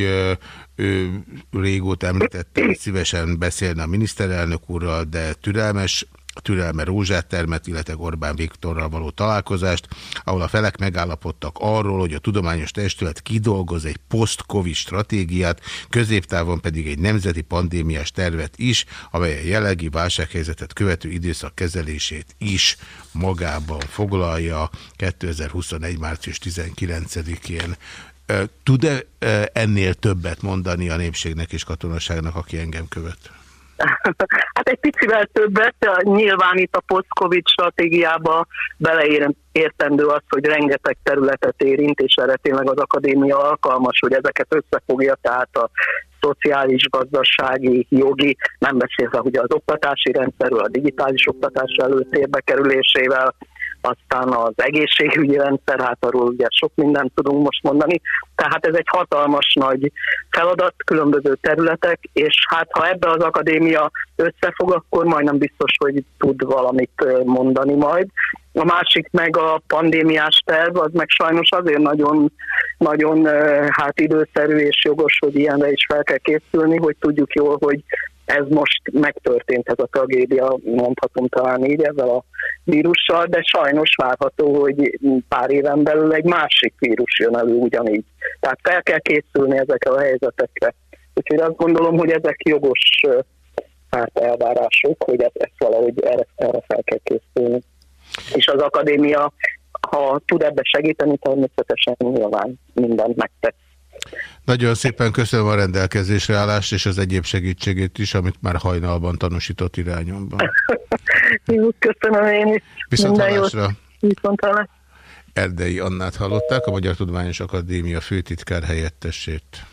ő régóta említette, szívesen beszélne a miniszterelnök úrral, de türelmes, türelme rózsát termet, illetve Orbán Viktorral való találkozást, ahol a felek megállapodtak arról, hogy a tudományos testület kidolgoz egy post-covid stratégiát, középtávon pedig egy nemzeti pandémiás tervet is, amely a jelenlegi válsághelyzetet követő időszak kezelését is magában foglalja 2021. március 19-én. Tud-e ennél többet mondani a népségnek és katonaságnak, aki engem követ? Hát egy picivel többet, nyilván itt a post-covid stratégiába beleértendő az, hogy rengeteg területet érint, és erre tényleg az akadémia alkalmas, hogy ezeket összefogja, tehát a szociális, gazdasági, jogi, nem beszélve ugye az oktatási rendszerről, a digitális oktatás előtérbe kerülésével, aztán az egészségügyi rendszer, hát arról ugye sok mindent tudunk most mondani, tehát ez egy hatalmas nagy feladat, különböző területek, és hát ha ebbe az akadémia összefog, akkor majdnem biztos, hogy tud valamit mondani majd. A másik meg a pandémiás terv, az meg sajnos azért nagyon, nagyon hát időszerű és jogos, hogy ilyenre is fel kell készülni, hogy tudjuk jól, hogy ez most megtörtént, ez a tragédia, mondhatom talán így ezzel a vírussal, de sajnos várható, hogy pár éven belül egy másik vírus jön elő ugyanígy. Tehát fel kell készülni ezekre a helyzetekre. Úgyhogy azt gondolom, hogy ezek jogos hát elvárások, hogy ezt, ezt valahogy erre, erre fel kell készülni. És az akadémia, ha tud ebbe segíteni, természetesen nyilván mindent megtesz. Nagyon szépen köszönöm a rendelkezésre állást és az egyéb segítségét is, amit már hajnalban tanúsított irányomban. Jó, köszönöm én is. Viszont hallásra. Viszont hallásra. Erdei Annát hallották, a Magyar Tudományos Akadémia főtitkár helyettesét.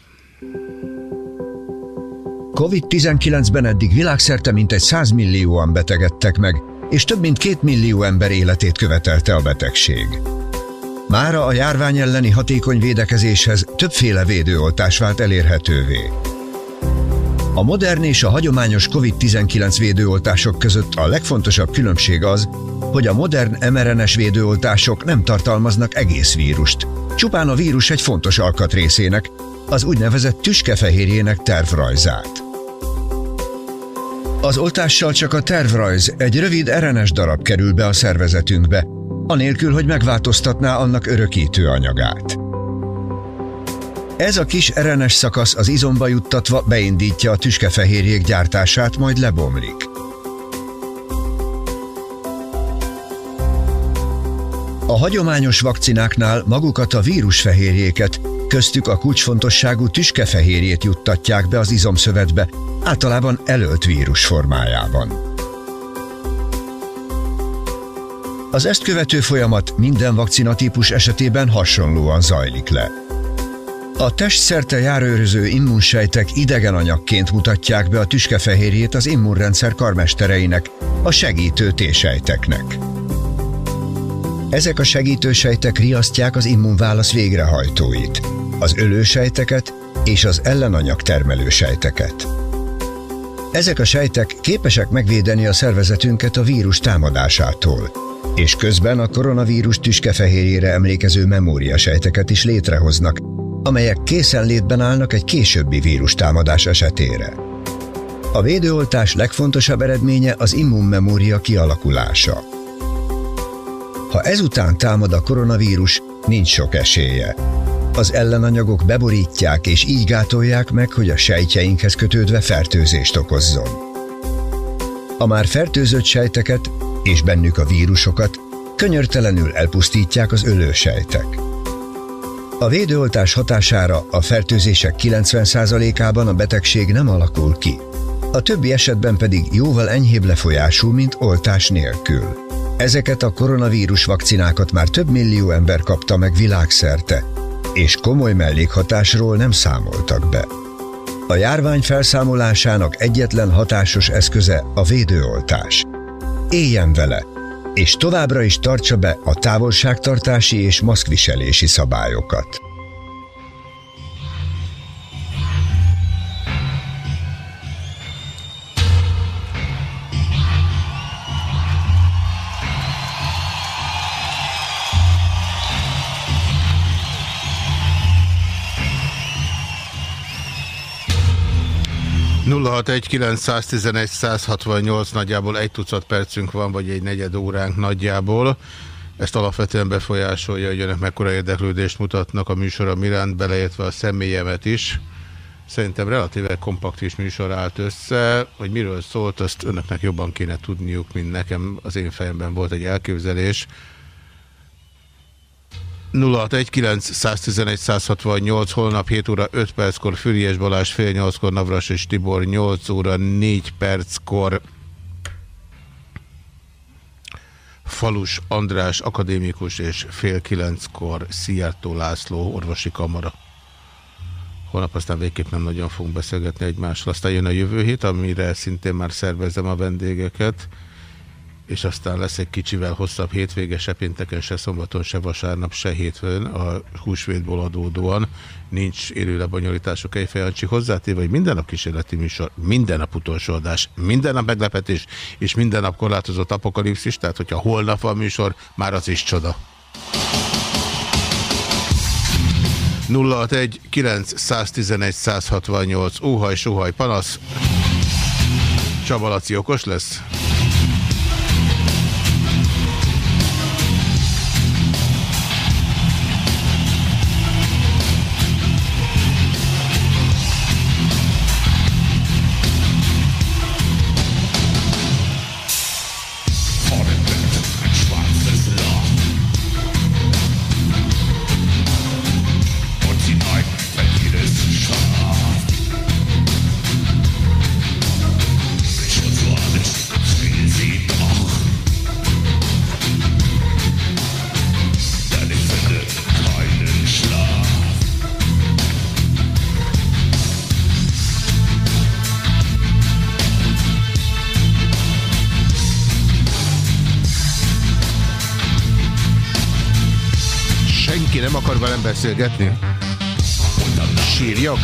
COVID-19-ben eddig világszerte mintegy 100 millióan betegedtek meg, és több mint két millió ember életét követelte a betegség. Mára a járvány elleni hatékony védekezéshez többféle védőoltás vált elérhetővé. A modern és a hagyományos COVID-19 védőoltások között a legfontosabb különbség az, hogy a modern mRNS védőoltások nem tartalmaznak egész vírust, csupán a vírus egy fontos alkatrészének, az úgynevezett tüskefehérjének tervrajzát. Az oltással csak a tervrajz, egy rövid RNS darab kerül be a szervezetünkbe, anélkül, hogy megváltoztatná annak örökítő anyagát. Ez a kis RNS szakasz az izomba juttatva beindítja a tüskefehérjék gyártását, majd lebomlik. A hagyományos vakcináknál magukat a vírusfehérjéket, köztük a kulcsfontosságú tüskefehérjét juttatják be az izomszövetbe, általában elölt vírus formájában. Az ezt követő folyamat minden vakcinatípus esetében hasonlóan zajlik le. A testszerte járőröző immunsejtek idegen anyagként mutatják be a tüskefehérjét az immunrendszer karmestereinek, a segítő T-sejteknek. Ezek a segítősejtek riasztják az immunválasz végrehajtóit, az ölősejteket és az ellenanyag termelő sejteket. Ezek a sejtek képesek megvédeni a szervezetünket a vírus támadásától, és közben a koronavírus tüskefehérjére emlékező memóriasejteket is létrehoznak, amelyek készenlétben állnak egy későbbi vírustámadás esetére. A védőoltás legfontosabb eredménye az immunmemória kialakulása. Ha ezután támad a koronavírus, nincs sok esélye. Az ellenanyagok beborítják és így gátolják meg, hogy a sejtjeinkhez kötődve fertőzést okozzon. A már fertőzött sejteket és bennük a vírusokat könyörtelenül elpusztítják az ölősejtek. A védőoltás hatására a fertőzések 90%-ában a betegség nem alakul ki, a többi esetben pedig jóval enyhébb lefolyású, mint oltás nélkül. Ezeket a koronavírus vakcinákat már több millió ember kapta meg világszerte, és komoly mellékhatásról nem számoltak be. A járvány felszámolásának egyetlen hatásos eszköze a védőoltás. Éljen vele, és továbbra is tartsa be a távolságtartási és maszkviselési szabályokat. 061 nagyjából egy tucat percünk van, vagy egy negyed óránk nagyjából. Ezt alapvetően befolyásolja, hogy önök mekkora érdeklődést mutatnak a műsora miránt, beleértve a személyemet is. Szerintem relatíve kompakt is műsor állt össze, hogy miről szólt, azt önöknek jobban kéne tudniuk, mint nekem. Az én fejemben volt egy elképzelés. 061 holnap 7 óra 5 perckor Füriás Balázs fél 8-kor Navras és Tibor 8 óra 4 perckor Falus András akadémikus és fél 9-kor Szijjártó László orvosi kamara. Holnap aztán végképp nem nagyon fogunk beszélgetni egymással. Aztán jön a jövő hét, amire szintén már szervezem a vendégeket és aztán lesz egy kicsivel hosszabb hétvége, se pénteken, se szombaton, se vasárnap, se hétfőn a húsvétból adódóan nincs élő lebonyolítások egy fejancsi hozzátéve, hogy minden nap kísérleti műsor, minden nap utolsó adás, minden nap meglepetés, és minden nap korlátozott apokalipszis, tehát hogyha holnap van műsor, már az is csoda. 061 911 168 óhaj, sohaj, panasz. Csabalaci okos lesz? Beszélgetni? Sírjak?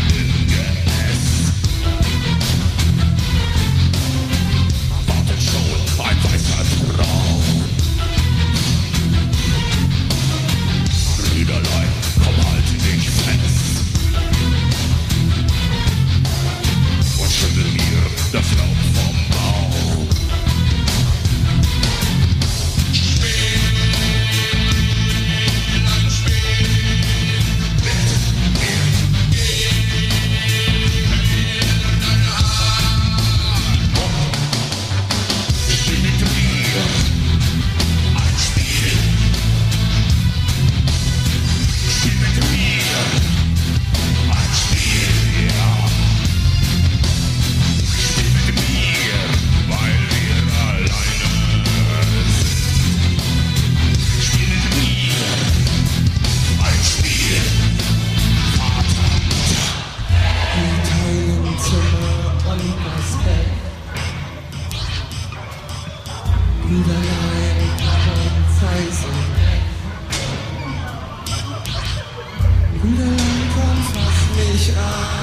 Brüderlein, komm, fass mich an.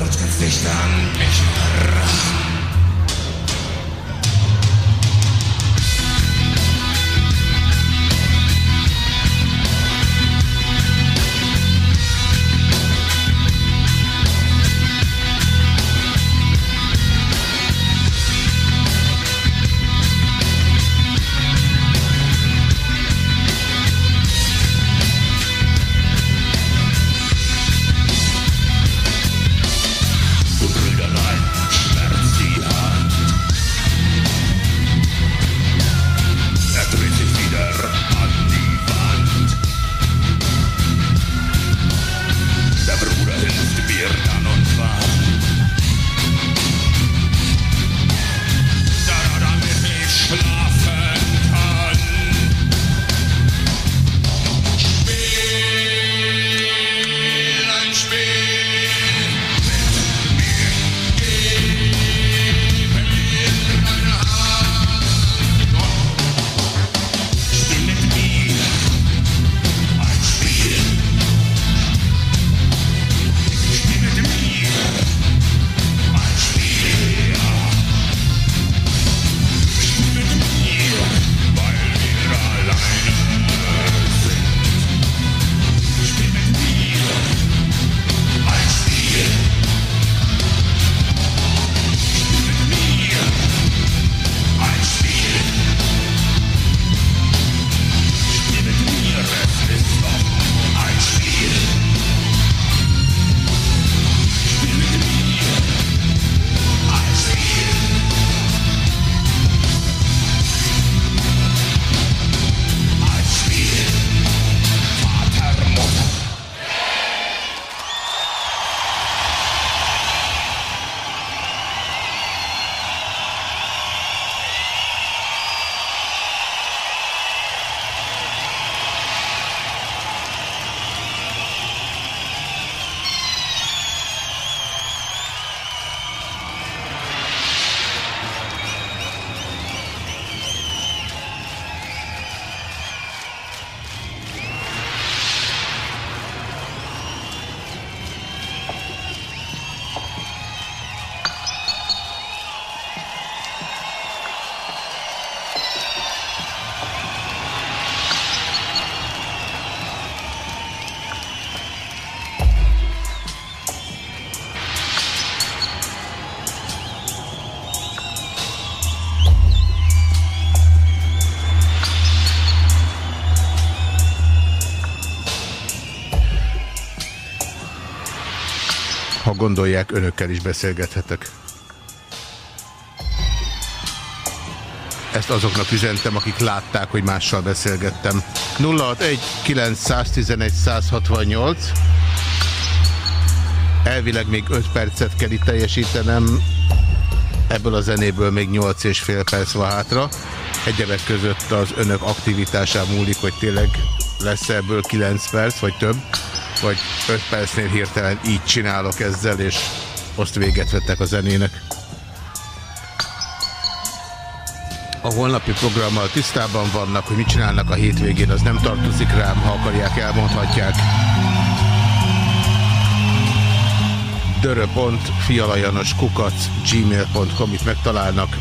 Rutsch kannst dich an mich ran. Gondolják, önökkel is beszélgethetek. Ezt azoknak üzentem, akik látták, hogy mással beszélgettem. 061 911 168 Elvileg még 5 percet kell itt teljesítenem, ebből a zenéből még 8 és fél perc van hátra. Egyebek között az önök aktivitásán múlik, hogy tényleg lesz ebből 9 perc, vagy több, vagy 5 percnél hirtelen így csinálok ezzel, és azt véget vettek a zenének. A holnapi programmal tisztában vannak, hogy mit csinálnak a hétvégén, az nem tartozik rám, ha akarják, elmondhatják. dörö.fialajanoskukac gmail.com itt megtalálnak.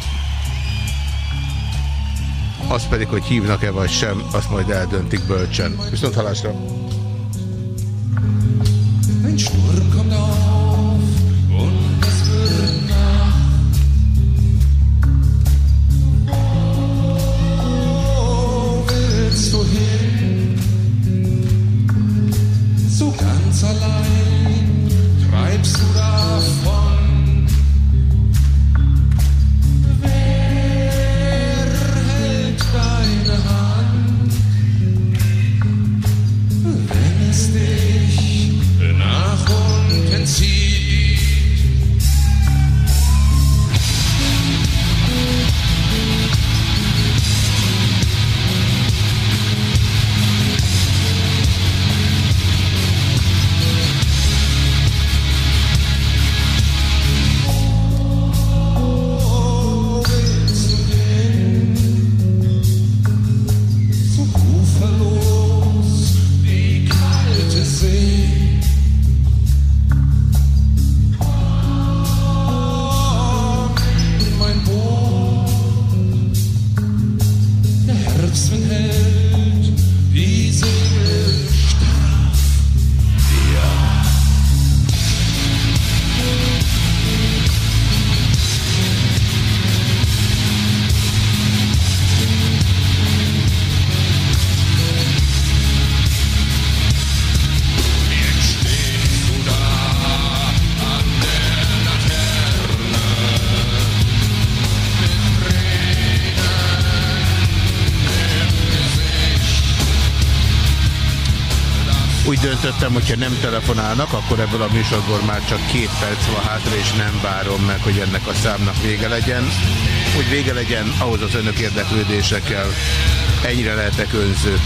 Az pedig, hogy hívnak-e vagy sem, azt majd eldöntik bölcsen. Viszont halásra! Kommt auf döntöttem, hogyha nem telefonálnak, akkor ebből a műsorból már csak két perc van hátra, és nem várom meg, hogy ennek a számnak vége legyen. Hogy vége legyen, ahhoz az önök érdeklődése kell. Ennyire lehetek önző.